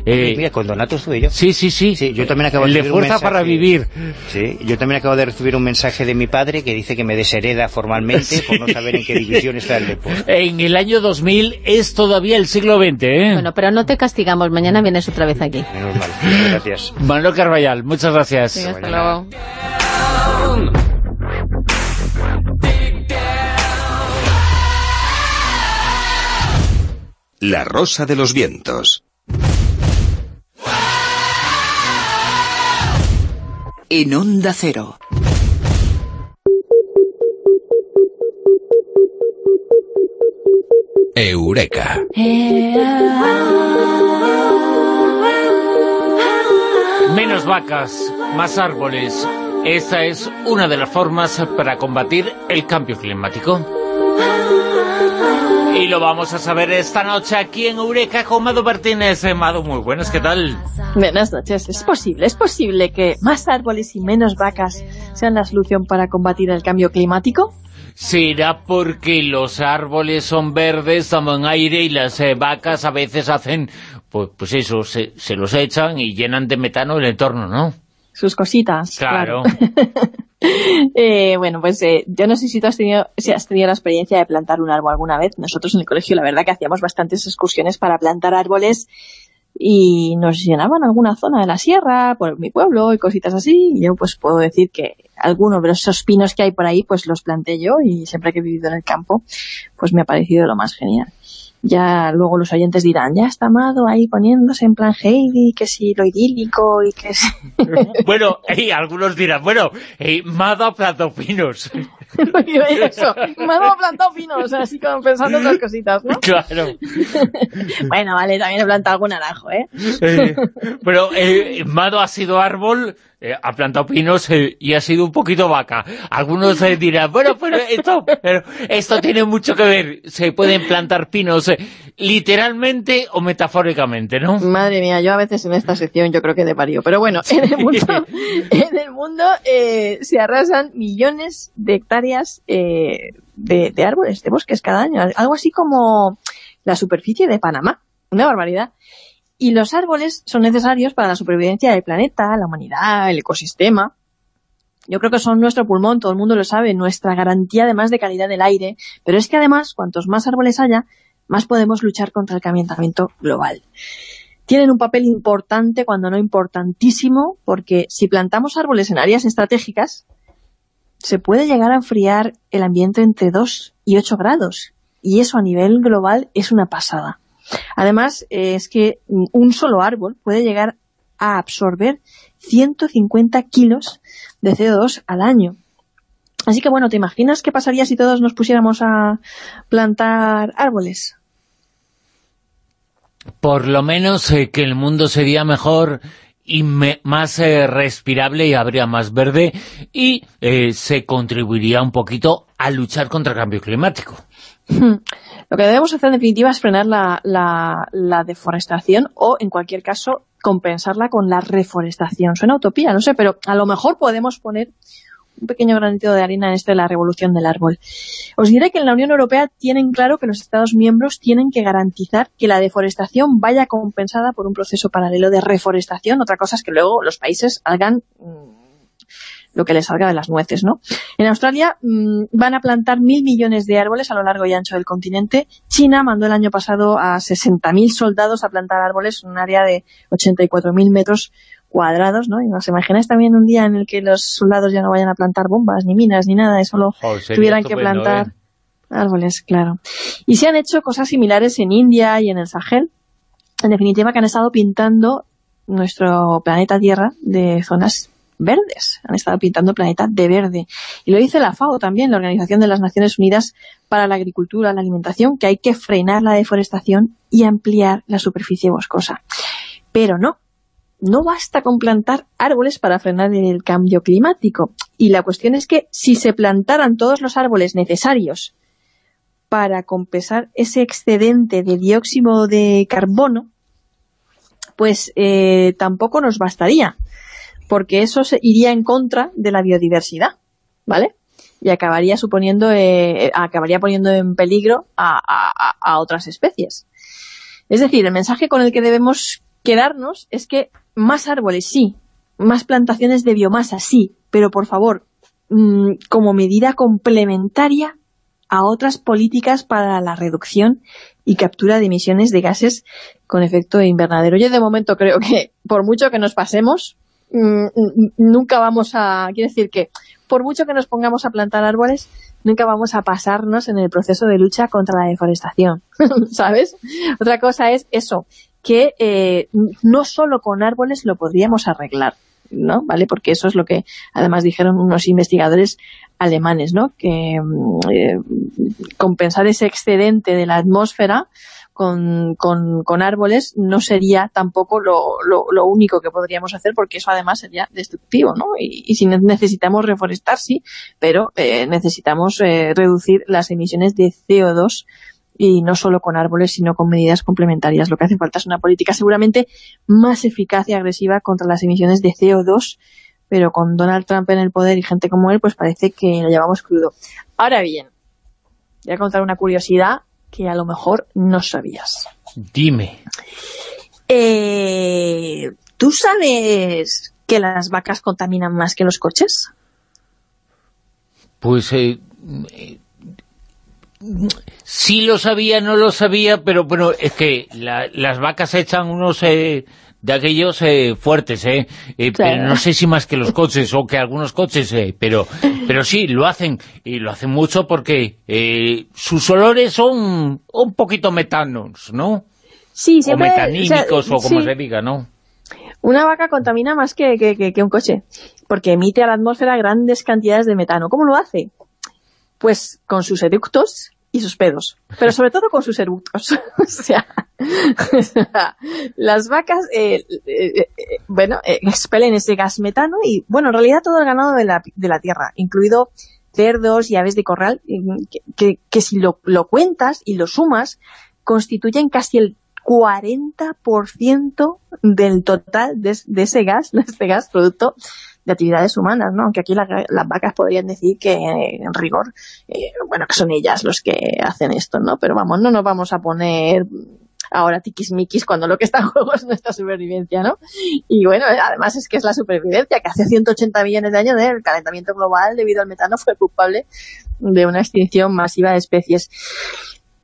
Eh, Mira, con Donato estuve yo. Sí, sí, sí. yo también acabo de El de recibir un Fuerza para mensaje- Vivir. Sí, yo también acabo de recibir un mensaje de mi padre que dice que me deshereda formalmente por no saber en qué división está el deporte. En el año 2000 es todavía el siglo XX, ¿eh? Bueno, pero no te castigamos, mañana vienes otra vez aquí. Menos mal, muchas gracias. [LAUGHS] Manuel Carvallal, muchas gracias. Venga, hasta luego. La Rosa de los Vientos. En Onda Cero. Eureka. Menos vacas, más árboles. Esta es una de las formas para combatir el cambio climático. Y lo vamos a saber esta noche aquí en Eureka con Mado Martínez. Eh, Mado, muy buenas, ¿qué tal? Buenas noches. Es posible, es posible que más árboles y menos vacas sean la solución para combatir el cambio climático. Será porque los árboles son verdes, toman aire y las eh, vacas a veces hacen, pues, pues eso, se, se los echan y llenan de metano el entorno, ¿no? Sus cositas. Claro. [LAUGHS] Eh, bueno, pues eh, yo no sé si tú has tenido, si has tenido la experiencia de plantar un árbol alguna vez. Nosotros en el colegio la verdad que hacíamos bastantes excursiones para plantar árboles y nos llenaban alguna zona de la sierra, por mi pueblo y cositas así. Y yo pues puedo decir que algunos de esos pinos que hay por ahí pues los planté yo y siempre que he vivido en el campo pues me ha parecido lo más genial. Ya luego los oyentes dirán, ya está Amado ahí poniéndose en plan Heidi, que si lo idílico y que si... [LAUGHS] bueno, y algunos dirán, bueno, Mado ha plantado pinos. [LAUGHS] [LAUGHS] Eso, me ha plantado pinos, así como pensando otras cositas, ¿no? [LAUGHS] Claro. [LAUGHS] bueno, vale, también he plantado algún naranjo, ¿eh? Eh, pero eh, Mado ha sido árbol, eh, ha plantado pinos eh, y ha sido un poquito vaca. Algunos eh, dirán, bueno, pero esto, pero esto tiene mucho que ver. Se pueden plantar pinos literalmente o metafóricamente, ¿no? Madre mía, yo a veces en esta sección yo creo que de parío. Pero bueno, en el mundo, en el mundo eh, se arrasan millones de hectáreas eh, de, de árboles, de bosques cada año. Algo así como la superficie de Panamá. Una barbaridad. Y los árboles son necesarios para la supervivencia del planeta, la humanidad, el ecosistema. Yo creo que son nuestro pulmón, todo el mundo lo sabe, nuestra garantía además de calidad del aire. Pero es que además, cuantos más árboles haya, más podemos luchar contra el calentamiento global. Tienen un papel importante, cuando no importantísimo, porque si plantamos árboles en áreas estratégicas, se puede llegar a enfriar el ambiente entre 2 y 8 grados. Y eso a nivel global es una pasada. Además, eh, es que un solo árbol puede llegar a absorber 150 kilos de CO2 al año. Así que bueno, ¿te imaginas qué pasaría si todos nos pusiéramos a plantar árboles? Por lo menos eh, que el mundo sería mejor y me- más eh, respirable y habría más verde y eh, se contribuiría un poquito a luchar contra el cambio climático. Lo que debemos hacer en definitiva es frenar la, la- la deforestación o, en cualquier caso, compensarla con la reforestación. Suena utopía, no sé, pero a lo mejor podemos poner un pequeño granito de arena en esto de la revolución del árbol. Os diré que en la Unión Europea tienen claro que los Estados miembros tienen que garantizar que la deforestación vaya compensada por un proceso paralelo de reforestación. Otra cosa es que luego los países hagan mm, lo que les salga de las nueces, ¿no? En Australia mm, van a plantar mil millones de árboles a lo largo y ancho del continente. China mandó el año pasado a 60.000 soldados a plantar árboles en un área de 84.000 metros cuadrados, ¿no? Y os imagináis también un día en el que los soldados ya no vayan a plantar bombas, ni minas, ni nada, y solo sería tuvieran que plantar ¿eh? árboles, claro. Y se han hecho cosas similares en India y en el Sahel. En definitiva, que han estado pintando nuestro planeta Tierra de zonas verdes. Han estado pintando el planeta de verde. Y lo dice la FAO también, la Organización de las Naciones Unidas para la Agricultura, la Alimentación, que hay que frenar la deforestación y ampliar la superficie boscosa. Pero no, no basta con plantar árboles para frenar el cambio climático. Y la cuestión es que si se plantaran todos los árboles necesarios para compensar ese excedente de dióxido de carbono, pues eh, tampoco nos bastaría, porque eso se iría en contra de la biodiversidad, ¿vale? Y acabaría suponiendo, eh, acabaría poniendo en peligro a otras especies. Es decir, el mensaje con el que debemos quedarnos es que más árboles sí, más plantaciones de biomasa sí, pero por favor, mm, como medida complementaria a otras políticas para la reducción y captura de emisiones de gases con efecto invernadero. Yo de momento creo que por mucho que nos pasemos, mm, nunca vamos a... Quiero decir que por mucho que nos pongamos a plantar árboles, nunca vamos a pasarnos en el proceso de lucha contra la deforestación, [LAUGHS] ¿sabes? Otra cosa es eso, que eh, no solo con árboles lo podríamos arreglar, ¿no? ¿Vale? Porque eso es lo que además dijeron unos investigadores alemanes, ¿no? Que mm, eh, compensar ese excedente de la atmósfera con, con, árboles no sería tampoco lo, lo, único que podríamos hacer porque eso además sería destructivo, ¿no? Y, y si ne- necesitamos reforestar, sí, pero eh, necesitamos eh, reducir las emisiones de CO2 y no solo con árboles, sino con medidas complementarias. Lo que hace falta es una política seguramente más eficaz y agresiva contra las emisiones de CO2, pero con Donald Trump en el poder y gente como él, pues parece que lo llevamos crudo. Ahora bien, voy a contar una curiosidad que a lo mejor no sabías. Dime. Eh, ¿Tú sabes que las vacas contaminan más que los coches? Pues eh, eh, sí lo sabía, no lo sabía, pero bueno, es que la- las vacas echan unos eh, de aquellos eh, fuertes, ¿eh? Eh, Pero no sé si más que los coches o que algunos coches, eh, pero, pero sí, lo hacen, y lo hacen mucho porque eh, sus olores son un poquito metanos, ¿no? Sí, o siempre... metanímicos, sea, o como sí. se diga, ¿no? Una vaca contamina más que, que- que- que un coche, porque emite a la atmósfera grandes cantidades de metano. ¿Cómo lo hace? Pues con sus eructos y sus pedos, pero sobre todo con sus eructos. [LAUGHS] o, sea, las vacas, eh, eh, eh, bueno, eh, expelen ese gas metano y, bueno, en realidad todo el ganado de la, de la tierra, incluido cerdos y aves de corral, que, que- que si lo, lo cuentas y lo sumas, constituyen casi el 40% del total de, de ese gas, de este gas producto de actividades humanas, ¿no? Aunque aquí la- las vacas podrían decir que, eh, en rigor, eh, bueno, que son ellas los que hacen esto, ¿no? Pero vamos, no nos vamos a poner ahora tiquismiquis cuando lo que está en juego es nuestra supervivencia, ¿no? Y bueno, eh, además es que es la supervivencia, que hace 180 millones de años el calentamiento global debido al metano fue culpable de una extinción masiva de especies.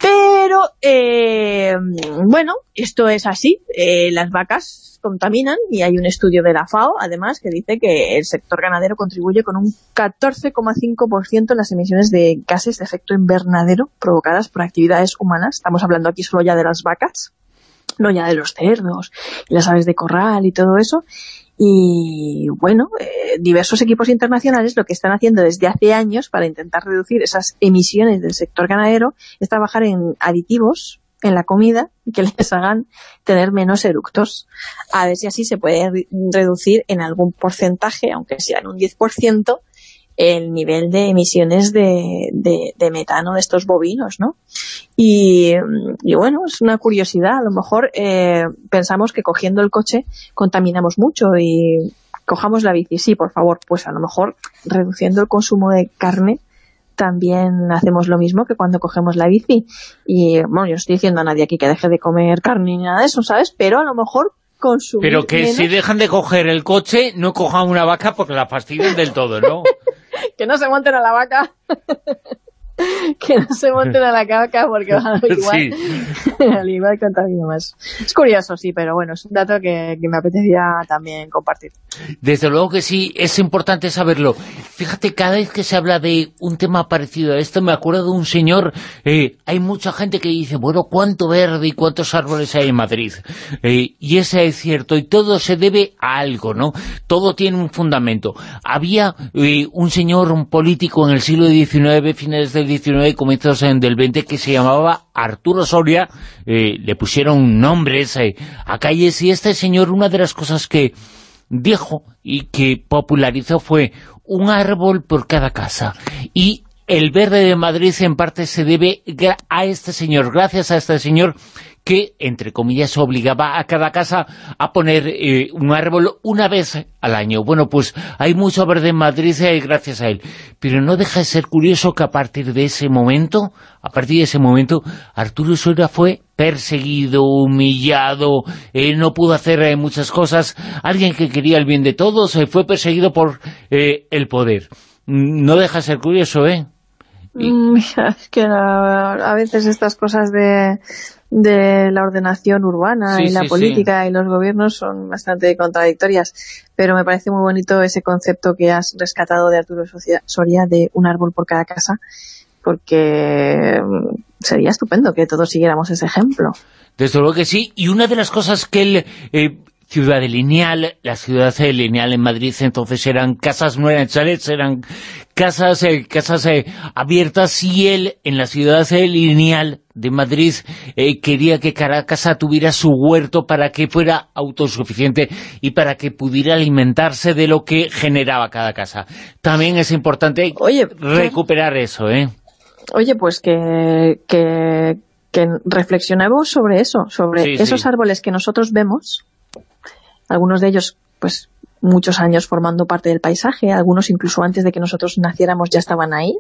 Pero, eh, bueno, esto es así. Eh, las vacas contaminan y hay un estudio de la FAO, además, que dice que el sector ganadero contribuye con un 14,5% en las emisiones de gases de efecto invernadero provocadas por actividades humanas. Estamos hablando aquí solo ya de las vacas, no ya de los cerdos y las aves de corral y todo eso. Y bueno, eh, diversos equipos internacionales lo que están haciendo desde hace años para intentar reducir esas emisiones del sector ganadero es trabajar en aditivos en la comida que [LAUGHS] les hagan tener menos eructos. A ver si así se puede re- reducir en algún porcentaje, aunque sea en un 10%, el nivel de emisiones de, de- de metano de estos bovinos, ¿no? Y, y bueno, es una curiosidad. A lo mejor eh, pensamos que cogiendo el coche contaminamos mucho y cojamos la bici. Sí, por favor, pues a lo mejor reduciendo el consumo de carne también hacemos lo mismo que cuando cogemos la bici. Y bueno, yo no estoy diciendo a nadie aquí que deje de comer carne ni nada de eso, ¿sabes? Pero a lo mejor consumir Pero que menos, si dejan de coger el coche, no cojan una vaca porque la fastidian del todo, ¿no? [LAUGHS] [LAUGHS] que no se monten a la vaca. [LAUGHS] que no se monten a la vaca porque van a [LAUGHS] igual, Sí. al igual contamina más. Es curioso, sí, pero bueno, es un dato que, que me apetecía también compartir. Desde luego que sí, es importante saberlo. Fíjate, cada vez que se habla de un tema parecido a esto, me acuerdo de un señor, eh, hay mucha gente que dice, bueno, ¿cuánto verde y cuántos árboles hay en Madrid? Eh, y ese es cierto, y todo se debe a algo, ¿no? Todo tiene un fundamento. Había eh, un señor, un político en el siglo XIX, finales del XIX y comienzos en- del XX, que se llamaba Arturo Soria, le pusieron nombres a calles, y este señor, una de las cosas que dijo y que popularizó fue un árbol por cada casa. Y el verde de Madrid en parte se debe a este señor, gracias a este señor que, entre comillas, obligaba a cada casa a poner eh, un árbol una vez al año. Bueno, pues hay mucho verde en Madrid eh, gracias a él. Pero no deja de ser curioso que a partir de ese momento, a partir de ese momento, Arturo Soria fue perseguido, humillado, eh, no pudo hacer muchas cosas. Alguien que quería el bien de todos fue perseguido por el poder. No deja de ser curioso, ¿eh? Mm, [LAUGHS] es que a veces estas cosas de de la ordenación urbana y la política y los gobiernos son bastante contradictorias, pero me parece muy bonito ese concepto que has rescatado de Arturo Soria de un árbol por cada casa, porque mm, sería estupendo que todos siguiéramos ese ejemplo. Desde luego que sí, y una de las cosas que él eh, ciudad lineal, la ciudad lineal en Madrid entonces eran casas, no eran chalets, eran casas, eh, casas eh, abiertas y él en la ciudad lineal de Madrid eh, quería que cada casa tuviera su huerto para que fuera autosuficiente y para que pudiera alimentarse de lo que generaba cada casa. También es importante recuperar eso, ¿eh? Oye, pues que, que, reflexionemos sobre eso, sobre esos árboles que nosotros vemos algunos de ellos pues muchos años formando parte del paisaje, algunos incluso antes de que nosotros naciéramos ya estaban ahí,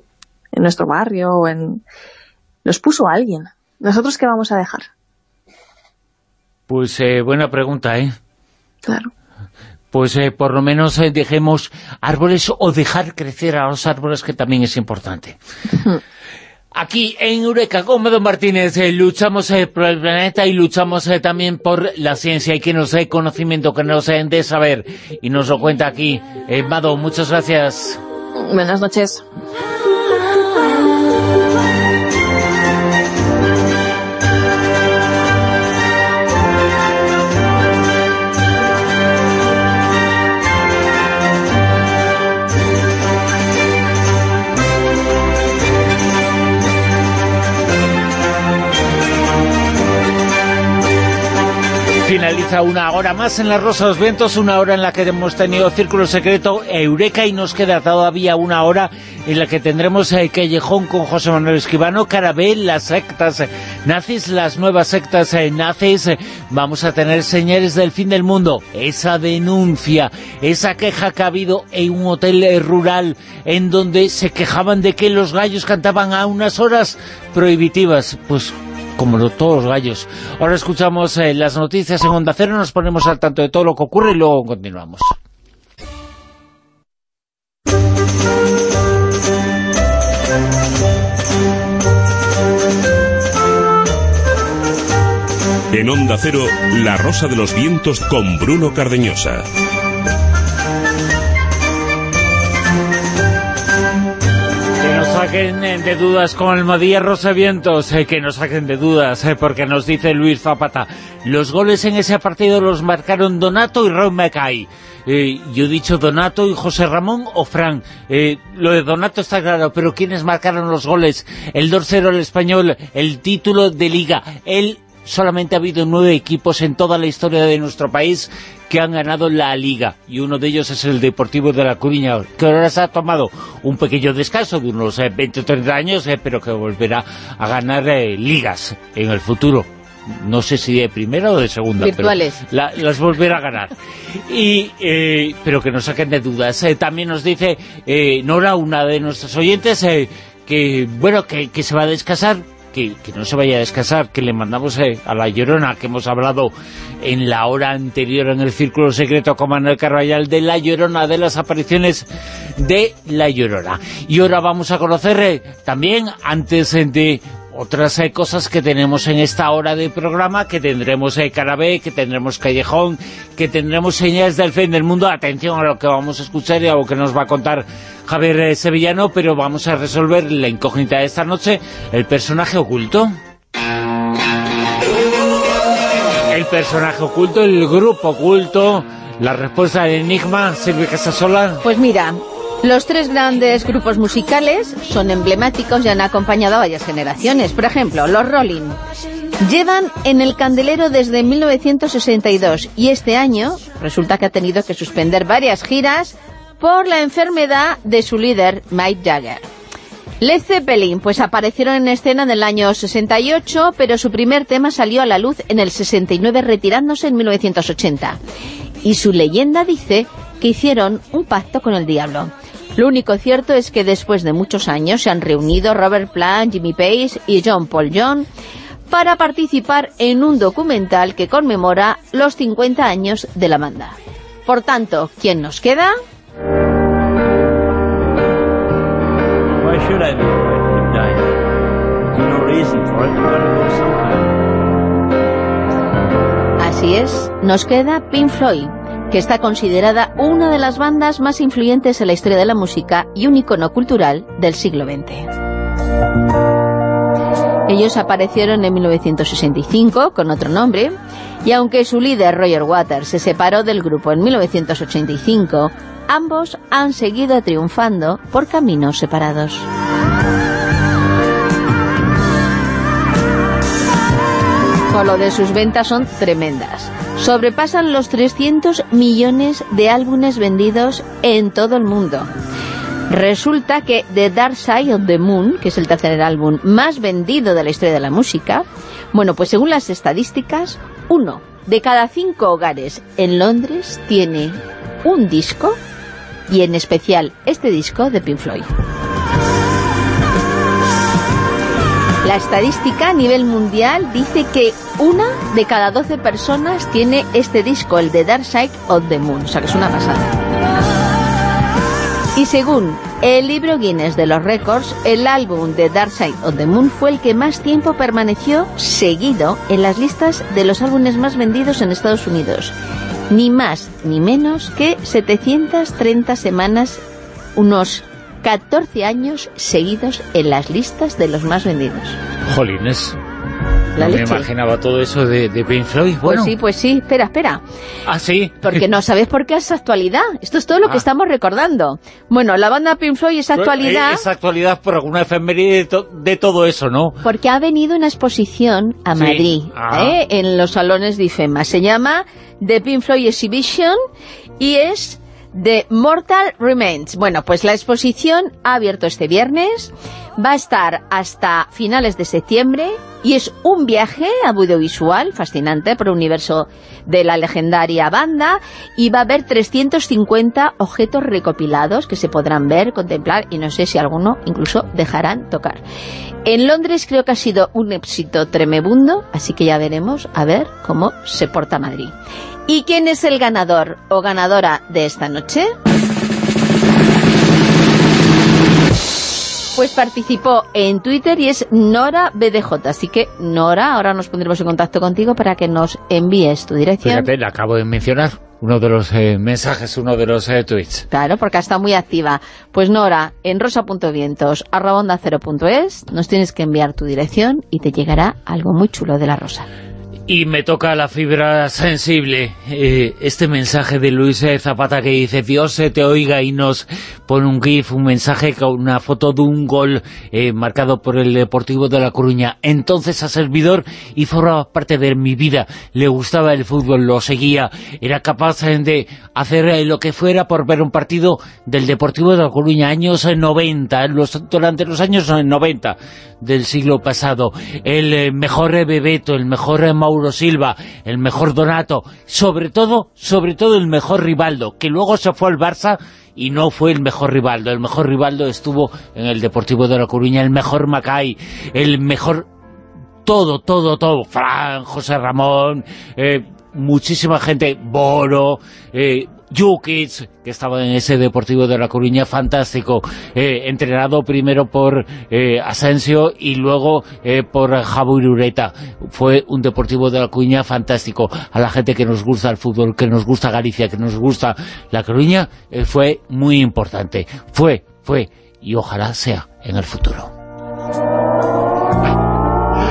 en nuestro barrio, o en... los puso alguien. ¿Nosotros qué vamos a dejar? Pues eh, buena pregunta, ¿eh? Claro. Pues eh, por lo menos eh, dejemos árboles o dejar crecer a los árboles, que también es importante. Aquí en Eureka, Mado Martínez, eh, luchamos eh, por el planeta y luchamos eh, también por la ciencia y que nos dé conocimiento, que nos dé saber. Y nos lo cuenta aquí. Mado, muchas gracias. Buenas noches. Finaliza una hora más en la Rosa de los Vientos, una hora en la que hemos tenido Círculo Secreto Eureka y nos queda todavía una hora en la que tendremos el Callejón con José Manuel Esquivano, Carabel, las sectas nazis, las nuevas sectas eh, nazis, vamos a tener señales del fin del mundo, esa denuncia, esa queja que ha habido en un hotel eh, rural en donde se quejaban de que los gallos cantaban a unas horas prohibitivas, pues como todos los gallos. Ahora escuchamos eh, las noticias en Onda Cero, nos ponemos al tanto de todo lo que ocurre y luego continuamos. En Onda Cero, La Rosa de los Vientos con Bruno Cardeñosa. Saquen de dudas con Almadía Rosavientos, eh, que nos saquen de dudas, eh, porque nos dice Luis Zapata, los goles en ese partido los marcaron Donato y Mackay. Eh, yo he dicho Donato y José Ramón o Fran. lo de Donato está claro, pero ¿quiénes marcaron los goles? El 2-0 el español, el título de Liga, el solamente ha habido nueve equipos en toda la historia de nuestro país que han ganado la Liga, y uno de ellos es el Deportivo de La Coruña, que ahora se ha tomado un pequeño descanso de unos 20 eh, o 30 años, eh, pero que volverá a ganar eh, ligas en el futuro. No sé si de primera o de segunda, pero las volverá a ganar. Y, pero que nos saquen de dudas. también nos dice Nora, una de nuestros oyentes, que bueno que, que se va a descansar que, no se vaya a descansar, que le mandamos eh, a La Llorona, que hemos hablado en la hora anterior en el Círculo Secreto con Manuel Carvallal, de La Llorona, de las apariciones de La Llorona. Y ahora vamos a conocer eh, también, antes de otras eh, cosas que tenemos en esta hora de programa, que tendremos eh, Carabé, que tendremos Callejón, que tendremos señales del fin del mundo. Atención a lo que vamos a escuchar y a lo que nos va a contar Javier eh, Sevillano, pero vamos a resolver la incógnita de esta noche, el personaje oculto. El personaje oculto, el grupo oculto, la respuesta del enigma, Silvia Casasola. Pues mira, los tres grandes grupos musicales son emblemáticos y han acompañado a varias generaciones. Por ejemplo, los Rolling llevan en el candelero desde 1962 y este año resulta que ha tenido que suspender varias giras por la enfermedad de su líder, Mike Jagger. Led Zeppelin, pues aparecieron en escena en el año 68, pero su primer tema salió a la luz en el 69, retirándose en 1980. Y su leyenda dice que hicieron un pacto con el diablo. Lo único cierto es que después de muchos años se han reunido Robert Plant, Jimmy Page y John Paul John para participar en un documental que conmemora los 50 años de la banda. Por tanto, ¿quién nos queda? Así es, nos queda Pink Floyd, que está considerada una de las bandas más influyentes en la historia de la música y un icono cultural del siglo XX. Ellos aparecieron en 1965 con otro nombre y aunque su líder Roger Waters se separó del grupo en 1985, ambos han seguido triunfando por caminos separados. Lo de sus ventas son tremendas. Sobrepasan los 300 millones de álbumes vendidos en todo el mundo. Resulta que The Dark Side of the Moon, que es el tercer álbum más vendido de la historia de la música, bueno, pues según las estadísticas, uno de cada cinco hogares en Londres tiene un disco, y en especial este disco de Pink Floyd. La estadística a nivel mundial dice que una de cada 12 personas tiene este disco, el de Dark Side of the Moon, o sea que es una pasada. Y según el libro Guinness de los récords, el álbum de Dark Side of the Moon fue el que más tiempo permaneció seguido en las listas de los álbumes más vendidos en Estados Unidos. Ni más ni menos que 730 semanas, unos 14 años seguidos en las listas de los más vendidos. Jolines. La no me imaginaba todo eso de, de Pink Floyd. Bueno, Pues sí, pues sí. Espera, espera. ah, sí. Porque no sabes por qué es actualidad. Esto es todo lo que Ah. estamos recordando. Bueno, la banda Pink Floyd es actualidad Eh, Es actualidad por alguna efeméride de, to- de todo eso, ¿no? porque ha venido una exposición a Sí. Madrid, Ah. ¿eh? en los salones de IFEMA. Se llama The Pink Floyd Exhibition y es The Mortal Remains. Bueno, pues la exposición ha abierto este viernes, va a estar hasta finales de septiembre y es un viaje audiovisual fascinante por el universo de la legendaria banda y va a haber 350 objetos recopilados que se podrán ver, contemplar y no sé si alguno incluso dejarán tocar. En Londres creo que ha sido un éxito tremebundo, así que ya veremos a ver cómo se porta Madrid. ¿Y quién es el ganador o ganadora de esta noche? Pues participó en Twitter y es Nora BDJ. Así que, Nora, ahora nos pondremos en contacto contigo para que nos envíes tu dirección. Fíjate, le acabo de mencionar uno de los eh, mensajes, uno de los eh, tweets. Claro, porque está muy activa. Pues Nora, en rosa.vientos, arroba onda cero punto es, nos tienes que enviar tu dirección y te llegará algo muy chulo de la rosa. Y me toca la fibra sensible. eh, este mensaje de Luis Zapata que dice Dios se te oiga y nos pone un gif, un mensaje con una foto de un gol eh, marcado por el Deportivo de La Coruña. Entonces a servidor y formaba parte de mi vida. Le gustaba el fútbol, lo seguía. Era capaz eh, de hacer lo que fuera por ver un partido del Deportivo de La Coruña, años eh, 90, los, durante los años eh, 90 del siglo pasado. El mejor Bebeto, el mejor eh, El mejor Donato, sobre todo, sobre todo el mejor Rivaldo, que luego se fue al Barça y no fue el mejor Rivaldo. El mejor Rivaldo estuvo en el Deportivo de La Coruña, el mejor Macay, el mejor todo, todo, todo, Fran, José Ramón, eh, muchísima gente, Boro, eh, Jukic, que estaba en ese Deportivo de La Coruña, fantástico, eh, entrenado primero por eh, Asensio y luego eh, por Javier Ureta. Fue un Deportivo de La Coruña fantástico. A la gente que nos gusta el fútbol, que nos gusta Galicia, que nos gusta La Coruña, eh, fue muy importante. Fue, fue, y ojalá sea en el futuro.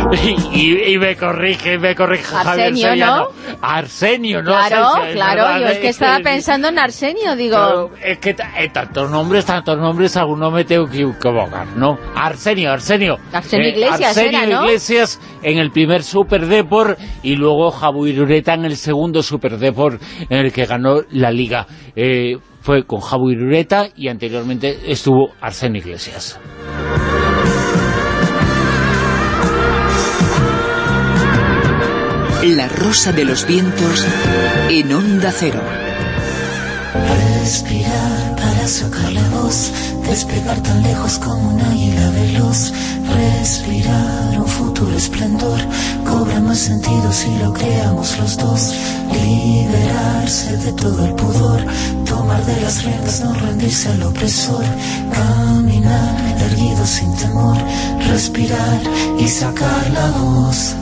[LAUGHS] Y, y me corrige, me corrige Javier Arsenio, Soriano. ¿no? Arsenio, no Claro, claro, verdad, yo es eh, que estaba eh, pensando en Arsenio, digo... Claro, es que eh, tantos nombres, tantos nombres, alguno me tengo que equivocar, ¿no? Arsenio, Arsenio. Arsenio Eh, Iglesias Arsenio era, ¿no? Iglesias en el primer Super Deport y luego Javier Ureta en el segundo Super Deport en el que ganó la Liga. Eh, fue con Javier Ureta y anteriormente estuvo Arsenio Iglesias. La Rosa de los Vientos en Onda Cero. Respirar para sacarle voz, despegar tan lejos como un águila veloz. Respirar un futuro esplendor, cobra más sentido si lo creamos los dos. Liberarse de todo el pudor, tomar de las riendas, no rendirse al opresor. Caminar erguido sin temor, respirar y sacar la voz.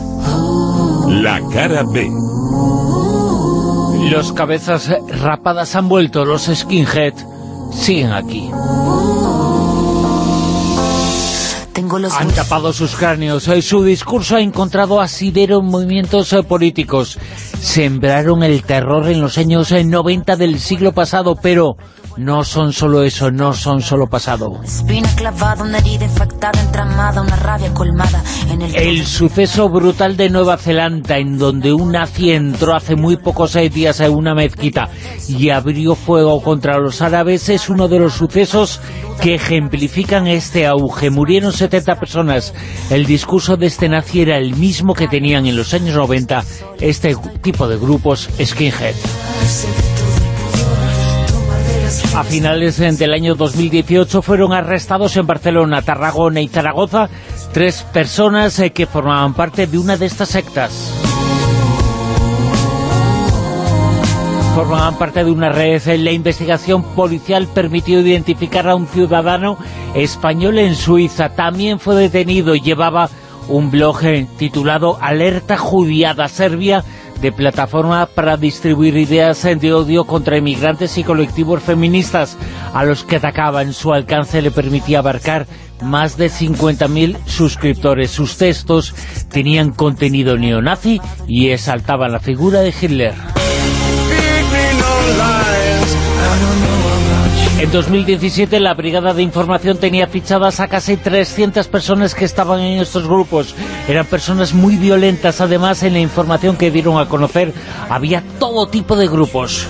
La cara B. Los cabezas rapadas han vuelto, los skinhead siguen aquí. Han tapado sus cráneos. Eh, Su discurso ha encontrado asidero en movimientos eh, políticos. Sembraron el terror en los años eh, 90 del siglo pasado, pero no son solo eso, no son solo pasado. El... Suceso brutal de Nueva Zelanda, en donde un nazi entró hace muy pocos días en una mezquita y abrió fuego contra los árabes, es uno de los sucesos que ejemplifican este auge. Murieron 70 personas. El discurso de este nazi era el mismo que tenían en los años 90 este tipo de grupos skinhead. A finales del año 2018 fueron arrestados en Barcelona, Tarragona y Zaragoza tres personas eh, que formaban parte de una de estas sectas. Formaban parte de una red. La investigación policial permitió identificar a un ciudadano español en Suiza. También fue detenido y llevaba un blog titulado Alerta Judiada Serbia de plataforma para distribuir ideas de odio contra inmigrantes y colectivos feministas a los que atacaba. En su alcance le permitía abarcar más de 50.000 suscriptores. Sus textos tenían contenido neonazi y exaltaban la figura de Hitler. En 2017 la Brigada de Información tenía fichadas a casi 300 personas que estaban en estos grupos. Eran personas muy violentas, además en la información que dieron a conocer había todo tipo de grupos.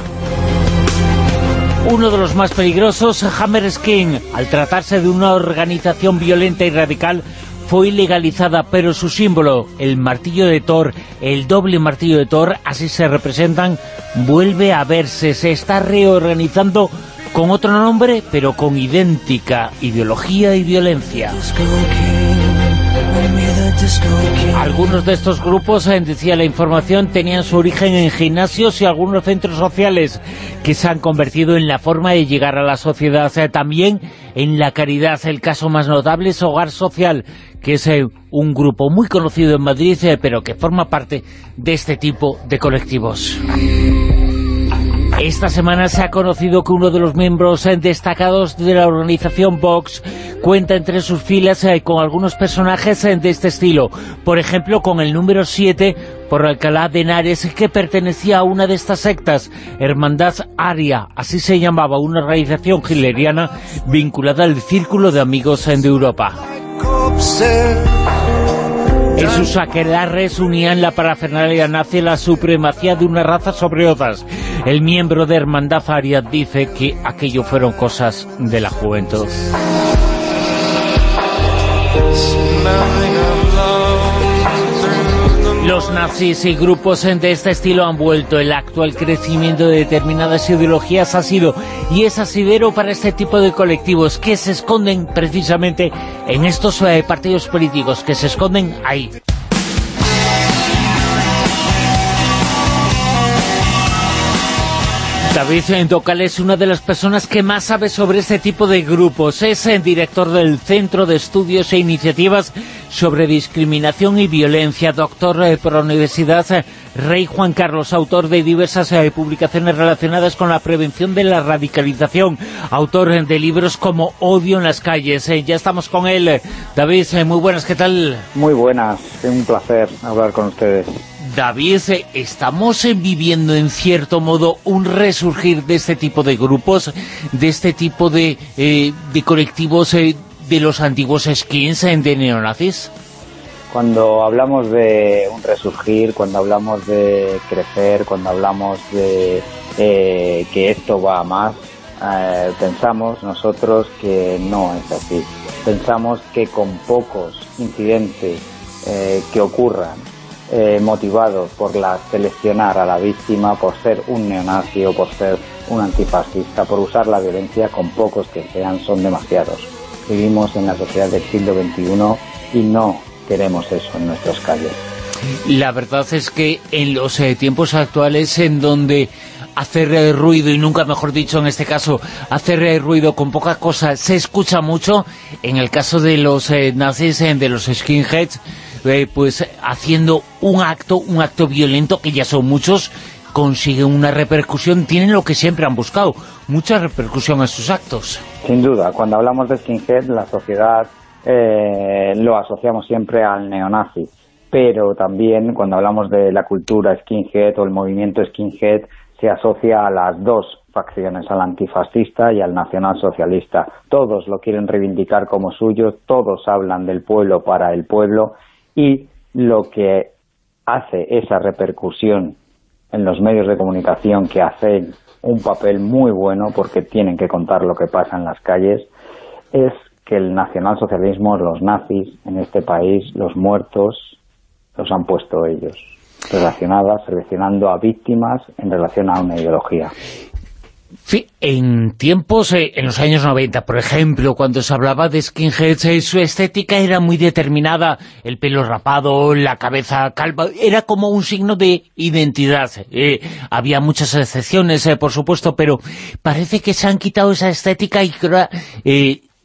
Uno de los más peligrosos, Hammer Skin, al tratarse de una organización violenta y radical, fue ilegalizada, pero su símbolo, el martillo de Thor, el doble martillo de Thor, así se representan, vuelve a verse, se está reorganizando con otro nombre, pero con idéntica ideología y violencia. Algunos de estos grupos, eh, decía la información, tenían su origen en gimnasios y algunos centros sociales que se han convertido en la forma de llegar a la sociedad. Eh, También en la caridad. El caso más notable es Hogar Social, que es eh, un grupo muy conocido en Madrid, pero que forma parte de este tipo de colectivos. Esta semana se ha conocido que uno de los miembros eh, destacados de la organización Vox cuenta entre sus filas eh, con algunos personajes eh, de este estilo. Por ejemplo, con el número 7 por Alcalá de Henares, que pertenecía a una de estas sectas, Hermandad Aria, así se llamaba, una organización hitleriana vinculada al Círculo de Amigos de Europa. En sus aquelarres unían la parafernalia nazi la supremacía de una raza sobre otras. El miembro de Hermandad Aria dice que aquello fueron cosas de la juventud. Los nazis y grupos de este estilo han vuelto. El actual crecimiento de determinadas ideologías ha sido y es asidero para este tipo de colectivos que se esconden precisamente en estos eh, partidos políticos, que se esconden ahí. David Docal es una de las personas que más sabe sobre este tipo de grupos. Es director del Centro de Estudios e Iniciativas sobre Discriminación y Violencia, doctor eh, por la Universidad eh, Rey Juan Carlos, autor de diversas eh, publicaciones relacionadas con la prevención de la radicalización, autor de libros como Odio en las calles. Ya estamos con él. David, muy buenas, ¿qué tal? Muy buenas, es un placer hablar con ustedes. David, eh, ¿estamos eh, viviendo en cierto modo un resurgir de este tipo de grupos, de este tipo de, eh, de colectivos de los antiguos skins de neonazis? Cuando hablamos de un resurgir, cuando hablamos de crecer, cuando hablamos de que esto va a más, pensamos nosotros que no es así. Pensamos que con pocos incidentes que ocurran eh, motivados por la seleccionar a la víctima, por ser un neonazi o por ser un antifascista, por usar la violencia con pocos que sean, son demasiados. Vivimos en la sociedad del siglo XXI y no queremos eso en nuestras calles. La verdad es que en los eh, tiempos actuales en donde hacer ruido, y nunca mejor dicho en este caso, hacer ruido con poca cosa se escucha mucho, en el caso de los eh, nazis, de los skinheads, eh, pues haciendo un acto, un acto violento, que ya son muchos, consiguen una repercusión, tienen lo que siempre han buscado, mucha repercusión en sus actos. Sin duda, cuando hablamos de skinhead, la sociedad eh, lo asociamos siempre al neonazi, pero también cuando hablamos de la cultura skinhead o el movimiento skinhead, se asocia a las dos facciones, al antifascista y al nacionalsocialista. Todos lo quieren reivindicar como suyo, todos hablan del pueblo para el pueblo y lo que hace esa repercusión en los medios de comunicación que hacen un papel muy bueno porque tienen que contar lo que pasa en las calles es que el nacionalsocialismo, los nazis en este país, los muertos, los han puesto ellos relacionadas, seleccionando a víctimas en relación a una ideología. En tiempos, eh, en los años 90, por ejemplo, cuando se hablaba de skinheads, eh, su estética era muy determinada, el pelo rapado, la cabeza calva, era como un signo de identidad. Eh, había muchas excepciones, por supuesto, pero parece que se han quitado esa estética y ahora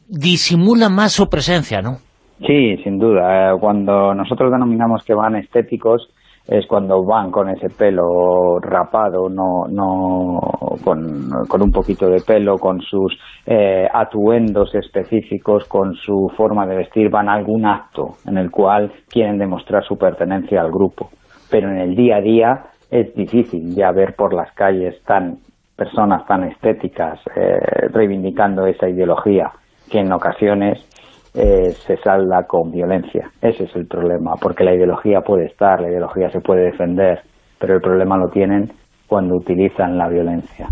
disimula más su presencia, ¿no? Sí, sin duda. Cuando nosotros denominamos que van estéticos, es cuando van con ese pelo rapado, no, no con, con un poquito de pelo, con sus eh, atuendos específicos, con su forma de vestir, van a algún acto en el cual quieren demostrar su pertenencia al grupo. Pero en el día a día es difícil ya ver por las calles tan personas tan estéticas eh, reivindicando esa ideología que en ocasiones eh, se salda con violencia. Ese es el problema, porque la ideología puede estar, la ideología se puede defender, pero el problema lo tienen cuando utilizan la violencia.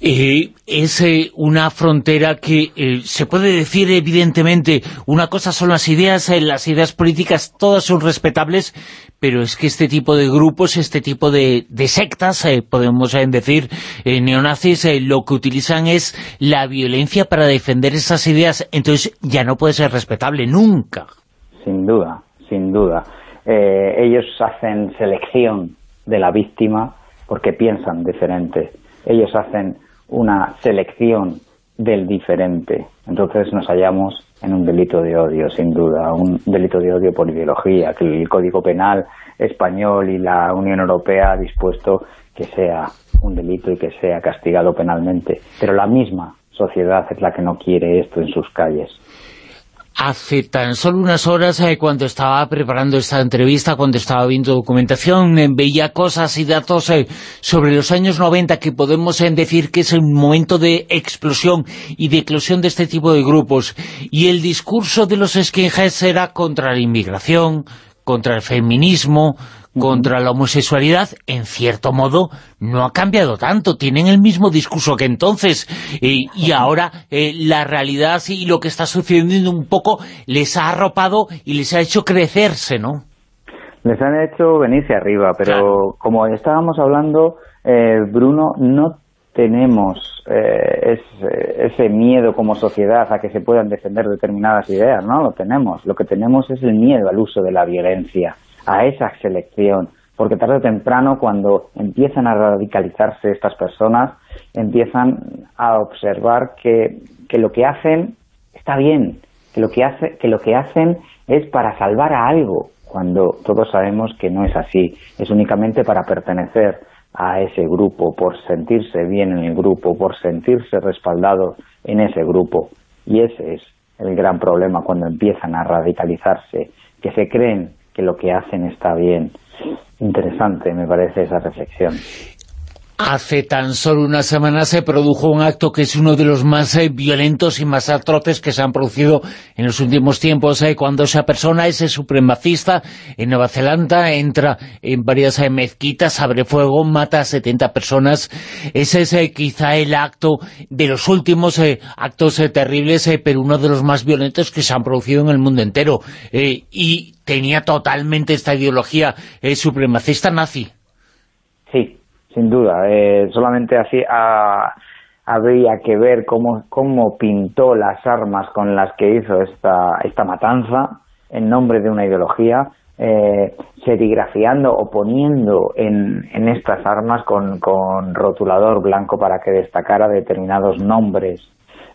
Eh, es eh, una frontera que eh, se puede decir evidentemente, una cosa son las ideas, las ideas políticas todas son respetables, pero es que este tipo de grupos, este tipo de, de sectas, podemos decir, neonazis, lo que utilizan es la violencia para defender esas ideas, entonces ya no puede ser respetable nunca. Sin duda, sin duda. Ellos hacen selección de la víctima porque piensan diferente. Ellos hacen una selección del diferente. Entonces nos hallamos en un delito de odio, sin duda, un delito de odio por ideología, que el Código Penal español y la Unión Europea ha dispuesto que sea un delito y que sea castigado penalmente. Pero la misma sociedad es la que no quiere esto en sus calles. Hace tan solo unas horas, eh, cuando estaba preparando esta entrevista, cuando estaba viendo documentación, eh, veía cosas y datos eh, sobre los años 90 que podemos eh, decir que es el momento de explosión y de eclosión de este tipo de grupos. Y el discurso de los skinheads era contra la inmigración, contra el feminismo, contra la homosexualidad, en cierto modo, no ha cambiado tanto. Tienen el mismo discurso que entonces. Eh, y ahora eh, la realidad y lo que está sucediendo un poco les ha arropado y les ha hecho crecerse, ¿no? Les han hecho venirse arriba, pero como estábamos hablando, eh, Bruno, no tenemos eh, ese, ese miedo como sociedad a que se puedan defender determinadas ideas, no lo tenemos. Lo que tenemos es el miedo al uso de la violencia, a esa selección, porque tarde o temprano cuando empiezan a radicalizarse estas personas, empiezan a observar que, que lo que hacen está bien, que lo que, hace, que lo que hacen es para salvar a algo, cuando todos sabemos que no es así, es únicamente para pertenecer a ese grupo, por sentirse bien en el grupo, por sentirse respaldado en ese grupo. Y ese es el gran problema cuando empiezan a radicalizarse, que se creen que lo que hacen está bien. Interesante me parece esa reflexión. Hace tan solo una semana se produjo un acto que es uno de los más eh, violentos y más atroces que se han producido en los últimos tiempos, eh, cuando esa persona, ese supremacista en Nueva Zelanda, entra en varias eh, mezquitas, abre fuego, mata a 70 personas. Ese es eh, quizá el acto de los últimos actos terribles, pero uno de los más violentos que se han producido en el mundo entero. Y tenía totalmente esta ideología supremacista nazi. Sí, sin duda. Eh, solamente así ah, habría que ver cómo, pintó las armas con las que hizo esta, esta matanza en nombre de una ideología, eh, serigrafiando o poniendo en, en estas armas con, con rotulador blanco para que destacara determinados nombres,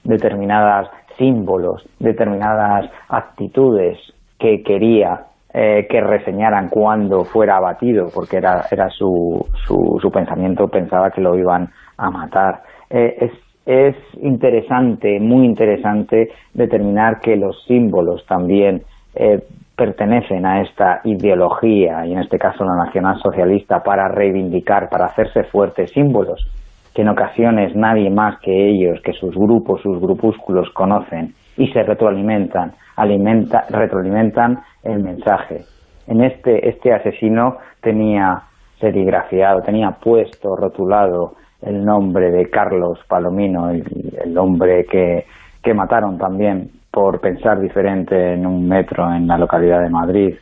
determinadas símbolos, determinadas actitudes que quería eh, que reseñaran cuando fuera abatido, porque era, era su, su, pensamiento, pensaba que lo iban a matar. Eh, es, es interesante, muy interesante, determinar que los símbolos también eh, pertenecen a esta ideología, y en este caso la nacionalsocialista, para reivindicar, para hacerse fuertes símbolos que en ocasiones nadie más que ellos, que sus grupos, sus grupúsculos conocen y se retroalimentan, alimenta, retroalimentan el mensaje. En este, este asesino tenía serigrafiado, tenía puesto, rotulado el nombre de Carlos Palomino, el, hombre que, que mataron también por pensar diferente en un metro en la localidad de Madrid.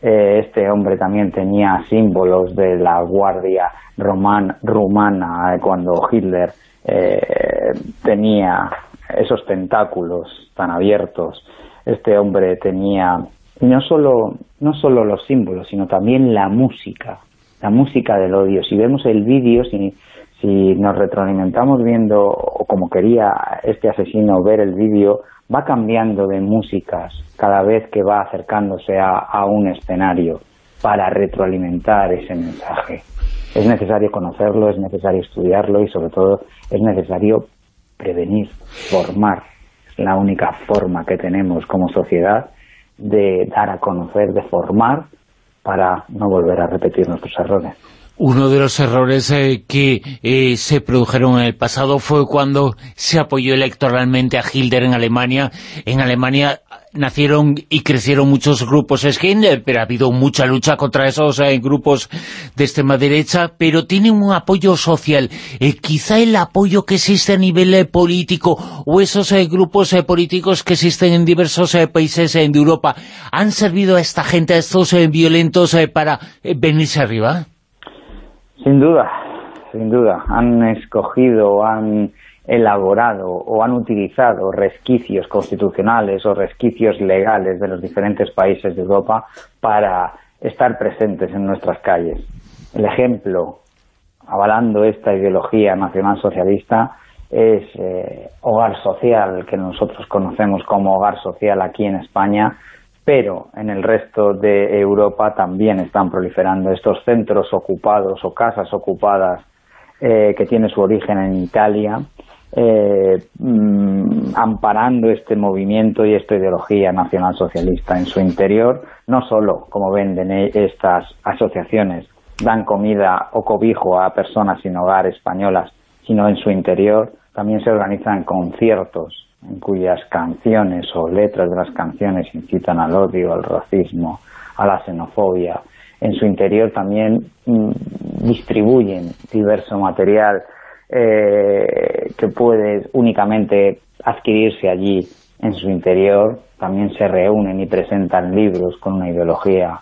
Eh, este hombre también tenía símbolos de la guardia roman, rumana eh, cuando Hitler eh, tenía esos tentáculos tan abiertos. Este hombre tenía no solo, no solo los símbolos, sino también la música, la música del odio. Si vemos el vídeo, si, si nos retroalimentamos viendo, o como quería este asesino ver el vídeo, va cambiando de músicas cada vez que va acercándose a, a, un escenario para retroalimentar ese mensaje. Es necesario conocerlo, es necesario estudiarlo y sobre todo es necesario prevenir, formar. La única forma que tenemos como sociedad de dar a conocer, de formar para no volver a repetir nuestros errores. Uno de los errores eh, que eh, se produjeron en el pasado fue cuando se apoyó electoralmente a Hitler en Alemania. En Alemania nacieron y crecieron muchos grupos skin, eh, pero ha habido mucha lucha contra esos eh, grupos de extrema derecha, pero tienen un apoyo social. Eh, quizá el apoyo que existe a nivel político o esos grupos políticos que existen en diversos países de Europa han servido a esta gente, a estos violentos, para venirse arriba. Sin duda, sin duda. Han escogido, han elaborado o han utilizado resquicios constitucionales o resquicios legales de los diferentes países de Europa para estar presentes en nuestras calles. El ejemplo, avalando esta ideología nacional socialista, es eh, Hogar Social, que nosotros conocemos como Hogar Social aquí en España, pero en el resto de Europa también están proliferando estos centros ocupados o casas ocupadas eh, que tienen su origen en Italia, eh, mmm, amparando este movimiento y esta ideología nacional socialista en su interior, no solo, como venden estas asociaciones, dan comida o cobijo a personas sin hogar españolas, sino en su interior también se organizan conciertos en cuyas canciones o letras de las canciones incitan al odio, al racismo, a la xenofobia. En su interior también mmm, distribuyen diverso material eh, que puede únicamente adquirirse allí en su interior, también se reúnen y presentan libros con una ideología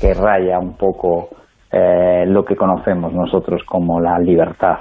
que raya un poco eh, lo que conocemos nosotros como la libertad.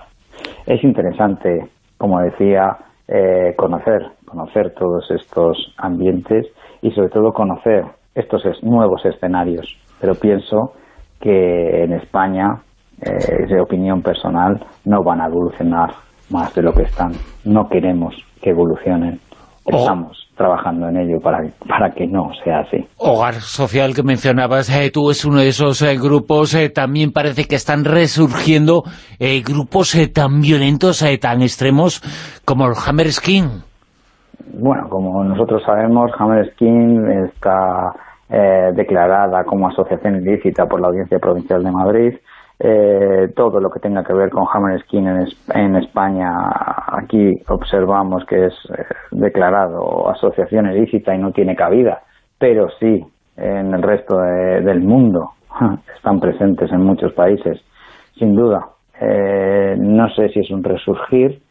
Es interesante, como decía, eh, conocer, conocer todos estos ambientes y sobre todo conocer estos es, nuevos escenarios. Pero pienso que en España eh, de opinión personal, no van a evolucionar más de lo que están. No queremos que evolucionen. Estamos trabajando en ello para, para que no sea así. Hogar Social que mencionabas, eh, tú es uno de esos eh, grupos, eh, también parece que están resurgiendo eh, grupos eh, tan violentos, eh, tan extremos como el Hammer Skin. Bueno, como nosotros sabemos, Hammer Skin está declarada como asociación ilícita por la Audiencia Provincial de Madrid eh, todo lo que tenga que ver con Hammer Skin en, en España, aquí observamos que es eh, declarado asociación ilícita y no tiene cabida, pero sí en el resto de, del mundo están presentes en muchos países, sin duda. Eh, no sé si es un resurgir,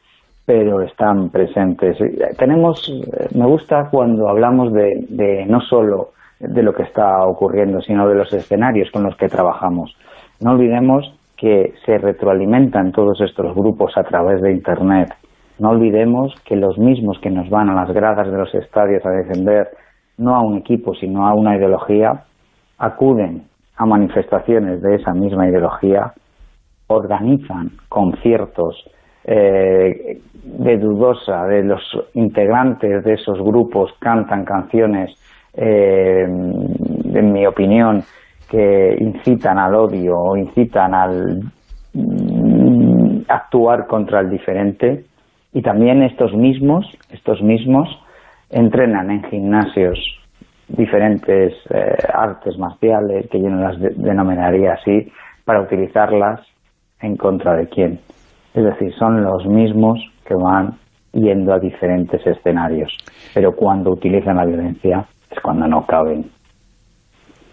pero están presentes. Tenemos, me gusta cuando hablamos de, de no solo de lo que está ocurriendo, sino de los escenarios con los que trabajamos. No olvidemos que se retroalimentan todos estos grupos a través de Internet. No olvidemos que los mismos que nos van a las gradas de los estadios a defender no a un equipo, sino a una ideología, acuden a manifestaciones de esa misma ideología, organizan conciertos eh, de dudosa, de los integrantes de esos grupos cantan canciones, eh, en mi opinión, que incitan al odio o incitan al mm, actuar contra el diferente. Y también estos mismos, estos mismos entrenan en gimnasios diferentes eh, artes marciales, que yo no las de denominaría así, para utilizarlas en contra de quién. Es decir, son los mismos que van yendo a diferentes escenarios, pero cuando utilizan la violencia es cuando no caben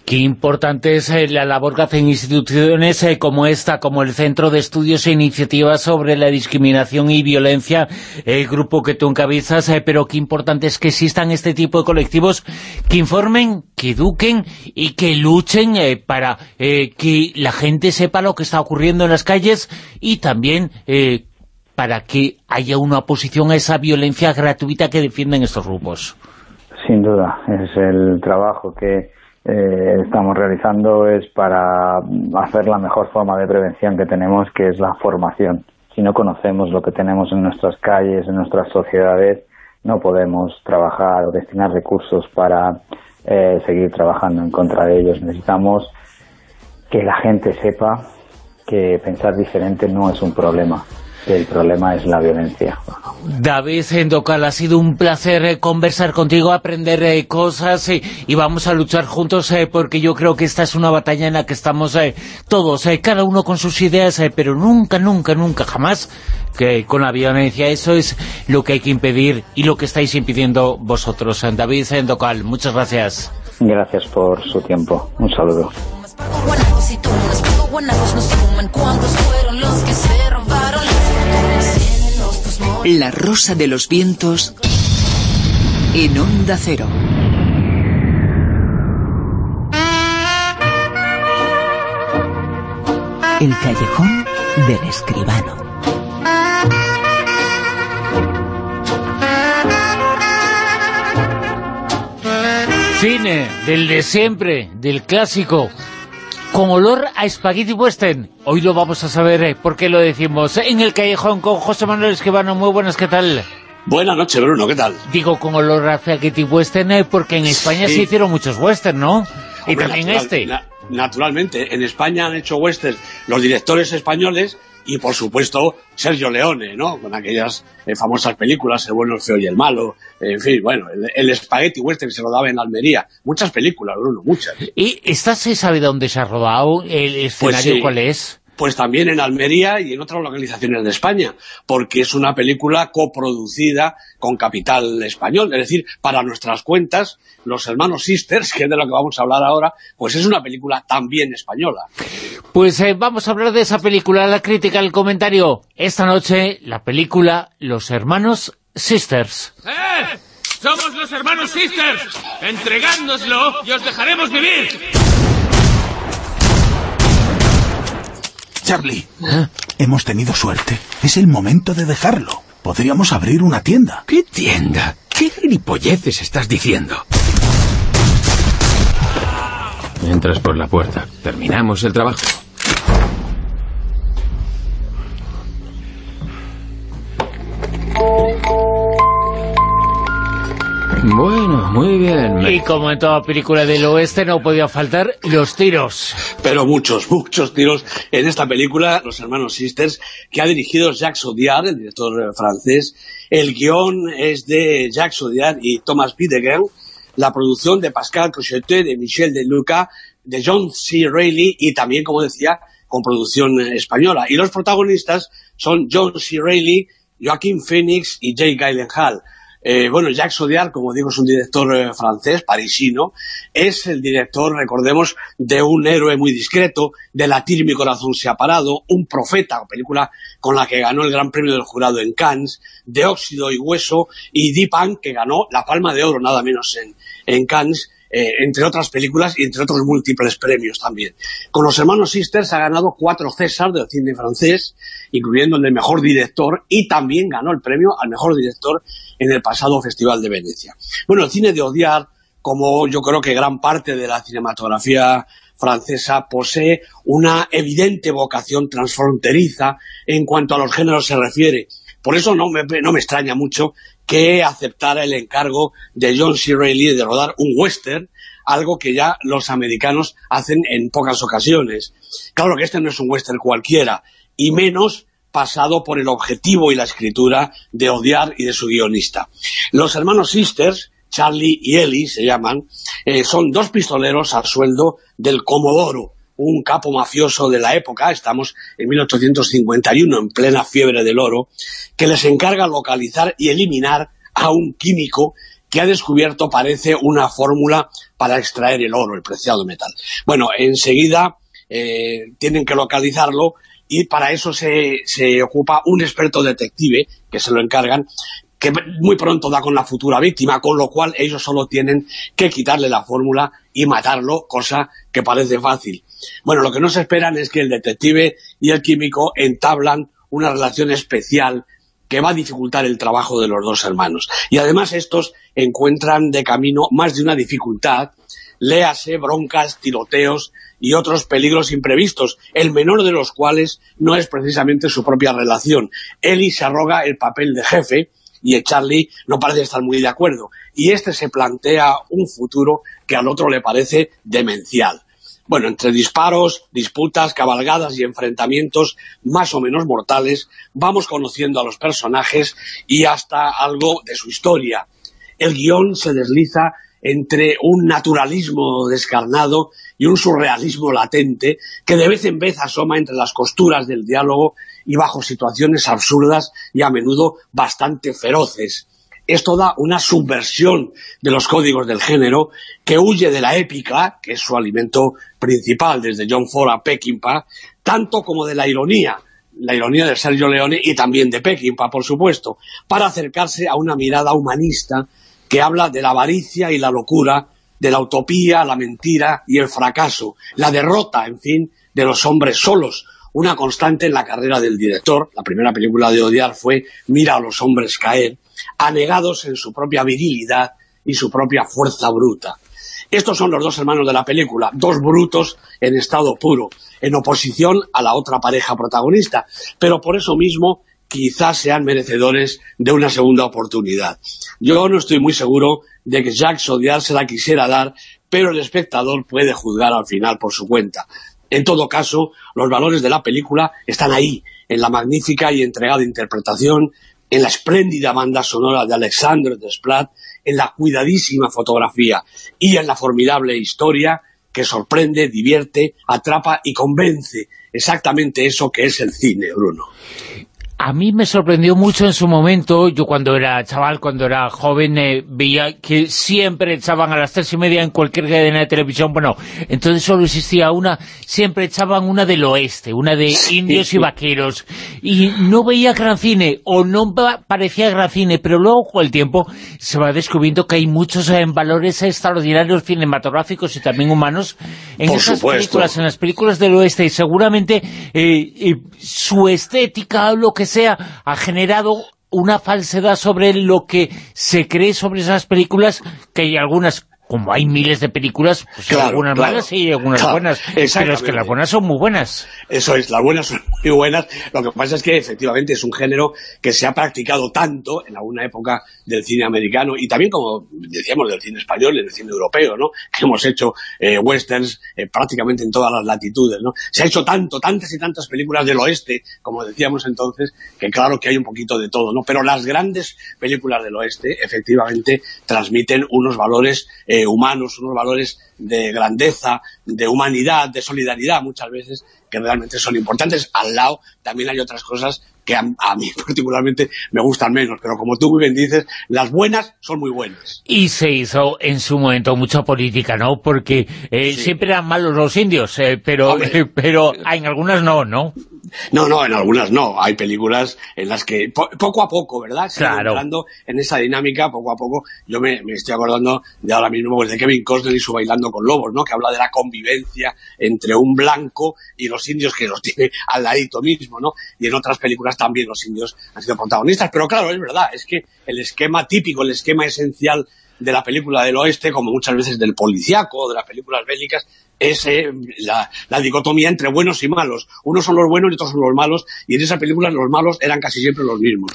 Qué importante es eh, la labor que hacen instituciones eh, como esta, como el Centro de Estudios e Iniciativas sobre la Discriminación y Violencia, el grupo que tú encabezas, eh, pero qué importante es que existan este tipo de colectivos que informen, que eduquen y que luchen para que la gente sepa lo que está ocurriendo en las calles y también para que haya una oposición a esa violencia gratuita que defienden estos grupos. Sin duda, es el trabajo que eh, estamos realizando es para hacer la mejor forma de prevención que tenemos, que es la formación. Si no conocemos lo que tenemos en nuestras calles, en nuestras sociedades, no podemos trabajar o destinar recursos para eh, seguir trabajando en contra de ellos. Necesitamos que la gente sepa que pensar diferente no es un problema, el problema es la violencia. David Endocal, ha sido un placer eh, conversar contigo, aprender eh, cosas eh, y vamos a luchar juntos porque yo creo que esta es una batalla en la que estamos todos, cada uno con sus ideas, pero nunca, nunca, nunca, jamás que con la violencia. Eso es lo que hay que impedir y lo que estáis impidiendo vosotros. David Endocal, muchas gracias. Gracias por su tiempo. Un saludo. La rosa de los vientos en onda cero. El callejón del escribano. Cine, del de siempre, del clásico, con olor a Spaghetti Western. Hoy lo vamos a saber eh, por qué lo decimos. En el Callejón con José Manuel Esquivano. Muy buenas, ¿qué tal? Buenas noches, Bruno, ¿qué tal? Digo con olor a Spaghetti Western eh, porque en España Sí. se hicieron muchos western, ¿no? y también natural- este. na- naturalmente, en España han hecho western los directores españoles y, por supuesto, Sergio Leone, ¿no? Con aquellas eh, famosas películas, El bueno, el feo y el malo. En fin, bueno, el, el Spaghetti Western se rodaba en Almería. Muchas películas, Bruno, muchas. ¿Y esta se sabe dónde se ha rodado? ¿El escenario Pues sí. cuál es? Pues también en Almería y en otras localizaciones de España, porque es una película coproducida con capital español, es decir, para nuestras cuentas, los hermanos Sisters, que es de lo que vamos a hablar ahora, pues es una película también española. Pues eh, vamos a hablar de esa película, la crítica, el comentario. Esta noche, la película Los Hermanos Sisters. ¡Eh! ¡Somos los hermanos Sisters! ¡Entregándoslo y os dejaremos vivir! Charlie, hemos tenido suerte. Es el momento de dejarlo. Podríamos abrir una tienda. ¿Qué tienda? ¿Qué gilipolleces estás diciendo? Entras por la puerta. Terminamos el trabajo. Bueno, muy bien. Y como en toda película del oeste no podía faltar los tiros. Pero muchos, muchos tiros en esta película, Los Hermanos Sisters, que ha dirigido Jacques Audiard, el director francés. El guion es de Jacques Audiard y Thomas Bidegain. La producción de Pascal Cochetet, de Michel de Luca, de John C. Reilly y también, como decía, coproducción eh, española. Y los protagonistas son John C. Reilly, Joaquin Phoenix y Jake Gyllenhaal. Eh, bueno, Jacques Audiard, como digo, es un director eh, francés, parisino, es el director, recordemos, de un héroe muy discreto, de Latir mi corazón se ha parado, Un profeta, película con la que ganó el Gran Premio del Jurado en Cannes, de Óxido y Hueso, y Deepan, que ganó la Palma de Oro, nada menos, en, en Cannes, eh, entre otras películas y entre otros múltiples premios también. Con los hermanos Sisters ha ganado cuatro César del cine francés, incluyendo el de mejor director, y también ganó el premio al mejor director en el pasado Festival de Venecia. Bueno, el cine de odiar, como yo creo que gran parte de la cinematografía francesa posee una evidente vocación transfronteriza en cuanto a los géneros se refiere. Por eso no me, no me extraña mucho que aceptara el encargo de John C. De rodar un western, algo que ya los americanos hacen en pocas ocasiones. Claro que este no es un western cualquiera, y menos pasado por el objetivo y la escritura de Odiar y de su guionista. Los hermanos Sisters, Charlie y Ellie se llaman, eh, son dos pistoleros al sueldo del Comodoro, un capo mafioso de la época, estamos en 1851, en plena fiebre del oro, que les encarga localizar y eliminar a un químico que ha descubierto, parece, una fórmula para extraer el oro, el preciado metal. Bueno, enseguida eh, tienen que localizarlo y para eso se, se ocupa un experto detective, que se lo encargan, que muy pronto da con la futura víctima, con lo cual ellos solo tienen que quitarle la fórmula y matarlo, cosa que parece fácil. Bueno, lo que no se esperan es que el detective y el químico entablan una relación especial que va a dificultar el trabajo de los dos hermanos. Y además estos encuentran de camino más de una dificultad, léase broncas, tiroteos y otros peligros imprevistos, el menor de los cuales no es precisamente su propia relación. Ellie se arroga el papel de jefe y Charlie no parece estar muy de acuerdo. Y este se plantea un futuro que al otro le parece demencial. Bueno, entre disparos, disputas, cabalgadas y enfrentamientos más o menos mortales, vamos conociendo a los personajes y hasta algo de su historia. El guion se desliza entre un naturalismo descarnado y un surrealismo latente que de vez en vez asoma entre las costuras del diálogo y bajo situaciones absurdas y a menudo bastante feroces. Esto da una subversión de los códigos del género que huye de la épica, que es su alimento principal desde John Ford a Peckinpah, tanto como de la ironía, la ironía de Sergio Leone y también de Peckinpah, por supuesto, para acercarse a una mirada humanista que habla de la avaricia y la locura, de la utopía, la mentira y el fracaso, la derrota, en fin, de los hombres solos, una constante en la carrera del director. La primera película de odiar fue Mira a los hombres caer, anegados en su propia virilidad y su propia fuerza bruta. Estos son los dos hermanos de la película, dos brutos en estado puro, en oposición a la otra pareja protagonista, pero por eso mismo quizás sean merecedores de una segunda oportunidad. Yo no estoy muy seguro de que Jacques Audiard se la quisiera dar, pero el espectador puede juzgar al final por su cuenta. En todo caso, los valores de la película están ahí, en la magnífica y entregada interpretación, en la espléndida banda sonora de Alexandre Desplat, en la cuidadísima fotografía y en la formidable historia que sorprende, divierte, atrapa y convence exactamente eso que es el cine, Bruno a mí me sorprendió mucho en su momento, yo cuando era chaval, cuando era joven, eh, veía que siempre echaban a las tres y media en cualquier cadena de televisión, bueno, entonces solo existía una, siempre echaban una del oeste, una de indios y vaqueros, y no veía gran cine, o no parecía gran cine, pero luego con el tiempo se va descubriendo que hay muchos eh, valores extraordinarios cinematográficos y también humanos en esas películas, en las películas del oeste, y seguramente eh, su estética, lo que sea, ha generado una falsedad sobre lo que se cree sobre esas películas, que hay algunas como hay miles de películas, pues algunas malas y algunas buenas, pero es que las buenas son muy buenas. Eso es, las buenas son muy buenas, lo que pasa es que efectivamente es un género que se ha practicado tanto en alguna época del cine americano y también, como decíamos, del cine español y del cine europeo, ¿no? [LAUGHS] que hemos hecho eh, westerns eh, prácticamente en todas las latitudes. ¿no? Se ha hecho tanto, tantas y tantas películas del oeste, como decíamos entonces, que claro que hay un poquito de todo, ¿no? pero las grandes películas del oeste efectivamente transmiten unos valores eh, humanos, unos valores de grandeza, de humanidad, de solidaridad muchas veces, que realmente son importantes. Al lado también hay otras cosas que a, a mí [LAUGHS] particularmente me gustan menos, pero como tú muy bien dices, las buenas son muy buenas. Y se hizo en su momento mucha política, ¿no? Porque eh, siempre eran malos los indios, eh, pero, [LAUGHS] pero en algunas no, ¿no? No, no, en algunas no. Hay películas en las que po- poco a poco, ¿verdad? Se Claro. entrando en esa dinámica, poco a poco. Yo me, me estoy acordando de ahora mismo pues, de Kevin Costner y su Bailando con Lobos, ¿no? Que habla de la convivencia entre un blanco y los indios que los [LAUGHS] tiene al ladito mismo, ¿no? Y en otras películas también los indios han sido protagonistas. Pero claro, es verdad, es que el esquema típico, el esquema esencial de la película del oeste, como muchas veces del policiaco de las películas bélicas, es eh, la, la dicotomía entre buenos y malos. Unos son los buenos y otros son los malos, y en esas películas los malos eran casi siempre los mismos.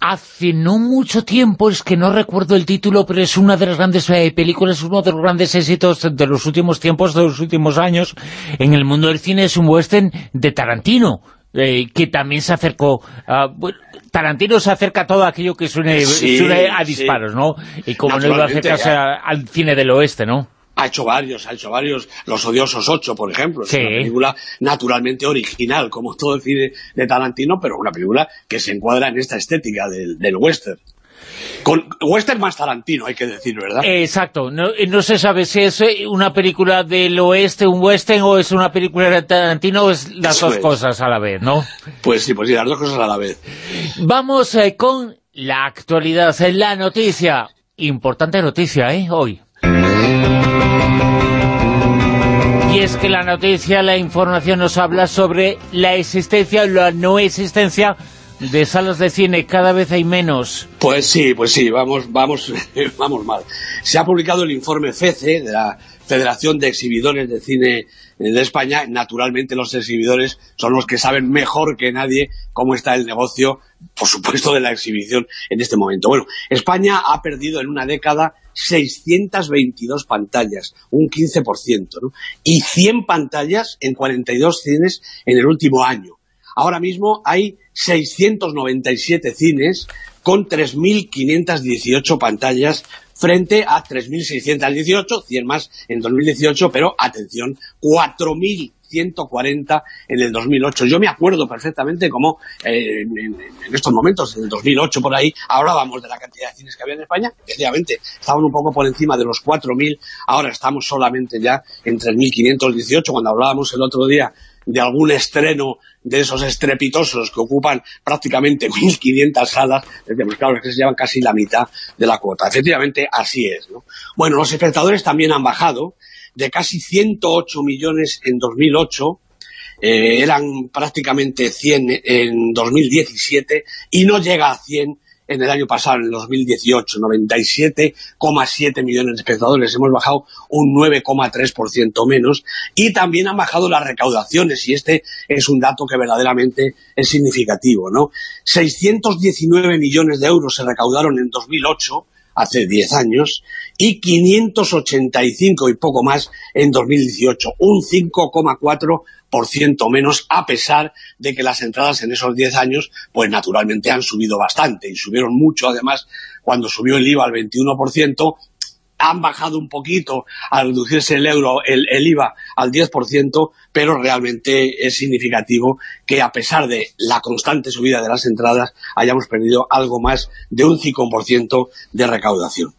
Hace no mucho tiempo, es que no recuerdo el título, pero es una de las grandes eh, películas, uno de los grandes éxitos de los últimos tiempos, de los últimos años, en el mundo del cine es un western de Tarantino, eh, que también se acercó a... bueno, Tarantino se acerca a todo aquello que suene, Sí, suene a sí. disparos, ¿no? Y como no iba a acercarse a- al cine del oeste, ¿no? Ha hecho varios, ha hecho varios. Los odiosos ocho, por ejemplo. Sí. Es una película naturalmente original, como todo el cine de Tarantino, pero una película que se encuadra en esta estética del, del western. Con western más Tarantino, hay que decir, ¿verdad? Exacto, no, eh, no se sabe si es eh, una película del oeste, un western, o es una película de Tarantino, o es las Eso dos es. cosas a la vez, ¿no? Pues sí, pues sí, las dos cosas a la vez. Vamos eh, con la actualidad, la noticia. Importante noticia, ¿eh? Hoy. Y es que la noticia, la información nos habla sobre la existencia o la no existencia de salas de cine. Cada vez hay menos. Pues sí, pues sí, vamos, vamos, [LAUGHS] vamos mal. Se ha publicado el informe FECE de la Federación de Exhibidores de Cine de España. Naturalmente los exhibidores son los que saben mejor que nadie cómo está el negocio, por supuesto, de la exhibición en este momento. Bueno, España ha perdido en una década 622 pantallas, un 15%, ¿no? Y 100 pantallas en 42 cines en el último año. Ahora mismo hay 697 cines con 3.518 pantallas frente a 3.618, 100 más en 2018, pero atención, 4.140 en el 2008. Yo me acuerdo perfectamente cómo eh, en, estos momentos, en el 2008 por ahí, hablábamos de la cantidad de cines que había en España, efectivamente, estaban un poco por encima de los 4.000, ahora estamos solamente ya en 3.518, cuando hablábamos el otro día de algún estreno de esos estrepitosos que ocupan prácticamente [LAUGHS] 1.500 salas, decíamos, claro, es que se llevan casi la mitad de la cuota. Efectivamente, así es. ¿no? Bueno, los espectadores también han bajado de casi 108 millones en 2008, eh, eran prácticamente 100 en 2017 y no llega a 100 en el año pasado, en el 2018, 97,7 millones de espectadores. Hemos bajado un 9,3% menos y también han bajado las recaudaciones y este es un dato que verdaderamente es significativo. ¿no? 619 millones de euros se recaudaron en 2008 hace 10 años, y 585 y poco más en 2018, un 5,4% menos, a pesar de que las entradas en esos 10 años, pues naturalmente han subido bastante, y subieron mucho, además, cuando subió el IVA al 21%, han bajado un poquito al reducirse el euro, el, IVA al 10%, pero realmente es significativo que a pesar de la constante subida de las entradas hayamos perdido algo más de un 5% de recaudación.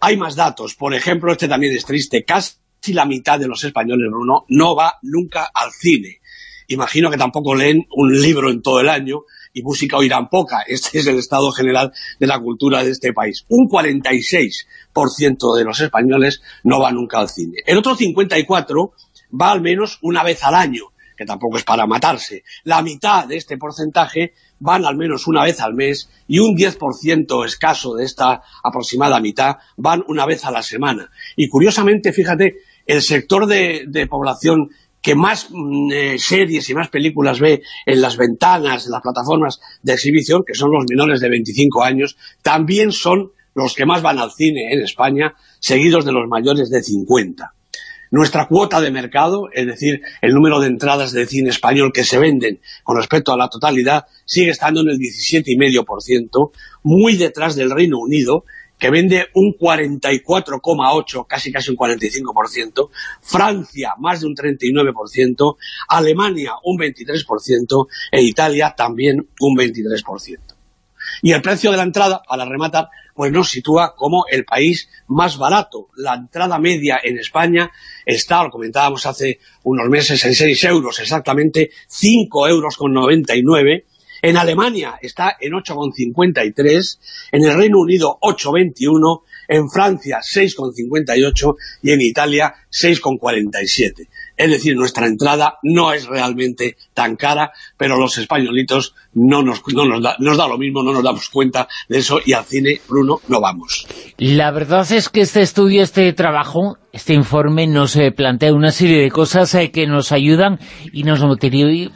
Hay más datos, por ejemplo, este también es triste, casi la mitad de los españoles no, no va nunca al cine. Imagino que tampoco leen un libro en todo el año, y música oirán poca. Este es el estado general de la cultura de este país. Un 46% de los españoles no va nunca al cine. El otro 54% va al menos una vez al año, que tampoco es para matarse. La mitad de este porcentaje van al menos una vez al mes y un 10% escaso de esta aproximada mitad van una vez a la semana. Y curiosamente, fíjate, el sector de, de población que más eh, series y más películas ve en las ventanas, en las plataformas de exhibición, que son los menores de 25 años, también son los que más van al cine en España, seguidos de los mayores de 50. Nuestra cuota de mercado, es decir, el número de entradas de cine español que se venden con respecto a la totalidad, sigue estando en el 17,5%, muy detrás del Reino Unido, que vende un 44,8, casi casi un 45%, Francia más de un 39%, Alemania un 23% e Italia también un 23%. Y el precio de la entrada, para rematar, pues nos sitúa como el país más barato. La entrada media en España está, lo comentábamos hace unos meses, en 6 euros, exactamente 5 euros con 99. En Alemania está en 8,53, en el Reino Unido 8,21, en Francia 6,58 y en Italia 6,47. Es decir, nuestra entrada no es realmente tan cara, pero los españolitos no nos, no nos, da, nos da lo mismo, no nos damos cuenta de eso y al cine, Bruno, no vamos. La verdad es que este estudio, este trabajo, este informe nos eh, plantea una serie de cosas eh, que nos ayudan y nos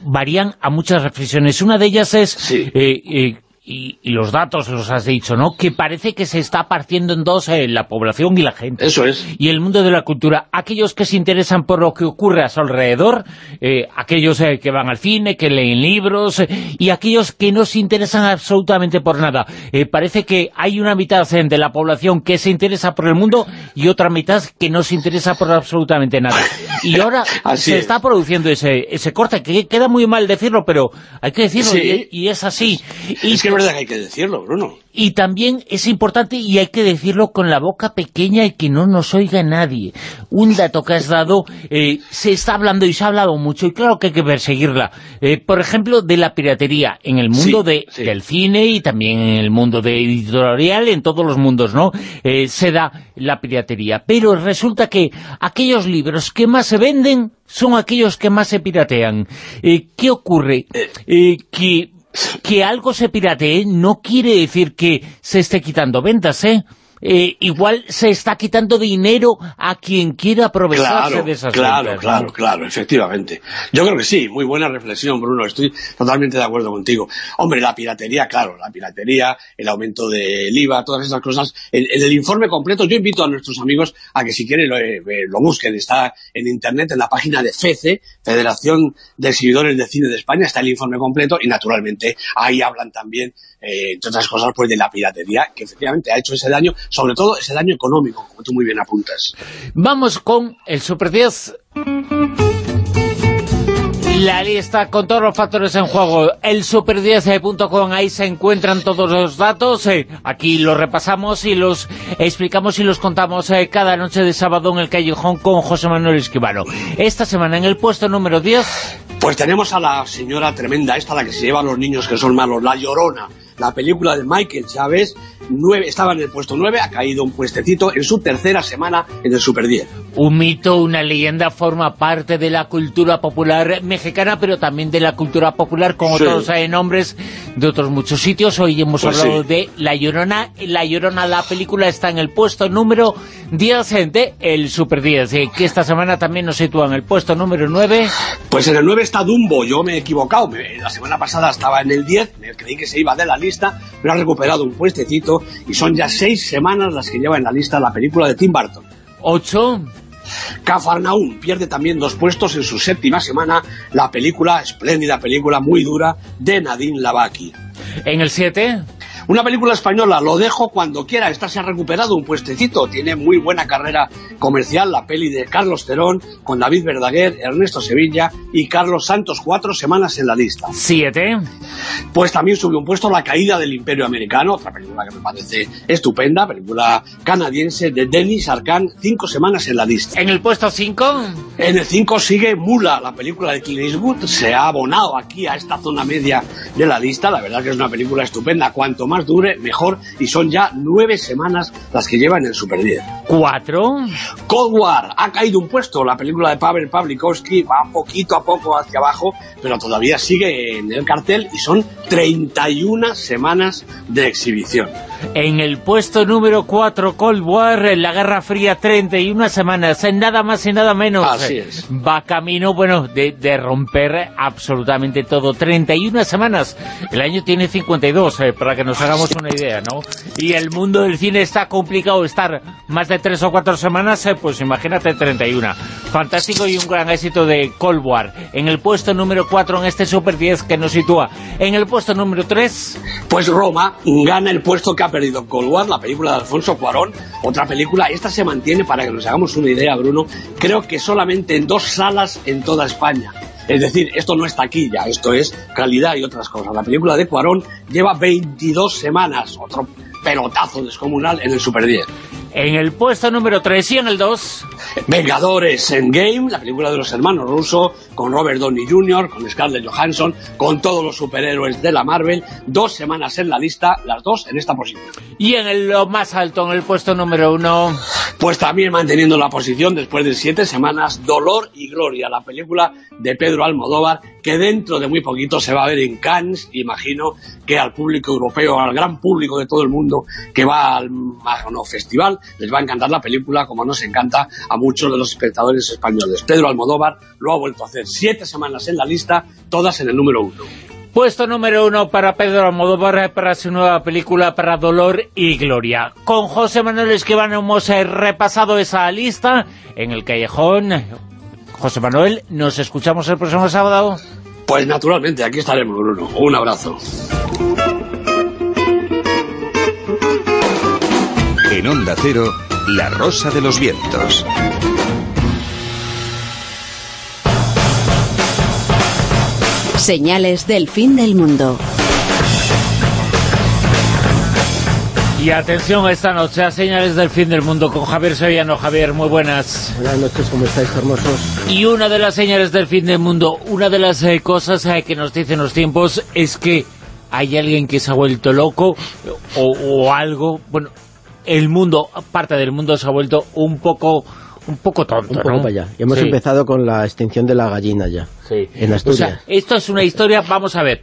varían a muchas reflexiones. Una de ellas es eh, eh, y, y, los datos los has dicho, ¿no? Que parece que se está partiendo en dos eh, la población y la gente. Eso es. Y el mundo de la cultura. Aquellos que se interesan por lo que ocurre a su alrededor, eh, aquellos eh, que van al cine, que leen libros, eh, y aquellos que no se interesan absolutamente por nada. Eh, parece que hay una mitad de la población que se interesa por el mundo y otra mitad que no se interesa por absolutamente nada. Y [LAUGHS] ahora se es. está produciendo ese, ese corte, que queda muy mal decirlo, pero hay que decirlo, Sí. y, y es así. Y Es que es verdad que hay que decirlo, Bruno. y también es importante, y hay que decirlo con la boca pequeña y que no nos oiga nadie. Un dato que has dado, eh, se está hablando y se ha hablado mucho, y claro que hay que perseguirla. Eh, por ejemplo, de la piratería en el mundo Sí, de, sí. del cine y también en el mundo de editorial, en todos los mundos, ¿no? Eh, se da la piratería. Pero resulta que aquellos libros que más se venden son aquellos que más se piratean. Eh, ¿Qué ocurre? Eh, que que algo se piratee no quiere decir que se esté quitando ventas, ¿eh? Eh, igual se está quitando dinero a quien quiera aprovecharse Claro, de esas claro, ventas, ¿no? claro, claro, efectivamente. Yo creo que sí, muy buena reflexión, Bruno, estoy totalmente de acuerdo contigo. Hombre, la piratería, claro, la piratería, el aumento del IVA, todas esas cosas. En, en el informe completo, yo invito a nuestros amigos a que si quieren lo, eh, lo busquen, está en internet, en la página de FECE, Federación de Exhibidores de Cine de España, está el informe completo y naturalmente ahí hablan también, eh, entre otras cosas, pues de la piratería, que efectivamente ha hecho ese daño, sobre todo ese daño económico, como tú muy bien apuntas. Vamos con el Super 10. La lista con todos los factores en juego, el super10.com, ahí se encuentran todos los datos, eh, aquí los repasamos y los explicamos y los contamos eh, cada noche de sábado en el Callejón con José Manuel Esquivano. Esta semana en el puesto número 10... Pues tenemos a la señora tremenda esta, la que se lleva a los niños que son malos, La Llorona, la película de Michael Chávez, estaba en el puesto 9, ha caído un puestecito en su tercera semana en el Super 10. Un mito, una leyenda, forma parte de la cultura popular mexicana, pero también de la cultura popular con Sí. otros eh, nombres de otros muchos sitios. Hoy hemos Pues hablado sí. de La Llorona. La Llorona, la película, está en el puesto número 10 de el Super 10, eh, que esta semana también nos sitúa en el puesto número 9. Pues en el 9 está Dumbo, yo me he equivocado, la semana pasada estaba en el 10, me creí que se iba de la lista, pero ha recuperado un puestecito y son ya seis semanas las que lleva en la lista la película de Tim Burton. 8. Cafarnaún pierde también dos puestos en su séptima semana la película, espléndida película, muy dura, de Nadine Lavaki. En el 7. Una película española, lo dejo cuando quiera, esta se ha recuperado un puestecito, tiene muy buena carrera comercial, la peli de Carlos Terón, con David Verdaguer, Ernesto Sevilla y Carlos Santos, cuatro semanas en la lista. 7. Pues también sube un puesto La caída del Imperio Americano, otra película que me parece estupenda, película canadiense de Denis Arcand, cinco semanas en la lista. En el puesto 5. En el 5 sigue Mula, la película de Clint Eastwood, se ha abonado aquí a esta zona media de la lista, la verdad que es una película estupenda, cuanto más dure, mejor, y son ya nueve semanas las que lleva en el Super 10. 4. Cold War ha caído un puesto, la película de Pavel Pavlikovsky va poquito a poco hacia abajo, pero todavía sigue en el cartel y son 31 semanas de exhibición. En el puesto número 4, Cold War, en la Guerra Fría, 31 semanas, en nada más y nada menos. Así es. Va camino, bueno, de, de romper absolutamente todo. 31 semanas. El año tiene 52, eh, para que nos hagamos una idea, ¿no? Y el mundo del cine está complicado. Estar más de 3 o 4 semanas, eh, pues imagínate 31. fantástico y un gran éxito de Cold War. En el puesto número 4 en este Super 10 que nos sitúa. En el puesto número 3... Pues Roma gana el puesto que ha perdido Cold War, la película de Alfonso Cuarón, otra película. Esta se mantiene, para que nos hagamos una idea, Bruno, creo que solamente en dos salas en toda España. Es decir, esto no es taquilla, esto es calidad y otras cosas. La película de Cuarón lleva 22 semanas, otro pelotazo descomunal en el Super 10. En el puesto número 3 y en el 2... Vengadores Endgame, la película de los hermanos Russo, con Robert Downey Jr., con Scarlett Johansson, con todos los superhéroes de la Marvel, dos semanas en la lista, las dos en esta posición. Y en el, lo más alto, en el puesto número 1... Pues también manteniendo la posición después de siete semanas, Dolor y Gloria, la película de Pedro Almodóvar, que dentro de muy poquito se va a ver en Cannes, imagino que al público europeo, al gran público de todo el mundo que va al no, festival, les va a encantar la película como nos encanta a muchos de los espectadores españoles. Pedro Almodóvar lo ha vuelto a hacer siete semanas en la lista, todas en el número uno. Puesto número uno para Pedro Almodóvar para su nueva película para Dolor y Gloria. Con José Manuel Esquivano hemos eh, repasado esa lista en el Callejón. José Manuel, ¿nos escuchamos el próximo sábado? Pues naturalmente, aquí estaremos, Bruno. Un abrazo. En Onda Cero, La Rosa de los Vientos. Señales del fin del mundo. Y atención a esta noche a señales del fin del mundo con Javier Sevillano. Javier, muy buenas. Buenas noches, ¿cómo estáis, hermosos? Y una de las señales del fin del mundo, una de las eh, cosas eh, que nos dicen los tiempos es que hay alguien que se ha vuelto loco o, o algo. Bueno, el mundo, parte del mundo se ha vuelto un poco un poco tonto, un poco ¿no? para allá. Y hemos Sí. empezado con la extinción de la gallina ya, Sí. en O Asturias. sea, esto es una historia, vamos a ver,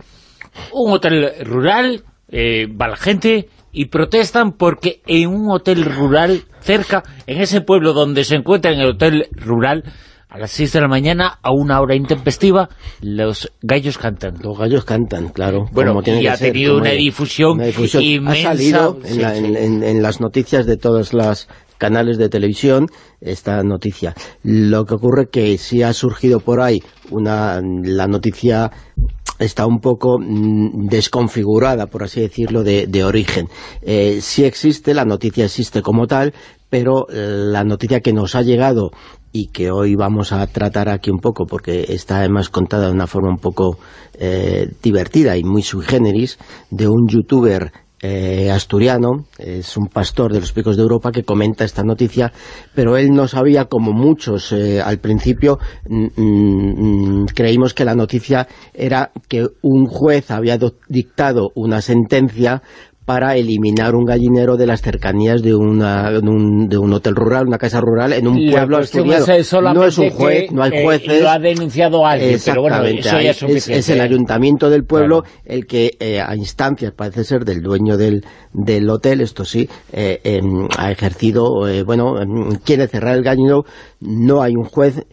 un hotel rural, eh, va la gente y protestan porque en un hotel rural cerca, en ese pueblo donde se encuentra en el hotel rural, a las 6 de la mañana, a una hora intempestiva, los gallos cantan. Los gallos cantan, claro. Bueno, como tiene y que ha ser, tenido una difusión Una difusión. inmensa. Ha salido en, Sí, la- sí. en- en- en las noticias de todos los canales de televisión esta noticia. Lo que ocurre que sí ha surgido por ahí una la noticia está un poco mm, desconfigurada, por así decirlo, de, de origen. Eh, sí existe, la noticia existe como tal, pero la noticia que nos ha llegado y que hoy vamos a tratar aquí un poco, porque está además contada de una forma un poco eh, divertida y muy sui generis, de un youtuber eh, asturiano, es un pastor de los picos de Europa que comenta esta noticia, pero él no sabía, como muchos eh, al principio, mm, mm, creímos que la noticia era que un juez había do- dictado una sentencia para eliminar un gallinero de las cercanías de, una, de, un, de un hotel rural, una casa rural, en un La pueblo asturiano. es, eh, no es un juez, que, no hay eh, jueces. lo ha denunciado alguien, pero bueno, Exactamente, eso ahí ya es es, suficiente. es el ¿eh? ayuntamiento del pueblo el que eh, a instancias parece ser del dueño del, del hotel, esto sí, eh, em, ha ejercido, eh, bueno, em, quiere cerrar el gallinero, no hay un juez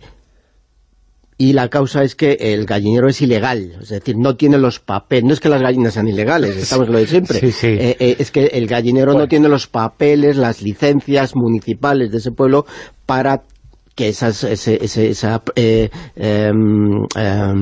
y la causa es que el gallinero es ilegal, es decir, no tiene los papeles, no es que las gallinas sean ilegales, estamos en lo de siempre, Sí, sí. Eh, eh, es que el gallinero no tiene los papeles, las licencias municipales de ese pueblo para que esas, ese, ese- esa eh, em, em,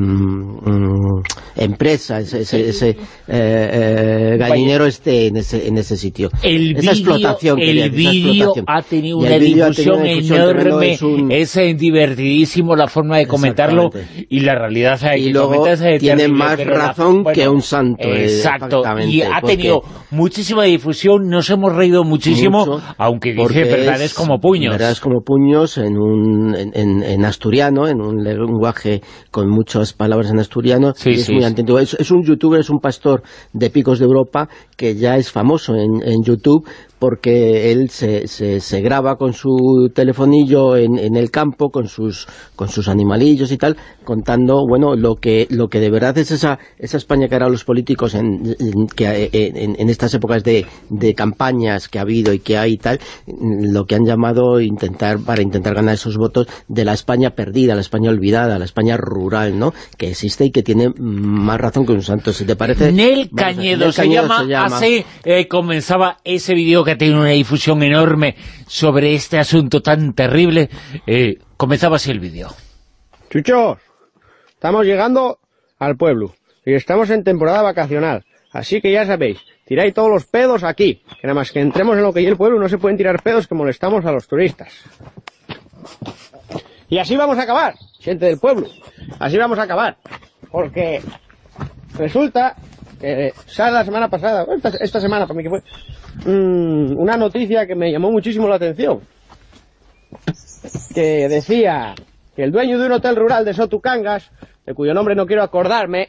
mm, empresa, ese, ese, ese, eh, eh, gallinero esté en ese, en ese sitio. El esa vídeo, explotación. el vídeo ha tenido una difusión, enorme, es un- es divertidísimo la forma de comentarlo y la realidad y que luego comentas es tiene más la- razón bueno, que un santo. Exacto, y ha tenido muchísima difusión, nos hemos reído muchísimo, Mucho, aunque dice verdades es como puños. Verdades como puños en, un, en, en- en asturiano, en un lenguaje con muchas palabras en asturiano, Sí, y es sí, muy sí. antiguo. Es, es un youtuber, es un pastor de picos de Europa que ya es famoso en, en YouTube porque él se, se, se graba con su telefonillo en, en el campo, con sus, con sus animalillos y tal, contando, bueno, lo que, lo que de verdad es esa, esa España que harán los políticos en, en- que, en, en estas épocas de, de campañas que ha habido y que hay y tal, lo que han llamado intentar, para intentar ganar esos votos de la España perdida, la España olvidada, la España rural, ¿no? Que existe y que tiene más razón que un santo, si te parece. Nel Cañedo, Nel se, Cañedo llama, así eh, comenzaba ese vídeo que ha tenido una difusión enorme sobre este asunto tan terrible. Eh, comenzaba así el vídeo. Chuchos, estamos llegando al pueblo y estamos en temporada vacacional. Así que ya sabéis, tiráis todos los pedos aquí, que nada más que entremos en lo que es el pueblo no se pueden tirar pedos que molestamos a los turistas. Y así vamos a acabar, gente del pueblo. Así vamos a acabar. Porque resulta que sale la semana pasada, esta, esta semana para mí que fue, mm, una noticia que me llamó muchísimo la atención. Que decía que el dueño de un hotel rural de Sotucangas, de cuyo nombre no quiero acordarme,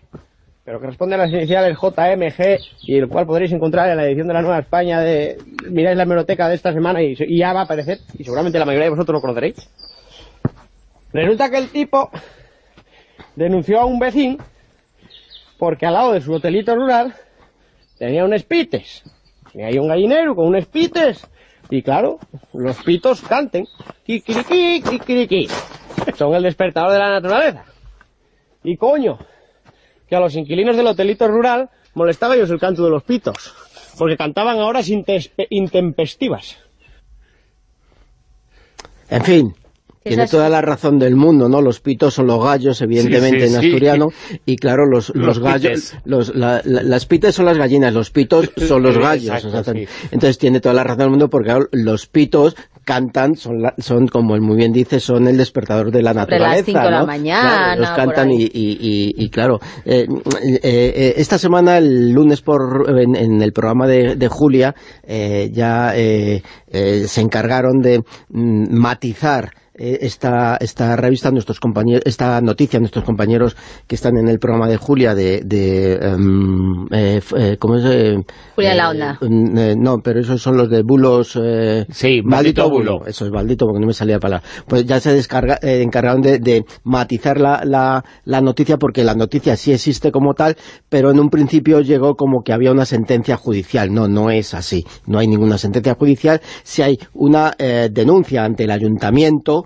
pero que responde a las iniciales JMG y el cual podréis encontrar en la edición de la Nueva España de miráis la hemeroteca de esta semana y, y ya va a aparecer y seguramente la mayoría de vosotros lo conoceréis. Resulta que el tipo denunció a un vecino porque al lado de su hotelito rural tenía un espites. Tenía ahí un gallinero con un espites y claro, los pitos canten. Kikiriki, kikiriki. Son el despertador de la naturaleza. Y coño, que a los inquilinos del hotelito rural molestaba ellos el canto de los pitos, porque cantaban a horas intempestivas. En fin, tiene Esas- toda la razón del mundo, ¿no? Los pitos son los gallos, evidentemente, Sí, sí, en sí. asturiano, y claro, los, los, Los gallos, pites. los, la- la- las pites son las gallinas, los pitos son los [LAUGHS] gallos. Exacto, o sea, sí. Entonces tiene toda la razón del mundo porque claro, los pitos cantan, son, la- son como él muy bien dice, son el despertador de la naturaleza. las cinco de la mañana, Claro, los cantan y, y- y- y, claro, eh, eh, eh, esta semana, el lunes por en, en el programa de, de Julia, eh, ya eh, eh, se encargaron de mm, matizar esta, esta revista, nuestros compañeros, esta noticia, nuestros compañeros que están en el programa de Julia de, de em, eh, eh, ¿cómo es? Eh, Julia eh, la Onda. eh, no, pero esos son los de bulos... Eh, sí, maldito maldito bulo. bulo. Eso es maldito porque no me salía la palabra. Pues ya se descarga, eh, encargaron de, de matizar la, la, la noticia porque la noticia sí existe como tal, pero en un principio llegó como que había una sentencia judicial. No, no es así. No hay ninguna sentencia judicial. Si hay una eh, denuncia ante el ayuntamiento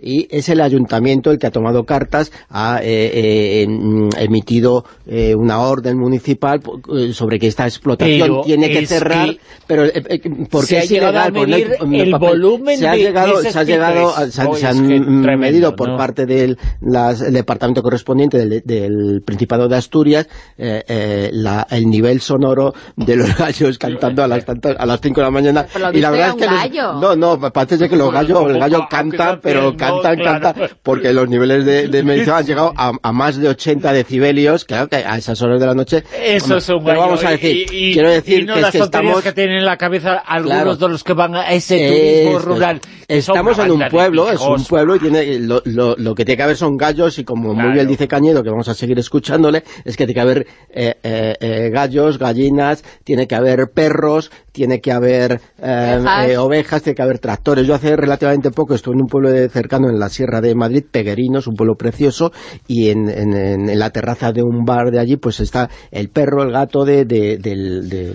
y es el ayuntamiento el que ha tomado cartas, ha eh, eh, em- emitido eh, una orden municipal eh, sobre que esta explotación Pero tiene que cerrar, que pero eh, eh, porque se ha es ilegal, no hay el papel. volumen se ha llegado, de se ha llegado, a- se, han- Oh, se tremendo, medido por ¿no? parte del las- el departamento correspondiente del, del Principado de Asturias eh, eh, la- el nivel sonoro de los [LAUGHS] gallos cantando a las tantas, a las 5 de la mañana Por y la verdad es que los- gallo. no, no, parece que los gallos, el gallo canta, pero cantan, cantan, porque los niveles de, de medición han llegado a, a más de 80 decibelios, claro que a esas horas de la noche. Eso es un vamos a decir, y, y- quiero decir y no que, es las que tonterías estamos... que tienen en la cabeza algunos Claro. de los que van a ese turismo rural. que Estamos en un pueblo, es un pueblo y tiene lo, lo- lo que tiene que haber son gallos y como muy Claro. bien dice Cañedo, que vamos a seguir escuchándole, es que tiene que haber eh, eh, eh, gallos, gallinas, tiene que haber perros, tiene que haber eh, Ovejas. eh, ovejas, tiene que haber tractores. Yo hace relativamente poco estuve en un pueblo de- cercano en la Sierra de Madrid, Peguerinos, un pueblo precioso, y en, en- la terraza de un bar de allí pues está el perro, el gato de, de- de-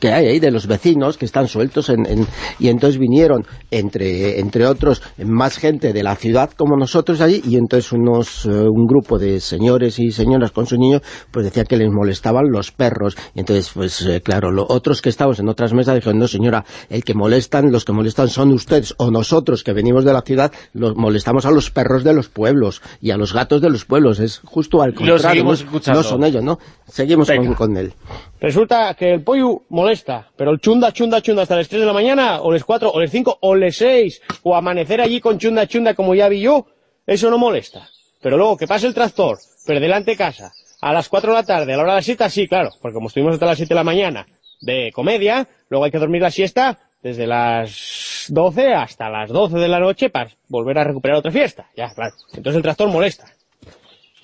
que hay ahí, de los vecinos que están sueltos en, en- y entonces vinieron entre, entre otros más gente de la ciudad como nosotros allí y entonces unos eh, un grupo de señores y señoras con su niño pues decía que les molestaban los perros y entonces pues claro, los otros que estábamos en otras mesas dijeron, no señora, el que molestan, los que molestan son ustedes o nosotros que venimos de la ciudad, los molestamos a los perros de los pueblos y a los gatos de los pueblos, es justo al contrario, no, seguimos es- escuchando. no son ellos, ¿no? Seguimos con, con él. Resulta que el pollo molesta, pero el chunda, chunda, chunda hasta las 3 de la mañana, o las 4, o las 5, o las 6, o amanecer allí con chunda, chunda como ya vi yo, eso no molesta. Pero luego que pase el tractor, pero delante de casa, a las 4 de la tarde, a la hora de la siesta, sí, claro, porque como estuvimos hasta las 7 de la mañana de comedia, luego hay que dormir la siesta desde las 12 hasta las 12 de la noche para volver a recuperar otra fiesta. Ya, claro. Entonces el tractor molesta.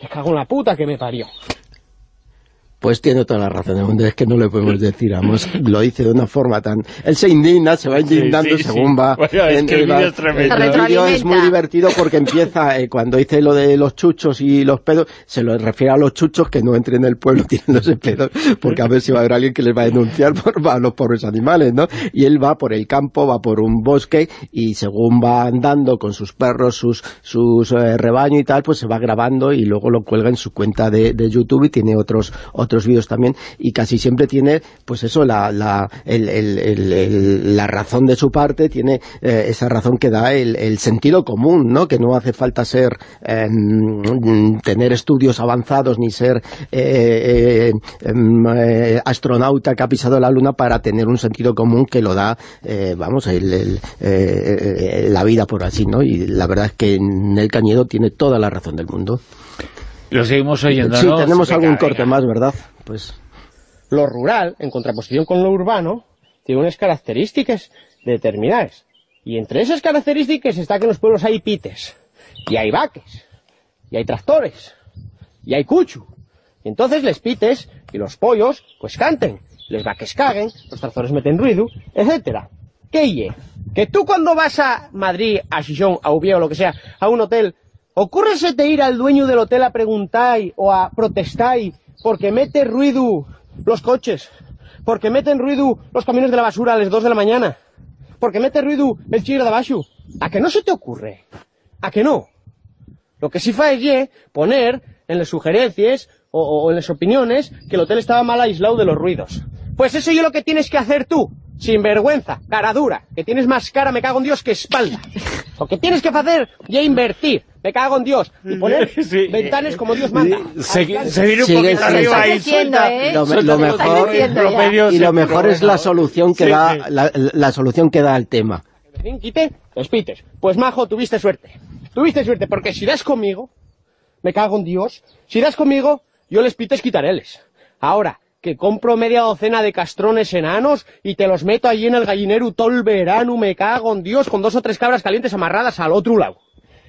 Me cago en la puta que me parió. Pues tiene toda la razón es que no le podemos decir, vamos, lo dice de una forma tan... Él se indigna, se va indignando sí, según sí. va... Bueno, es que el va- vídeo es tremendo. el Se vídeo es muy divertido porque empieza, eh, cuando dice lo de los chuchos y los pedos, se lo refiere a los chuchos que no entren en el pueblo [LAUGHS] tirándose pedos, porque a ver si va a haber alguien que les va a denunciar por a los pobres animales, ¿no? Y él va por el campo, va por un bosque y según va andando con sus perros, sus, sus eh, rebaños y tal, pues se va grabando y luego lo cuelga en su cuenta de, de YouTube y tiene otros otros otros vídeos también, y casi siempre tiene, pues eso, la, la, el- la razón de su parte, tiene eh, esa razón que da el, sentido común, ¿no? Que no hace falta ser, eh, tener estudios avanzados, ni ser eh, eh, em, eh, astronauta que ha pisado la luna para tener un sentido común que lo da, vamos, la vida por así, ¿no? Y la verdad es que Nel Cañedo tiene toda la razón del mundo. Lo seguimos oyendo, Sí, ¿no? tenemos Venga, algún venga. corte más, ¿verdad? Pues Lo rural, en contraposición con lo urbano, tiene unas características determinadas. Y entre esas características está que en los pueblos hay pites, y hay vaques, y hay tractores, y hay cuchu. Y entonces les pites y los pollos, pues canten, les vaques caguen, los tractores meten ruido, etcétera. ¿Qué ye? Que tú cuando vas a Madrid, a Xixón, a Ubié o lo que sea, a un hotel, ocúrresete ir al dueño del hotel a preguntar o a protestar porque mete ruido los coches, porque meten ruido los camiones de la basura a las 2 de la mañana, porque mete ruido el chigre de abajo. ¿A que no se te ocurre? ¿A que no? Lo que sí fa es poner en las sugerencias o, o en las opiniones que el hotel estaba mal aislado de los ruidos. Pues eso es lo que tienes que hacer tú, sin vergüenza, cara dura, que tienes más cara, me cago en Dios, que espalda. Lo que tienes que hacer es invertir, me cago en Dios, y poner [LAUGHS] ventanas como Dios manda. Segui- seguir un Sigue, poquito sigue. arriba ahí, Estás suelta, ¿eh? Lo, suelta lo los mejor, y lo en mejor es la solución que Sí, da sí. la, la solución que da al tema. Quite, los pites. Pues majo, tuviste suerte. Tuviste suerte, porque si das conmigo, me cago en Dios, si das conmigo, yo les pites quitareles. Ahora, que compro media docena de castrones enanos y te los meto allí en el gallinero todo el verano, me cago en Dios, con dos o tres cabras calientes amarradas al otro lado.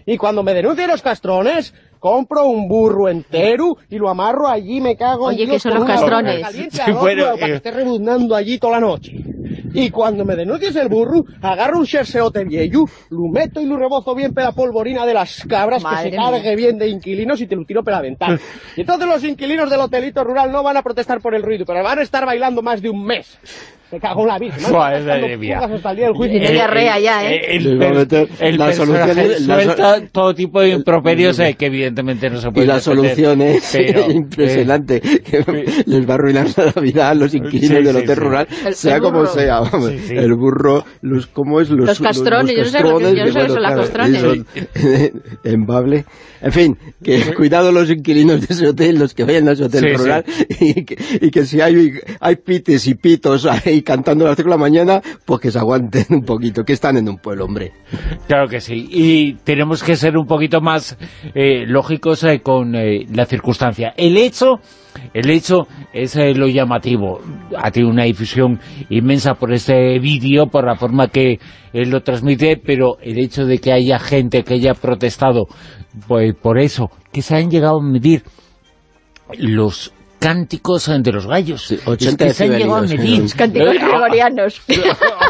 Y cuando me denuncien los castrones, compro un burro entero y lo amarro allí, me cago en Oye. ¿qué son los castrones? caliente Sí, bueno, para eh. que esté rebundando allí toda la noche. Y cuando me denuncies el burro, agarro un xerseote viejo, lo meto y lo rebozo bien pela polvorina de las cabras, Madre que se cargue mía. bien de inquilinos y te lo tiro pela ventana. [LAUGHS] Y entonces los inquilinos del hotelito rural no van a protestar por el ruido, pero van a estar bailando más de un mes. Me cago en la virgen. madre mía. hasta el día del juicio. Diarrea ya, ¿eh? El, va a meter el la solución es- la so- suelta todo tipo de improperios eh, que evidentemente no se Y puede la solución es pero, [LAUGHS] impresionante, que les va a arruinar la vida a los inquilinos Sí, del sí, hotel sí. rural, El- sea el como sea, vamos, Sí, sí. el burro, los, ¿cómo es? Los, Los castrones, yo no sé lo que- yo no sé lo que bueno, son las castrones. [LAUGHS] en Bable. En fin, que cuidado los inquilinos de ese hotel, los que vayan a ese hotel Sí, sí. rural, [LAUGHS] Y, que, y que si hay, hay pites y pitos ahí cantando a las 5 de la mañana, pues que se aguanten un poquito, que están en un pueblo, hombre. Claro que sí, y tenemos que ser un poquito más eh, lógicos eh, con eh, la circunstancia. El hecho, el hecho es lo llamativo. Ha tenido una difusión inmensa por este vídeo, por la forma que él lo transmite, pero el hecho de que haya gente que haya protestado pues, por eso, que se han llegado a medir los cánticos de los gallos. 80 Es que se han llegado a decibelios, medir. ¿no? Los cánticos gregorianos.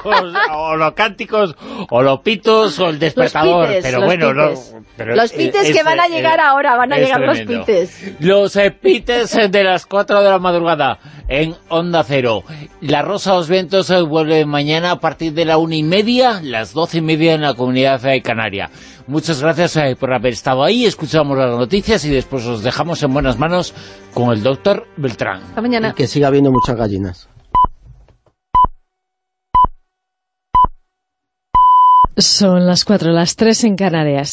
o, [LAUGHS] o los cánticos, o los pitos, o el despertador. pites, pero los bueno, no, pites. pero Los pites que van a llegar ahora, van a llegar los pites. Los eh, pites de las 4 de la madrugada en Onda Cero. La Rosa de los Vientos eh, vuelve mañana a partir de la una y media, las doce y media en la Comunidad eh, Canaria. Muchas gracias eh, por haber estado ahí, escuchamos las noticias y después os dejamos en buenas manos con el doctor Beltrán. Hasta mañana. Y que siga habiendo muchas gallinas. Son las cuatro, las tres en Canarias.